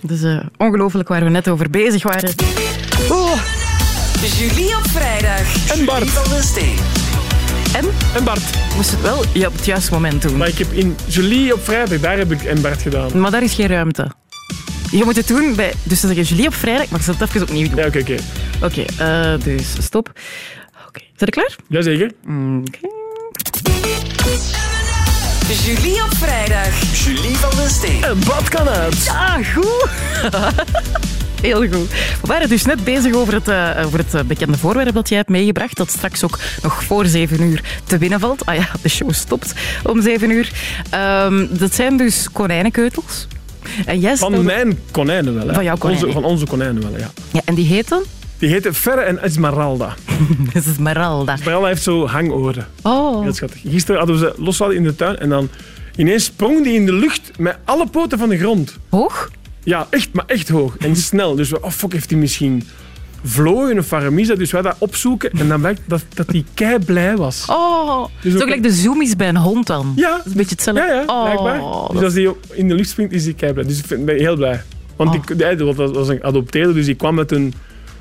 Dus eh, ongelooflijk waar we net over bezig waren. Oh. Julie op vrijdag. En Bart. Julie van den Steen. En? En Bart. Moest het wel ja, op het juiste moment doen. Maar ik heb in Julie op vrijdag, daar heb ik en Bart gedaan. Maar daar is geen ruimte. Je moet het doen bij... Dus dan zeg je Julie op vrijdag. Maar ik zal het even opnieuw doen. Ja, oké, oké. Oké, eh, dus stop. Oké, Zijn je klaar? Jazeker. Oké. Julie op vrijdag. Julie van den Steen. En Bart kan uit. Ah, goed. Heel goed. We waren dus net bezig over het, eh, over het eh, bekende voorwerp dat jij hebt meegebracht, dat straks ook nog voor zeven uur te winnen valt. Ah ja, de show stopt om zeven uur. Ehm, dat zijn dus konijnenkeutels. En jij Van mijn konijnen wel, hè. Van jouw konijnen. Onze, van onze konijnen wel, ja. Ja, en die heet dan? Die heette Ferre en Esmeralda. Esmeralda. Esmeralda heeft zo hangoren. Oh. Heel schattig. Gisteren hadden we ze losgelaten in de tuin en dan ineens sprong die in de lucht met alle poten van de grond. Hoog? Ja, echt, maar echt hoog. En snel. Dus we, oh fuck, heeft hij misschien vlooien of varamisa? Dus wij dat opzoeken en dan blijkt dat, dat hij kei blij was. Oh, Dus zo ook- gelijk de zoomies bij een hond dan. Ja. Dat is een beetje hetzelfde. Ja, ja, oh, blijkbaar. Dus als op- in de lucht springt, is hij kei blij. Dus ik ben heel blij. Want Oh. die, die- was een adopteerde, dus die kwam met een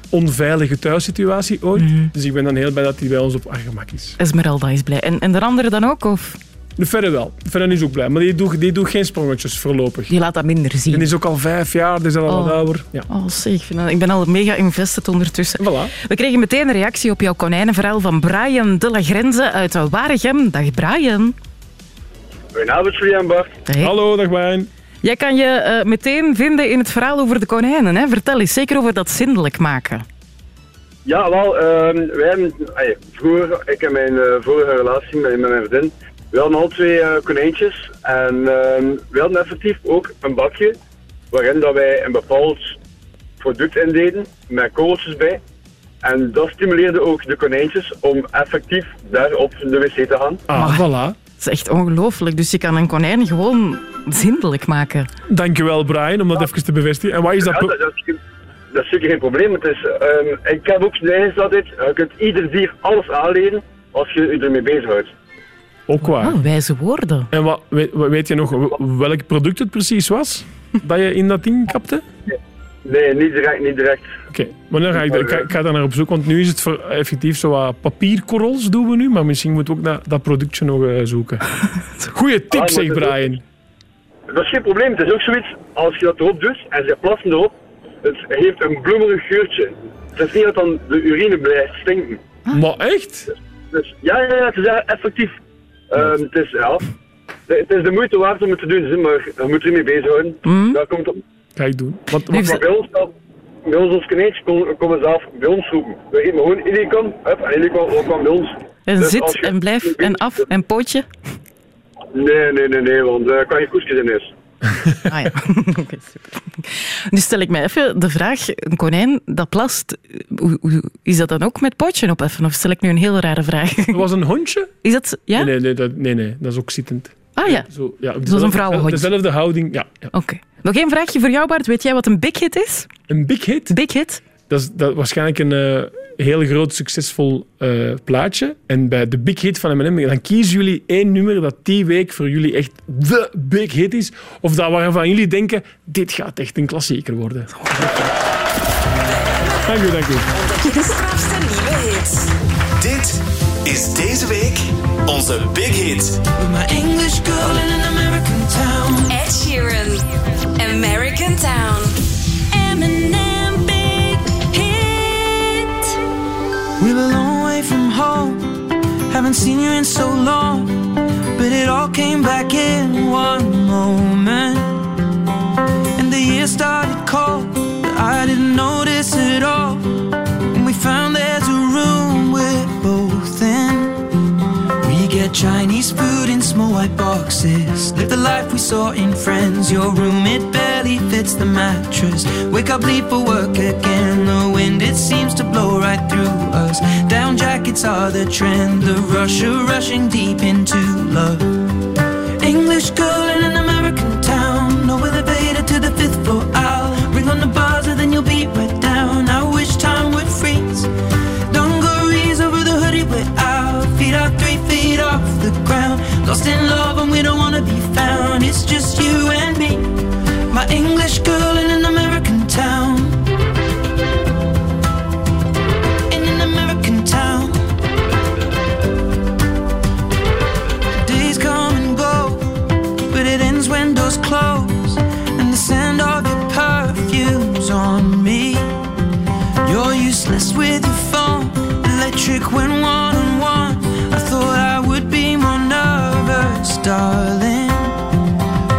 onveilige thuissituatie ooit. Mhm. Dus ik ben dan heel blij dat hij bij ons op haar gemak is. Esmeralda is blij. En, en de andere dan ook? Of? De Ferre wel. De Ferre is ook blij. Maar die doet, die doet geen sprongetjes voorlopig. Die laat dat minder zien. Die is ook al vijf jaar, die is al wat Oh. ouder. Ja. Oh, zeg, ik, ben al mega invested ondertussen. Voilà. We kregen meteen een reactie op jouw konijnenverhaal van Brian de la Grenze uit Waregem. Dag Brian. Goedenavond, Julie en Bart. Hey. Hallo, dag Brian. Jij kan je eh, meteen vinden in het verhaal over de konijnen. Hè? Vertel eens, zeker over dat zindelijk maken. Ja, wel, ehm, wij hebben, vroeger, ik en mijn eh, vorige relatie met, met mijn vriendin, we hadden al twee eh, konijntjes en ehm, we hadden effectief ook een bakje waarin dat wij een bepaald product indeden met korreltjes bij. En dat stimuleerde ook de konijntjes om effectief daar op de wc te gaan. Ah, voilà. Dat is echt ongelooflijk. Dus je kan een konijn gewoon zindelijk maken. Dankjewel Brian, om dat even te bevestigen. En wat is dat? Ja, dat, dat, is, dat is zeker geen probleem. Het is, ehm, ik heb ook de eigenschap altijd, je kunt ieder dier alles aanleren als je je ermee bezighoudt. Ook waar. Oh, wijze woorden. En wat, weet, weet je nog welk product het precies was? Dat je in dat ding kapte? Nee, niet direct, niet direct. Oké, maar dan ga ik, ik, ga, ik ga daar naar op zoek, want nu is het voor effectief zo wat papierkorrels doen we nu, maar misschien moeten we ook naar dat productje nog eh, zoeken. Goeie tip Ah, zeg dat- Brian. Dat is geen probleem. Het is ook zoiets, als je dat erop doet en ze plassen erop, het heeft een bloemerig geurtje. Het is niet dat dan de urine blijft stinken. Maar echt? Dus ja, ja, ja het is effectief. Ehm, het, is, ja, het is de moeite waard om het te doen, maar je moet er mee bezighouden. Daar komt het op. Ga ik doen. Maar bij ons, bij ons als konijntje komen, komen zelf bij ons roepen. We geven gewoon iedereen kan, hup, en iedereen kan, kan bij ons. En Dus zit je- en blijf en af en pootje. Nee, nee, nee, nee, want daar kan je koekjes in is. Ah ja, oké, super. Nu stel ik mij even de vraag, een konijn dat plast, hoe, hoe- is dat dan ook met pootje op even? Of stel ik nu een heel rare vraag? Dat was een hondje? Is dat, ja? Nee, nee, nee, dat, nee, nee, dat is ook zittend. Ah ja, Zo, ja, Zoals een vrouwenhondje. Dezelfde houding, ja. ja. oké. Nog één vraagje voor jou Bart, weet jij wat een big hit is? Een big hit? Big hit? Dat is, dat is waarschijnlijk een eh, heel groot succesvol eh, plaatje. En bij de big hit van M&M, dan kiezen jullie één nummer dat die week voor jullie echt de big hit is. Of dat waarvan jullie denken, dit gaat echt een klassieker worden. Dank u, dank u. De strafste nieuwe hits. Dit is deze week onze big hit. My English girl in an American town. Ed Sheeran. American Town. Eminem, big hit. We're a long way from home. Haven't seen you in so long. But it all came back in one moment. And the year started cold. But I didn't notice it all. And we found there's Chinese food in small white boxes. Live the life we saw in Friends. Your room, it barely fits the mattress. Wake up, leave for work again. The wind, it seems to blow right through us. Down jackets are the trend. The rush of rushing deep into love. English girl in an American town. No elevator to the fifth floor. I'll ring on the buzzer, then you'll be right down. I wish time would freeze. Dungarees over the hoodie we're out. Feet feet off the ground. Lost in love and we don't wanna be found. It's just you and me, my English girl in an American town. In an American town. Days come and go, but it ends when doors close and the scent of your perfume's on me. You're useless with your phone, electric when warm. Darling.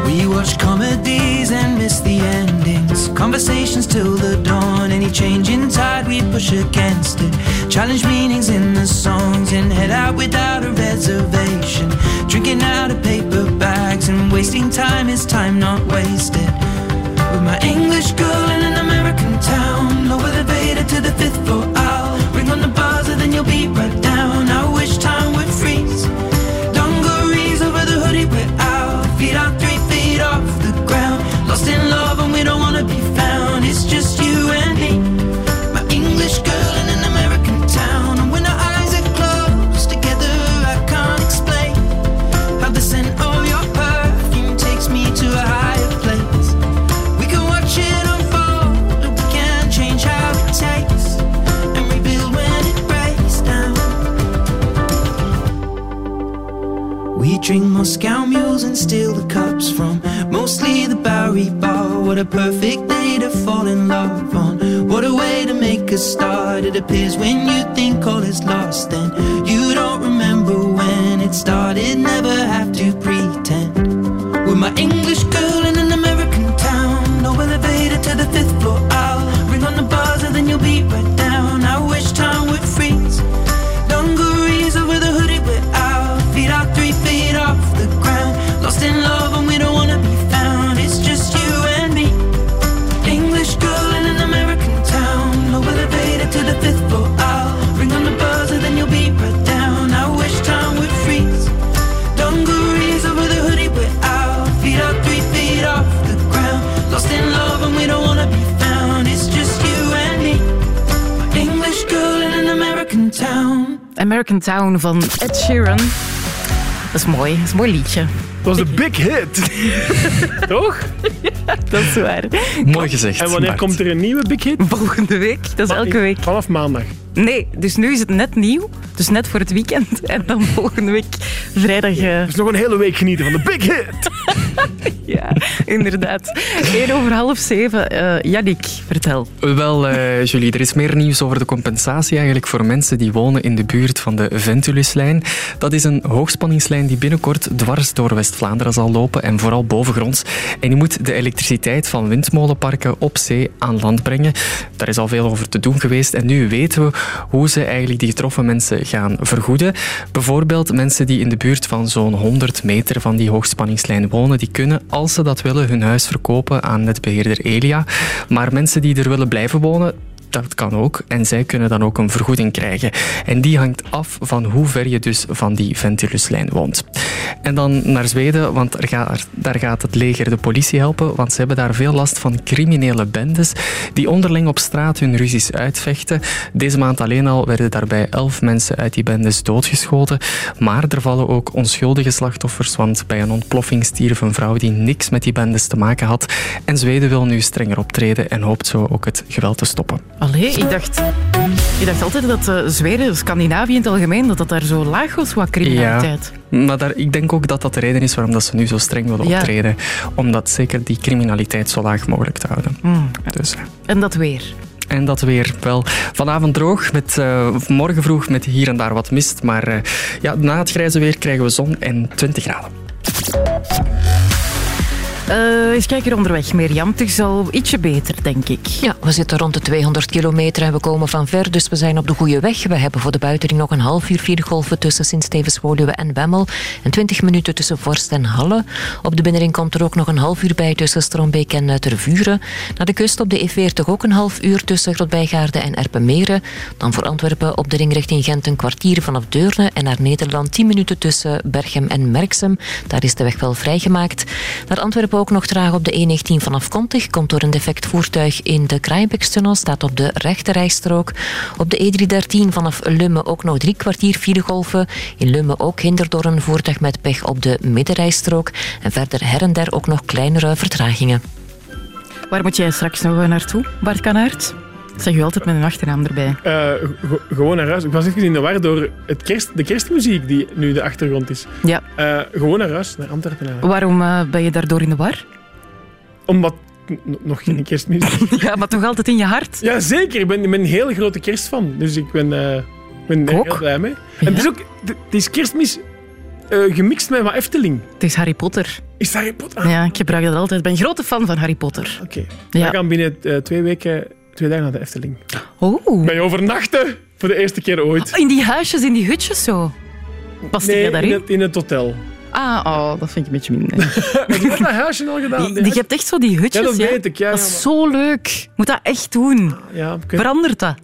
We watch comedies and miss the endings. Conversations till the dawn. Any change in tide, we push against it. Challenge meanings in the songs and head out without a reservation. Drinking out of paper bags and wasting time is time not wasted. With my English girl in an American town, low elevator to the fifth floor. What a perfect day to fall in love on. What a way to make a start. It appears when you think all is lost, Town van Ed Sheeran. Dat is mooi, dat is een mooi liedje. Dat was de big hit. Toch? Dat is waar. Mooi gezegd. En wanneer Bart. komt er een nieuwe big hit? Volgende week, dat is elke week. Vanaf maandag. Nee, dus nu is het net nieuw. Dus net voor het weekend. En dan volgende week vrijdag... eh, Dus nog een hele week genieten van de big hit. ja, inderdaad. Eén over half zeven. Eh Yannick, vertel. Wel, eh, Julie, er is meer nieuws over de compensatie eigenlijk voor mensen die wonen in de buurt van de Ventuluslijn. Dat is een hoogspanningslijn die binnenkort dwars door West-Vlaanderen zal lopen en vooral bovengronds. En die moet de elektriciteit van windmolenparken op zee aan land brengen. Daar is al veel over te doen geweest en nu weten we hoe ze eigenlijk die getroffen mensen gaan vergoeden. Bijvoorbeeld mensen die in de buurt van zo'n 100 meter van die hoogspanningslijn wonen, die kunnen, als ze dat willen, hun huis verkopen aan netbeheerder Elia. Maar mensen die er willen blijven wonen, dat kan ook. En zij kunnen dan ook een vergoeding krijgen. En die hangt af van hoe ver je dus van die Ventuluslijn woont. En dan naar Zweden, want daar gaat het leger de politie helpen, want ze hebben daar veel last van criminele bendes die onderling op straat hun ruzies uitvechten. Deze maand alleen al werden daarbij elf mensen uit die bendes doodgeschoten. Maar er vallen ook onschuldige slachtoffers, want bij een ontploffing stierf een vrouw die niks met die bendes te maken had. En Zweden wil nu strenger optreden en hoopt zo ook het geweld te stoppen. Allee, ik dacht, ik dacht altijd dat eh, Zweden, Scandinavië in het algemeen, dat dat daar zo laag was qua criminaliteit. Ja, maar daar, ik denk ook dat dat de reden is waarom dat ze nu zo streng willen Ja. optreden. Om dat zeker die criminaliteit zo laag mogelijk te houden. Hmm. Dus, eh, En dat weer. en dat weer wel vanavond droog, met, eh, morgen vroeg met hier en daar wat mist. Maar ja, na het grijze weer krijgen we zon en 20 graden. Eh eens kijken onderweg, Mirjam. Het is al ietsje beter, denk ik. Ja, we zitten rond de 200 kilometer en we komen van ver, dus we zijn op de goede weg. We hebben voor de buitenring nog een half uur viergolven tussen Sint-Stevens-Woluwe en Wemmel en 20 minuten tussen Vorst en Halle. Op de binnenring komt er ook nog een half uur bij tussen Strombeek en Tervuren. Naar de kust op de E40 ook een half uur tussen Grotbijgaarden en Erpenmeren. Dan voor Antwerpen op de ring richting Gent een kwartier vanaf Deurne en naar Nederland 10 minuten tussen Berchem en Merksem. Daar is de weg wel vrijgemaakt. Naar Antwerpen ook nog traag op de E19 vanaf Kontig. Komt door een defect voertuig in de Kraaienbekstunnel. Staat op de rechterrijstrook. Op de E313 vanaf Lumme ook nog drie kwartier golven. In Lumme ook hinder door een voertuig met pech op de middenrijstrook. En verder her en der ook nog kleinere vertragingen. Waar moet jij straks nog naartoe, Bart Kanaert? Zeg u altijd met een achternaam erbij. Eh, gewoon naar huis. Ik was even in de war door het kerst, de kerstmuziek die nu de achtergrond is. Ja. Eh, gewoon naar huis, naar Antwerpen. Waarom eh, ben je daardoor in de war? Omdat nog geen kerstmis. Ja, maar toch altijd in je hart? Ja, zeker. Ik ben, ik ben een hele grote kerstfan. Dus ik ben, ik ben er Ook? heel blij mee. En het is ook... Het is kerstmis gemixt met wat Efteling. Het is Harry Potter. Is Harry Potter? Ja, ik gebruik dat altijd. Ik ben een grote fan van Harry Potter. Oké. Ja. We gaan binnen twee weken, twee dagen naar de Efteling. Oh. Ben je overnachten? Voor de eerste keer ooit. In die huisjes, in die hutjes zo. Past Nee, in daarin? het, in het hotel. Ah, oh, dat vind ik een beetje minder. Heb je dat huisje al gedaan? Je hebt echt zo die hutjes. Ja, dat weet ik, ja, dat ja, is maar- zo leuk. Moet dat echt doen. Ja, ik Verandert dat?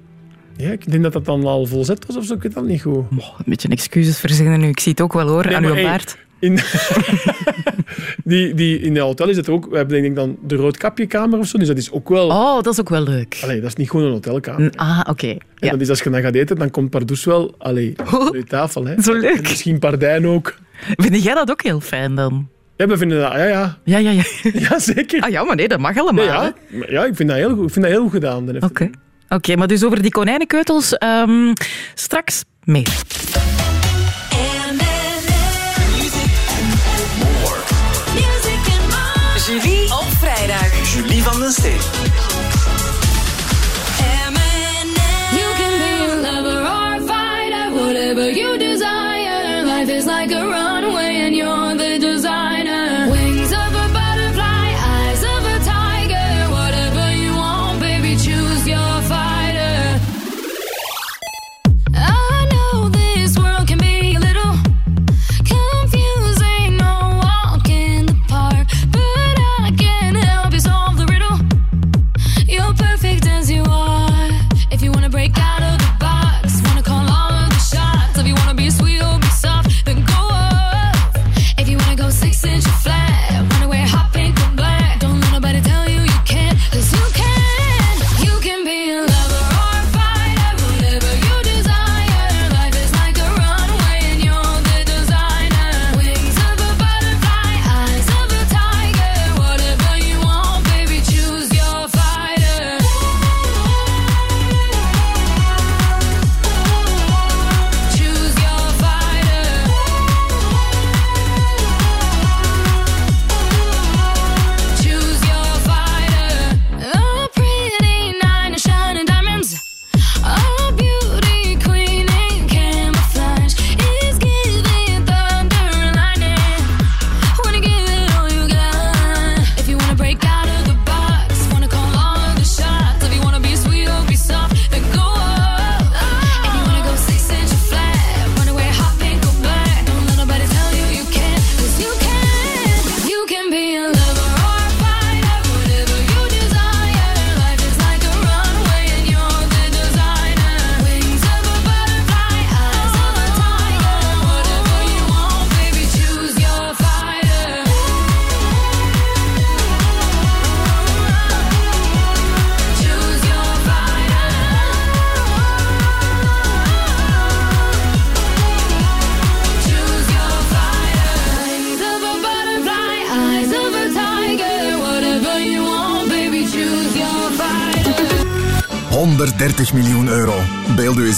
Ja, ik denk dat dat dan al volzet was of zo. Ik weet dat niet goed. Een beetje excuses verzinnen nu. Ik zie het ook wel hoor, Nee, aan uw hey, baard. In, die, die, in het hotel is het ook... We hebben denk ik dan de roodkapjekamer of zo. Dus dat is ook wel... Oh, dat is ook wel leuk. Allee, dat is niet gewoon een hotelkamer. Ah, oké. En Ja. dat is als je dan gaat eten, dan komt Pardoes wel allee, op je tafel. Hè. Zo leuk. En misschien Pardijn ook. Vind jij dat ook heel fijn dan? Ja, we vinden dat... Ja, ja. Ja, ja, ja. Ja, zeker. Ah ja, maar nee, dat mag allemaal. Ja, ja. Ja, ik vind dat heel goed, ik vind dat heel goed gedaan. de Oké. Oké, maar dus over die konijnenkeutels ehm, straks meer. Steen. You can be a lover or a fighter, whatever you desire. Life is like a runway and you're the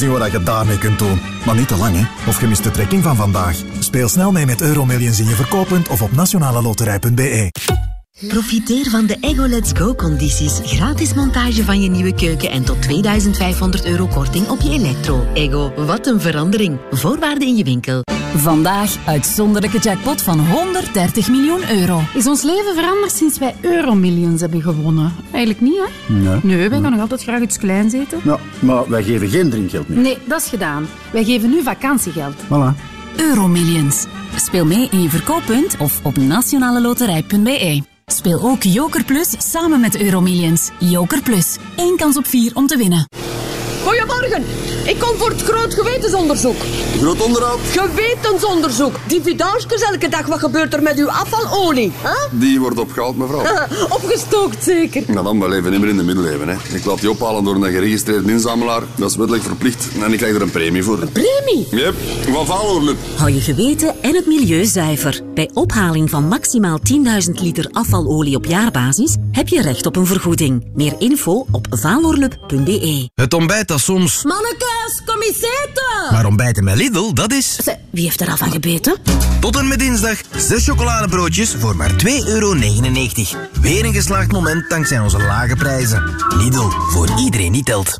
In wat je daarmee kunt doen. Maar niet te lang, hè? Of je mist de trekking van vandaag. Speel snel mee met Euromillions in je verkooppunt of op nationaleloterij.be. Profiteer van de Ego Let's Go-condities. Gratis montage van je nieuwe keuken en tot 2500 euro korting op je elektro. Ego, wat een verandering. Voorwaarden in je winkel. Vandaag uitzonderlijke jackpot van 130 miljoen euro. Is ons leven veranderd sinds wij Euromillions hebben gewonnen? Eigenlijk niet, hè? Nee. Nee, wij gaan nog altijd graag iets kleins eten. Ja, maar wij geven geen drinkgeld meer. Nee, dat is gedaan. Wij geven nu vakantiegeld. Voilà. Euromillions. Speel mee in je verkooppunt of op nationaleloterij.be. Speel ook Joker Plus samen met Euromillions. Joker Plus. Eén kans op vier om te winnen. Goedemorgen. Ik kom voor het groot gewetensonderzoek. Groot onderhoud? Gewetensonderzoek. Die vidanges elke dag. Wat gebeurt er met uw afvalolie? Hè? Die wordt opgehaald, mevrouw. Opgestookt zeker. Nou dan, we leven niet meer in de middeleeuwen. Hè. Ik laat die ophalen door een geregistreerde inzamelaar. Dat is wettelijk verplicht. En ik krijg er een premie voor. Een premie? Yep, van Valoorlup. Hou je geweten en het milieu zuiver. Bij ophaling van maximaal 10.000 liter afvalolie op jaarbasis heb je recht op een vergoeding. Meer info op valorlup.be. Het ontbijt dat soms... Mannekes, kom eens eten! Maar ontbijten met Lidl, dat is... Wie heeft er al van gebeten? Tot en met dinsdag zes chocoladebroodjes voor maar 2,99 euro. Weer een geslaagd moment dankzij onze lage prijzen. Lidl, voor iedereen die telt.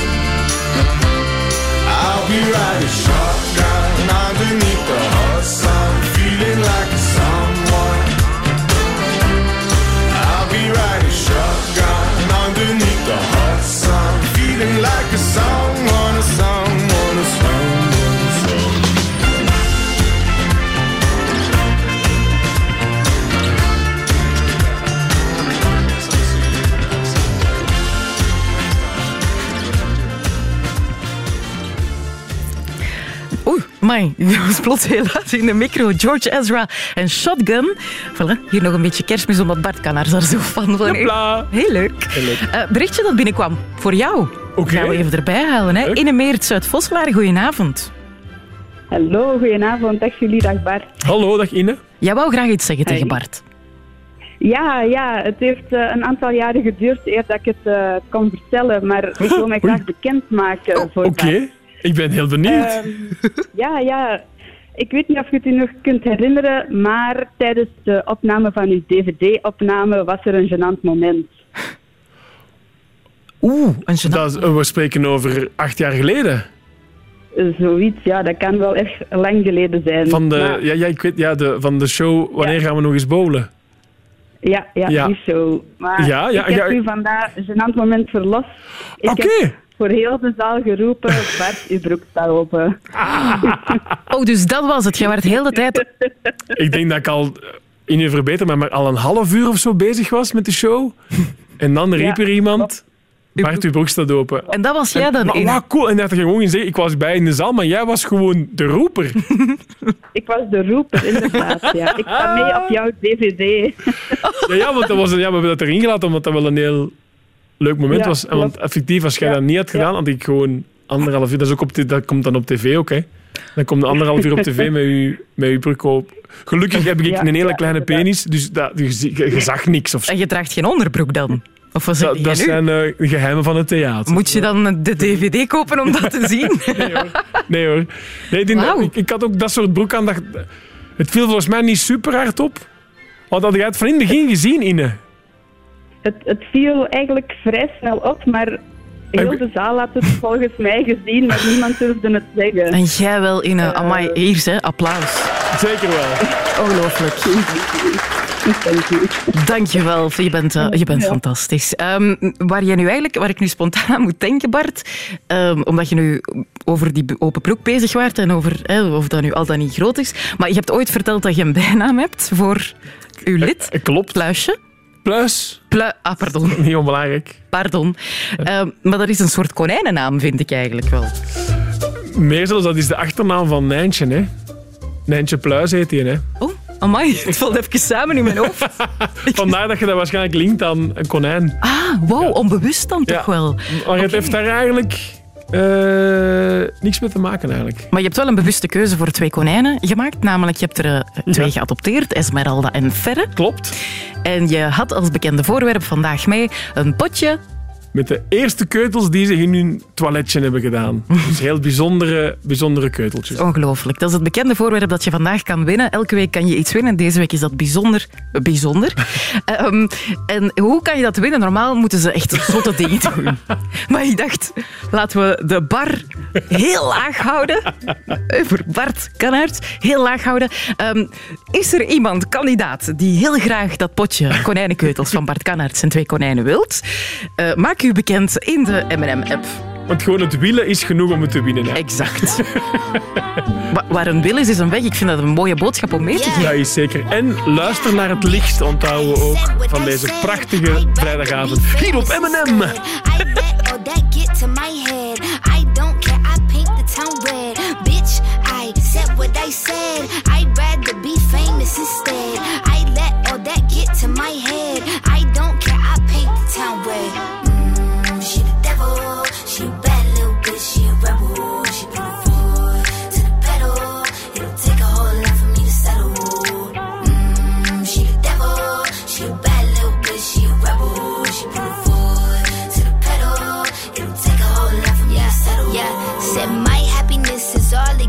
Shotgun underneath the hot sun, feeling like. I'll be riding shotgun underneath the hot sun, feeling like a someone, My, die was plots heel laat in de micro. George Ezra en Shotgun. Voilà, hier nog een beetje kerstmis, omdat Bart kan daar zo van van. Hopla. Heel leuk. Eh, berichtje dat binnenkwam, voor jou. Oké. Gaan we even erbij halen. Hè? Inne Meert uit Voslaar, goedenavond. Hallo, goedenavond. Dag jullie, dag Bart. Hallo, dag Ine. Jij wou graag iets zeggen Hey. tegen Bart. Ja, ja, het heeft eh, een aantal jaren geduurd eer dat ik het eh, kon vertellen, maar ik wil mij graag bekendmaken voor Oké. Ik ben heel benieuwd. Ehm, ja, ja. Ik weet niet of je het je nog kunt herinneren, maar tijdens de opname van uw DVD-opname was er een gênant moment. Oeh, een dat, is- we spreken over acht jaar geleden. Zoiets, ja, dat kan wel echt lang geleden zijn. Van de, Maar- ja, ja, ik weet, ja, de, van de show Wanneer gaan we nog eens bowlen? Ja, ja, Ja. die show. Maar Ja, ja, ik heb ja. u vandaag een gênant moment verlost. Heb voor heel de zaal geroepen, Bart, uw broek staat open. Oh, dus dat was het. Jij werd de hele tijd... Ik denk dat ik al in je verbeter, maar, maar al een half uur of zo bezig was met de show. En dan riep Ja, er iemand. Bart, uw broek staat open. En dat was jij dan, Maar, Ine? maar cool. En dat je gewoon zeggen, ik was bij in de zaal, maar jij was gewoon de roeper. Ik was de roeper, inderdaad. Ja. Ik sta mee op jouw DVD. Ja, ja, want dat was, ja, we hebben dat erin gelaten, omdat dat wel een heel leuk moment Ja, was. En Want effectief, als jij dat niet had gedaan, had ik gewoon anderhalf uur... Dat, is ook op, de- dat komt dan op tv ook, hè. Dan komt een anderhalf uur op tv met je, met je broek op. Gelukkig heb ik Ja, een hele ja, kleine penis, dus dat, je, zag niks. Of zo. En je draagt geen onderbroek dan? Of wat zeg Dat, dat zijn eh, de geheimen van het theater. Moet je dan de dvd kopen om dat te zien? Nee hoor. Nee, die- Wauw. ik, ik had ook dat soort broek aan. Dat, het viel volgens mij niet super hard op. Want had jij het van in het begin gezien, Ine? Het, het viel eigenlijk vrij snel op, maar heel de zaal had het volgens mij gezien, maar niemand durfde het zeggen. En jij wel in een... Amai, hier, hè, applaus. Zeker wel. Ongelooflijk. Dank je wel. Je bent, eh, je bent Ja. fantastisch. Ehm, waar, jij nu eigenlijk, waar ik nu spontaan aan moet denken, Bart, ehm, omdat je nu over die open broek bezig waart en over eh, of dat nu al dan niet groot is, maar je hebt ooit verteld dat je een bijnaam hebt voor uw lid. Klopt. Pluisje. Plus. Plu ah, pardon. Niet onbelangrijk. Pardon. Ehm, maar dat is een soort konijnennaam, vind ik eigenlijk wel. Meer zelfs, dat is de achternaam van Nijntje, hè. Nijntje Pluis heet hij, hè. Oh, amai, het valt even samen in mijn hoofd. Vandaar dat je dat waarschijnlijk linkt aan een konijn. Ah, wow, onbewust dan toch wel. Maar het heeft daar eigenlijk eh, niks mee te maken, eigenlijk. Maar je hebt wel een bewuste keuze voor twee konijnen gemaakt. Namelijk, je hebt er eh, twee geadopteerd, Esmeralda en Ferre. Klopt. En je had als bekende voorwerp vandaag mee een potje. Met de eerste keutels die ze in hun toiletje hebben gedaan. Dus heel bijzondere, bijzondere keuteltjes. Ongelooflijk. Dat is het bekende voorwerp dat je vandaag kan winnen. Elke week kan je iets winnen. Deze week is dat bijzonder. bijzonder. Ehm, en hoe kan je dat winnen? Normaal moeten ze echt zotte dingen doen. Maar ik dacht, laten we de bar heel laag houden. Eh, Voor Bart Kanaert. Heel laag houden. Ehm, is er iemand, kandidaat, die heel graag dat potje konijnenkeutels van Bart Kanaert zijn twee konijnen wilt? Maak u bekend in de M&M-app. Want gewoon het willen is genoeg om het te winnen. Hè. Exact. Wa- Waar een wil is, is een weg. Ik vind dat een mooie boodschap om mee te geven. Ja, is zeker. En luister naar het licht, onthouden we ook van deze prachtige vrijdagavond. Hier op M&M. I let all that get to my head. I don't care, I paint the town red. Bitch, I said what I said. I'd rather be famous instead. I let all that get to my head.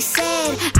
said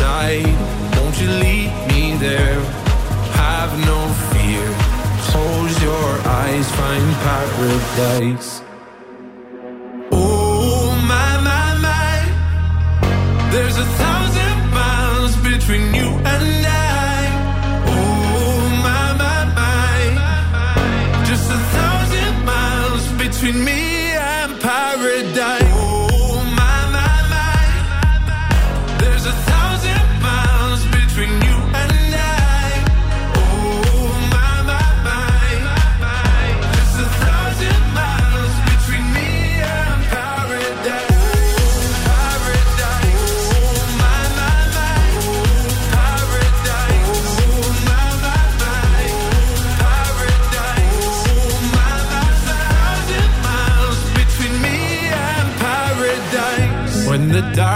the side. Won't you lead me there? Have no fear. Close your eyes, find paradise. Oh my my my, there's a thousand miles between you and I. Oh my my my, just a thousand miles between me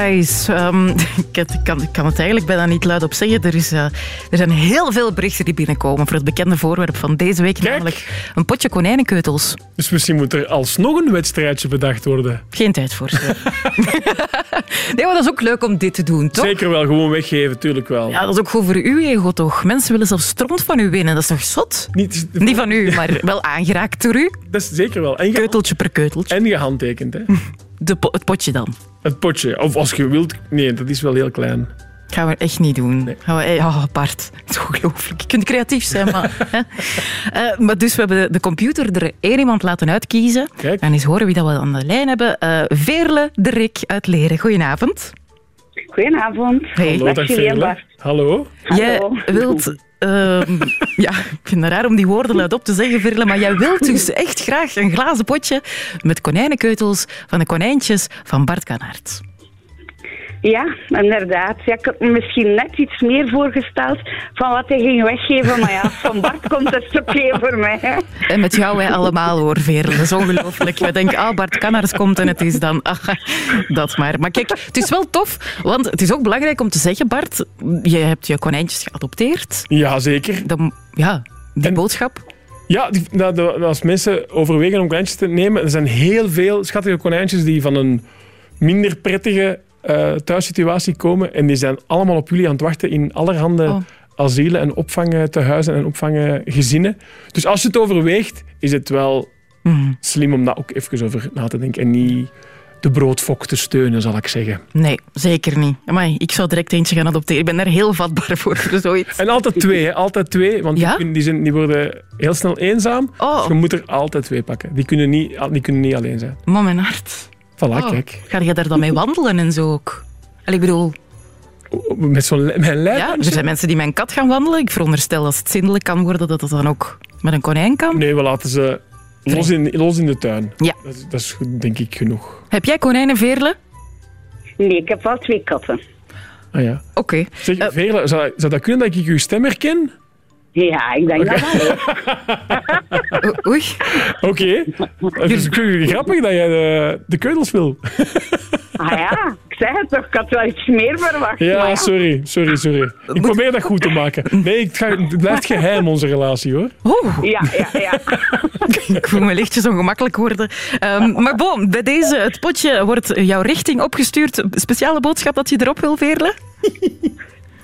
paradise. Ehm, ik, kan, ik kan het eigenlijk bijna niet luid op zeggen. Er, is, eh, er zijn heel veel berichten die binnenkomen voor het bekende voorwerp van deze week. Namelijk een potje konijnenkeutels. Dus misschien moet er alsnog een wedstrijdje bedacht worden. Geen tijd voor. Nee, maar dat is ook leuk om dit te doen, toch? Zeker wel, gewoon weggeven, tuurlijk wel. Ja, dat is ook goed voor uw ego, toch? Mensen willen zelfs stront van u winnen. Dat is toch zot? Niet, Niet van u, maar wel aangeraakt door u. Dat is zeker wel. En Keuteltje per keuteltje. En gehandtekend, hè? De po- het potje dan. Het potje. Of als je wilt... Nee, dat is wel heel klein. Gaan we echt niet doen. Gaan we, oh, Bart, het is ongelooflijk. Je kunt creatief zijn, maar... hè. Eh, maar dus we hebben de computer er één iemand laten uitkiezen. En eens horen wie dat we aan de lijn hebben. Eh, Veerle de Rik uit Leren. Goedenavond. Goedenavond. Hey. Hallo, dag Veerle. Hallo. Jij wilt... ehm, ja, ik vind het raar om die woorden luid op te zeggen, Veerle, maar jij wilt dus echt graag een glazen potje met konijnenkeutels van de konijntjes van Bart Kanaert. Ja, inderdaad. Ja, ik had me misschien net iets meer voorgesteld van wat hij ging weggeven. Maar ja, als van Bart komt, is het oké voor mij. Hè. En met jou wij allemaal hoor, Veerle. Dat is ongelooflijk. We denken, ah, Bart Kanaert komt en het is dan... Ah, dat maar. Maar kijk, het is wel tof, want het is ook belangrijk om te zeggen, Bart, je hebt je konijntjes geadopteerd. Ja, zeker. Dan, ja, die boodschap. Ja, als mensen overwegen om konijntjes te nemen, er zijn heel veel schattige konijntjes die van een minder prettige eh, thuissituatie komen. En die zijn allemaal op jullie aan het wachten in allerhande Oh. asielen en opvangtehuizen en opvanggezinnen. Dus als je het overweegt, is het wel Mhm. slim om daar ook even over na te denken. En niet de broodfok te steunen, zal ik zeggen. Nee, zeker niet. Amai, ik zou direct eentje gaan adopteren. Ik ben daar heel vatbaar voor, voor zoiets. En altijd twee, hè, altijd twee. Want die, kunnen- die, zijn, die worden heel snel eenzaam. Oh. Dus je moet er altijd twee pakken. Die kunnen niet, die kunnen niet alleen zijn. Man, mijn hart. Voilà, Oh, kijk. Ga je daar dan mee wandelen en zo ook? Allee, ik bedoel, Met zo'n li- met een ja, er zijn mensen die met een kat gaan wandelen. Ik veronderstel als het zindelijk kan worden, dat het dan ook met een konijn kan. Nee, we laten ze los in, los in de tuin. Ja. Dat, is- dat is goed, denk ik genoeg. Heb jij konijnen, Veerle? Nee, ik heb wel twee katten. Ah ja. Oké. Zeg, Veerle, zou, zou dat kunnen dat ik uw stem herken? Ja, ik denk dat wel. Oei. Oké. Het is grappig dat jij de, de keutels wil. Ah ja, ik zeg het toch, ik had wel iets meer verwacht. maar Ja, sorry, sorry, sorry. Ik probeer dat goed te maken. Nee, het, gaat- het blijft geheim, onze relatie, hoor. Oeh. Ja, ja, ja. Ik voel me lichtjes ongemakkelijk worden. Ehm, maar bon, bij deze, het potje wordt jouw richting opgestuurd. Speciale boodschap dat je erop wil, Veerle?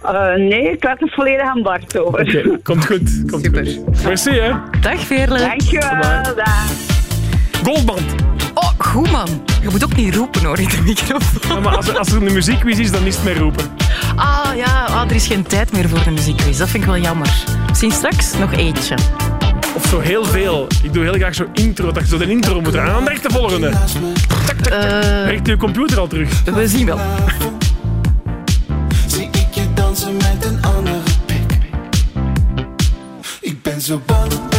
Eh, nee, ik laat het volledig aan Bart over. Oké, komt goed. Komt goed. Merci, hè. Dag, Veerle. Dankjewel. Dag. Goldband. Oh, goed man. Je moet ook niet roepen hoor in de microfoon. Ja, maar als, er- als er een muziekquiz is, dan is het meer roepen. Ah ja, ah, er is geen tijd meer voor de muziekquiz. Dat vind ik wel jammer. Misschien straks nog eentje. Of zo heel veel. Ik doe heel graag zo'n intro, dat je zo de intro moet aan. Direct de volgende. Tak, tak, tak. Werkt je computer al terug? We zien wel. Een andere pik. Ik ben zo bang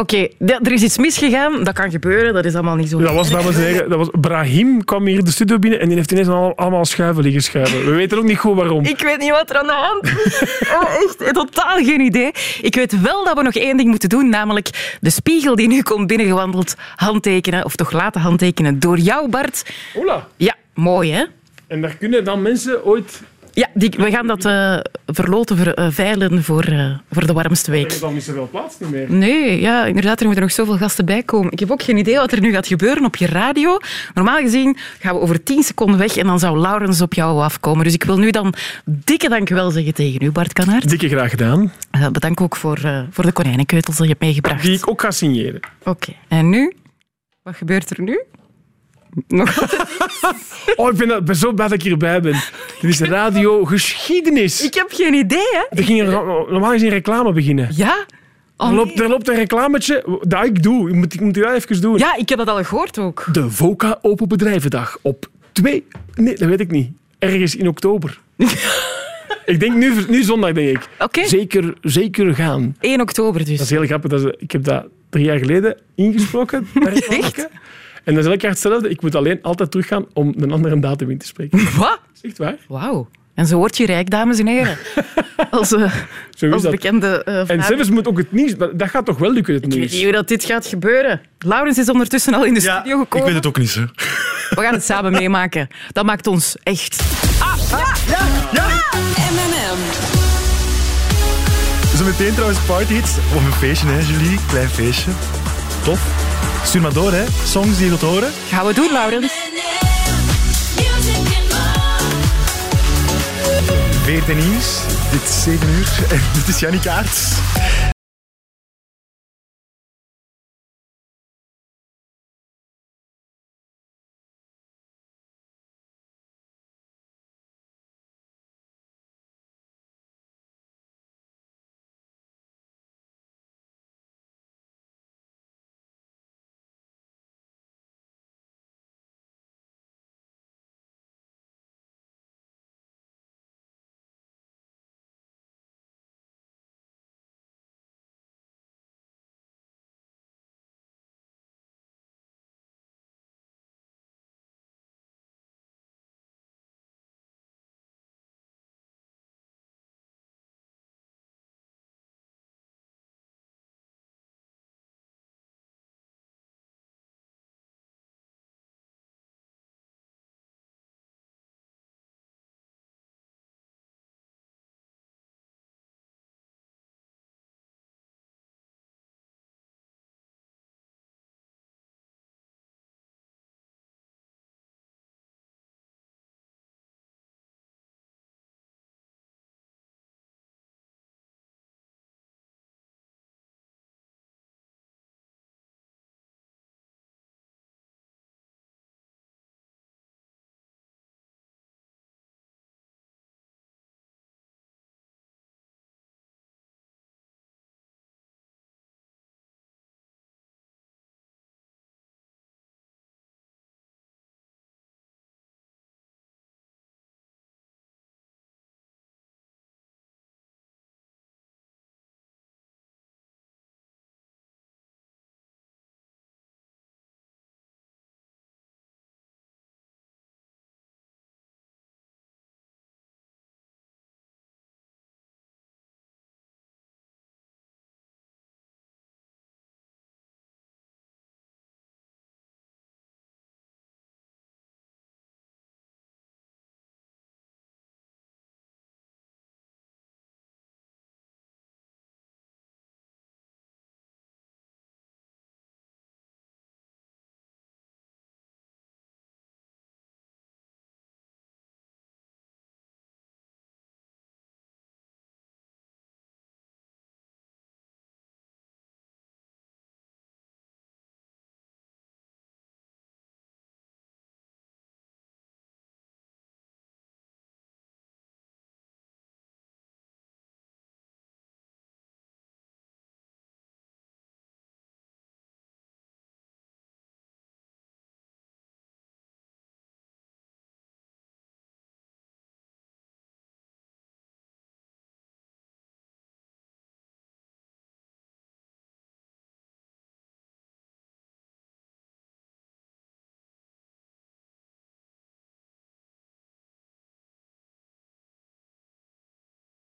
oké. Ja, Er is iets misgegaan. Dat kan gebeuren. Dat is allemaal niet zo. Dat was, dames en heren, dat was Brahim kwam hier de studio binnen en die heeft ineens al- allemaal schuiven liggen schuiven. We weten ook niet goed waarom. Ik weet niet wat er aan de hand is. Oh, echt, totaal geen idee. Ik weet wel dat we nog één ding moeten doen, namelijk de spiegel die nu komt binnengewandeld handtekenen, of toch laten handtekenen door jou, Bart. Ola. Ja, mooi hè? En daar kunnen dan mensen ooit... Ja, die, we gaan dat eh, verloten, ver, eh, veilen voor, eh, voor de warmste Er week. is dan niet zoveel plaats niet meer. Nee, ja, inderdaad, er moeten nog zoveel gasten bij komen. Ik heb ook geen idee wat er nu gaat gebeuren op je radio. Normaal gezien gaan we over 10 seconden weg en dan zou Laurens op jou afkomen. Dus ik wil nu dan dikke dankjewel zeggen tegen u, Bart Kanaert. Dikke graag gedaan. Uh, bedankt ook voor, uh, voor de konijnenkeutels die je hebt meegebracht. Die ik ook ga signeren. Oké, okay. en nu? Wat gebeurt er nu? Nog Oh, ik ben, dat, ben zo blij dat ik hierbij ben. Dit is radio geschiedenis. Ik heb geen idee, hè? Er ging normaal gezien reclame beginnen. Ja? Oh, er, loopt, er, loopt, een reclametje dat ik doe. Ik moet, ik moet dat even doen. Ja, ik heb dat al gehoord ook. De VOCA Open Bedrijvendag op 2... Nee, dat weet ik niet. Ergens in oktober. ik denk nu, nu zondag, denk ik. Okay. Zeker, zeker gaan. 1 oktober dus. Dat is heel grappig. Dat is, ik heb dat drie jaar geleden ingesproken. Echt? En dat is elk jaar hetzelfde. Ik moet alleen altijd teruggaan om een andere datum in te spreken. Wat? Echt waar? Wauw. En zo word je rijk, dames en heren. Als, uh, als bekende uh, En zelfs moet ook het nieuws... Dat gaat toch wel lukken, het nieuws? Ik weet niet hoe dat dit gaat gebeuren. Laurens is ondertussen al in de ja, studio gekomen. ik weet het ook niet, hè. We gaan het samen meemaken. Dat maakt ons echt... Ah, ja, ja, ja. M&M. Zo meteen trouwens partyhits. Of een feestje, hè, Julie? Klein feestje. Tof. Stuur maar door, hè. Songs die je wilt horen. Gaan we doen, Laurens. 14 nieuws. Dit is 7 uur. En dit is Jannie Kaarts.